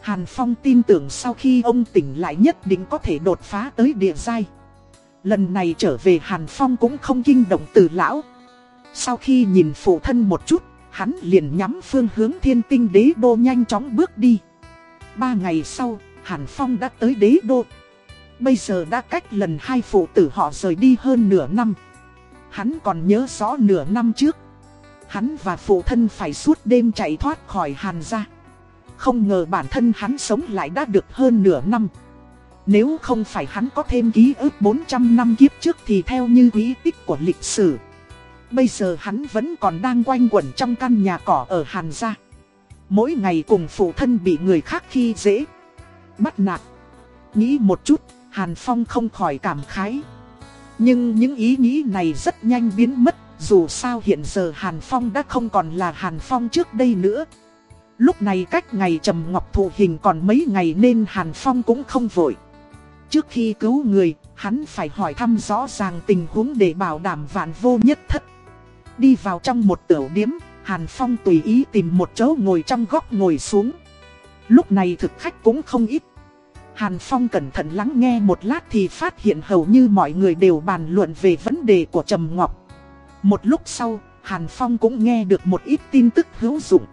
Hàn Phong tin tưởng sau khi ông tỉnh lại nhất định có thể đột phá tới địa giai. Lần này trở về Hàn Phong cũng không kinh động từ lão. Sau khi nhìn phụ thân một chút, hắn liền nhắm phương hướng thiên tinh đế đô nhanh chóng bước đi. Ba ngày sau, Hàn Phong đã tới đế đô. Bây giờ đã cách lần hai phụ tử họ rời đi hơn nửa năm. Hắn còn nhớ rõ nửa năm trước. Hắn và phụ thân phải suốt đêm chạy thoát khỏi Hàn gia. Không ngờ bản thân hắn sống lại đã được hơn nửa năm. Nếu không phải hắn có thêm ký ức 400 năm kiếp trước thì theo như quý tích của lịch sử. Bây giờ hắn vẫn còn đang quanh quẩn trong căn nhà cỏ ở Hàn Gia. Mỗi ngày cùng phụ thân bị người khác khi dễ. Bắt nạt. Nghĩ một chút, Hàn Phong không khỏi cảm khái. Nhưng những ý nghĩ này rất nhanh biến mất, dù sao hiện giờ Hàn Phong đã không còn là Hàn Phong trước đây nữa. Lúc này cách ngày Trầm Ngọc thụ hình còn mấy ngày nên Hàn Phong cũng không vội. Trước khi cứu người, hắn phải hỏi thăm rõ ràng tình huống để bảo đảm vạn vô nhất thất. Đi vào trong một tiểu điếm, Hàn Phong tùy ý tìm một chỗ ngồi trong góc ngồi xuống. Lúc này thực khách cũng không ít. Hàn Phong cẩn thận lắng nghe một lát thì phát hiện hầu như mọi người đều bàn luận về vấn đề của Trầm Ngọc. Một lúc sau, Hàn Phong cũng nghe được một ít tin tức hữu dụng.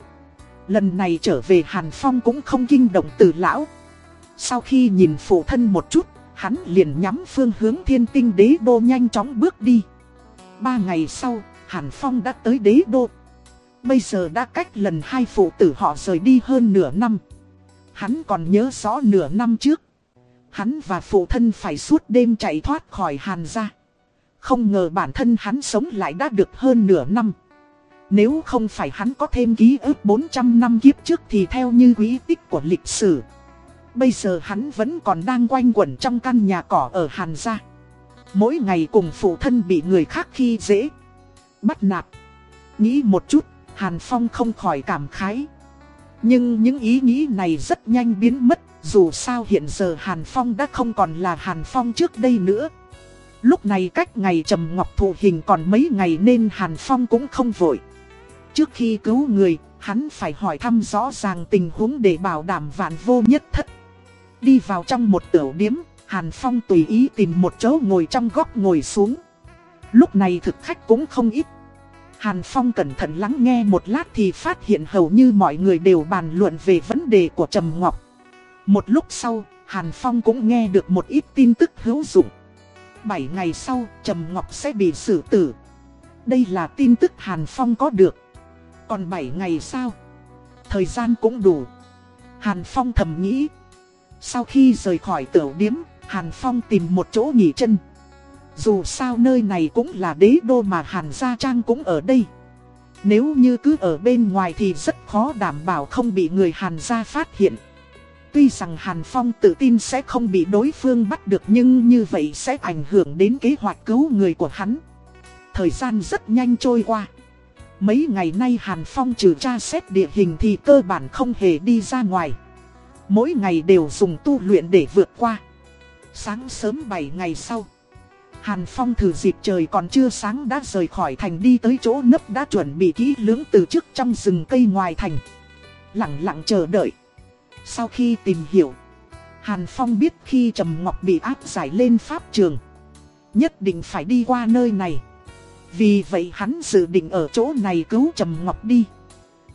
Lần này trở về Hàn Phong cũng không kinh động từ lão. Sau khi nhìn phụ thân một chút, hắn liền nhắm phương hướng thiên tinh đế đô nhanh chóng bước đi. Ba ngày sau, Hàn Phong đã tới đế đô. Bây giờ đã cách lần hai phụ tử họ rời đi hơn nửa năm. Hắn còn nhớ rõ nửa năm trước. Hắn và phụ thân phải suốt đêm chạy thoát khỏi Hàn gia. Không ngờ bản thân hắn sống lại đã được hơn nửa năm. Nếu không phải hắn có thêm ký ức 400 năm kiếp trước thì theo như quý tích của lịch sử. Bây giờ hắn vẫn còn đang quanh quẩn trong căn nhà cỏ ở Hàn gia. Mỗi ngày cùng phụ thân bị người khác khi dễ. Bắt nạt. Nghĩ một chút, Hàn Phong không khỏi cảm khái. Nhưng những ý nghĩ này rất nhanh biến mất, dù sao hiện giờ Hàn Phong đã không còn là Hàn Phong trước đây nữa. Lúc này cách ngày Trầm Ngọc thụ hình còn mấy ngày nên Hàn Phong cũng không vội. Trước khi cứu người, hắn phải hỏi thăm rõ ràng tình huống để bảo đảm vạn vô nhất thất. Đi vào trong một tiểu điếm, Hàn Phong tùy ý tìm một chỗ ngồi trong góc ngồi xuống. Lúc này thực khách cũng không ít. Hàn Phong cẩn thận lắng nghe một lát thì phát hiện hầu như mọi người đều bàn luận về vấn đề của Trầm Ngọc. Một lúc sau, Hàn Phong cũng nghe được một ít tin tức hữu dụng. 7 ngày sau, Trầm Ngọc sẽ bị xử tử. Đây là tin tức Hàn Phong có được. Còn 7 ngày sau, thời gian cũng đủ. Hàn Phong thầm nghĩ. Sau khi rời khỏi tiểu điếm, Hàn Phong tìm một chỗ nghỉ chân. Dù sao nơi này cũng là đế đô mà Hàn Gia Trang cũng ở đây. Nếu như cứ ở bên ngoài thì rất khó đảm bảo không bị người Hàn Gia phát hiện. Tuy rằng Hàn Phong tự tin sẽ không bị đối phương bắt được nhưng như vậy sẽ ảnh hưởng đến kế hoạch cứu người của hắn. Thời gian rất nhanh trôi qua. Mấy ngày nay Hàn Phong trừ tra xét địa hình thì cơ bản không hề đi ra ngoài. Mỗi ngày đều dùng tu luyện để vượt qua. Sáng sớm 7 ngày sau. Hàn Phong thử dịp trời còn chưa sáng đã rời khỏi thành đi tới chỗ nấp đã chuẩn bị kỹ lưỡng từ trước trong rừng cây ngoài thành. Lặng lặng chờ đợi. Sau khi tìm hiểu, Hàn Phong biết khi Trầm Ngọc bị áp giải lên pháp trường, nhất định phải đi qua nơi này. Vì vậy hắn dự định ở chỗ này cứu Trầm Ngọc đi.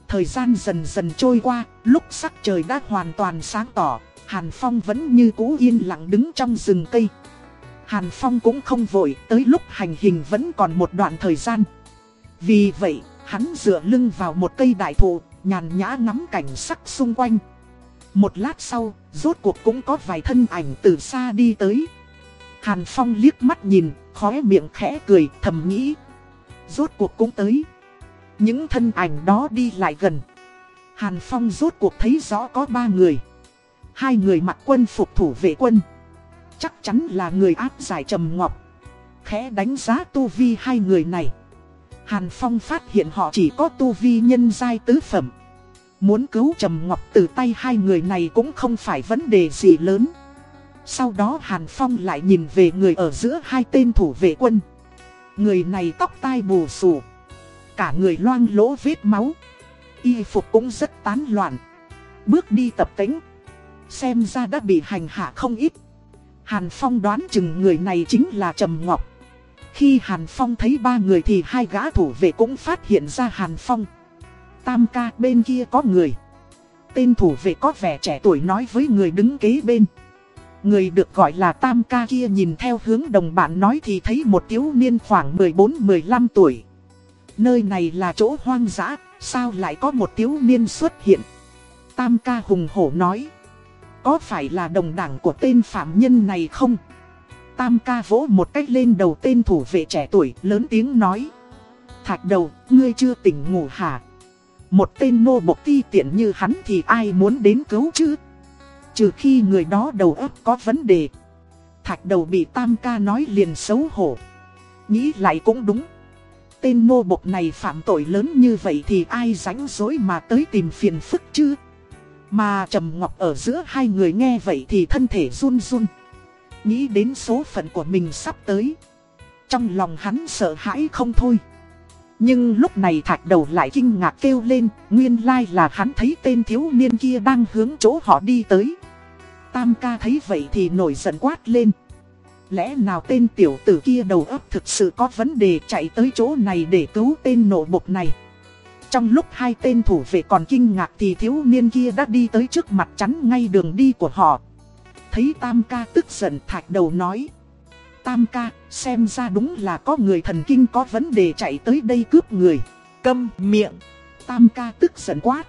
Thời gian dần dần trôi qua, lúc sắc trời đã hoàn toàn sáng tỏ, Hàn Phong vẫn như cũ yên lặng đứng trong rừng cây. Hàn Phong cũng không vội, tới lúc hành hình vẫn còn một đoạn thời gian. Vì vậy, hắn dựa lưng vào một cây đại thụ, nhàn nhã ngắm cảnh sắc xung quanh. Một lát sau, rốt cuộc cũng có vài thân ảnh từ xa đi tới. Hàn Phong liếc mắt nhìn, khóe miệng khẽ cười, thầm nghĩ. Rốt cuộc cũng tới. Những thân ảnh đó đi lại gần. Hàn Phong rốt cuộc thấy rõ có ba người. Hai người mặc quân phục thủ vệ quân. Chắc chắn là người áp giải trầm ngọc. Khẽ đánh giá tu vi hai người này. Hàn Phong phát hiện họ chỉ có tu vi nhân giai tứ phẩm. Muốn cứu Trầm Ngọc từ tay hai người này cũng không phải vấn đề gì lớn. Sau đó Hàn Phong lại nhìn về người ở giữa hai tên thủ vệ quân. Người này tóc tai bù xù. Cả người loang lỗ vết máu. Y phục cũng rất tán loạn. Bước đi tập tính. Xem ra đã bị hành hạ không ít. Hàn Phong đoán chừng người này chính là Trầm Ngọc. Khi Hàn Phong thấy ba người thì hai gã thủ vệ cũng phát hiện ra Hàn Phong. Tam ca bên kia có người. Tên thủ vệ có vẻ trẻ tuổi nói với người đứng kế bên. Người được gọi là Tam ca kia nhìn theo hướng đồng bạn nói thì thấy một thiếu niên khoảng 14-15 tuổi. Nơi này là chỗ hoang dã, sao lại có một thiếu niên xuất hiện? Tam ca hùng hổ nói. Có phải là đồng đảng của tên phạm nhân này không? Tam ca vỗ một cách lên đầu tên thủ vệ trẻ tuổi lớn tiếng nói. Thạch đầu, ngươi chưa tỉnh ngủ hả? Một tên nô bộc ti tiện như hắn thì ai muốn đến cứu chứ? Trừ khi người đó đầu óc có vấn đề. Thạch đầu bị tam ca nói liền xấu hổ. Nghĩ lại cũng đúng. tên nô bộc này phạm tội lớn như vậy thì ai rảnh rỗi mà tới tìm phiền phức chứ? Mà Trầm Ngọc ở giữa hai người nghe vậy thì thân thể run run. Nghĩ đến số phận của mình sắp tới. Trong lòng hắn sợ hãi không thôi. Nhưng lúc này thạch đầu lại kinh ngạc kêu lên, nguyên lai là hắn thấy tên thiếu niên kia đang hướng chỗ họ đi tới. Tam ca thấy vậy thì nổi giận quát lên. Lẽ nào tên tiểu tử kia đầu óc thực sự có vấn đề chạy tới chỗ này để cứu tên nổ bộc này. Trong lúc hai tên thủ vệ còn kinh ngạc thì thiếu niên kia đã đi tới trước mặt chắn ngay đường đi của họ. Thấy Tam ca tức giận thạch đầu nói. Tam ca, xem ra đúng là có người thần kinh có vấn đề chạy tới đây cướp người. Câm miệng. Tam ca tức giận quát.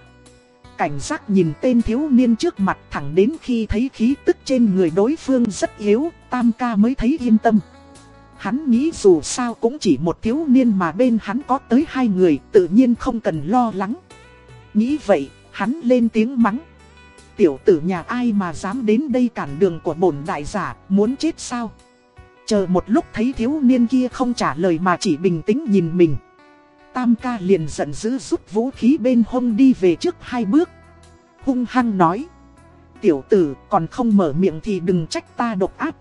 Cảnh giác nhìn tên thiếu niên trước mặt thẳng đến khi thấy khí tức trên người đối phương rất yếu, tam ca mới thấy yên tâm. Hắn nghĩ dù sao cũng chỉ một thiếu niên mà bên hắn có tới hai người, tự nhiên không cần lo lắng. Nghĩ vậy, hắn lên tiếng mắng. Tiểu tử nhà ai mà dám đến đây cản đường của bổn đại giả, muốn chết sao? Chờ một lúc thấy thiếu niên kia không trả lời mà chỉ bình tĩnh nhìn mình. Tam ca liền giận dữ rút vũ khí bên hông đi về trước hai bước. Hung hăng nói. Tiểu tử còn không mở miệng thì đừng trách ta độc ác.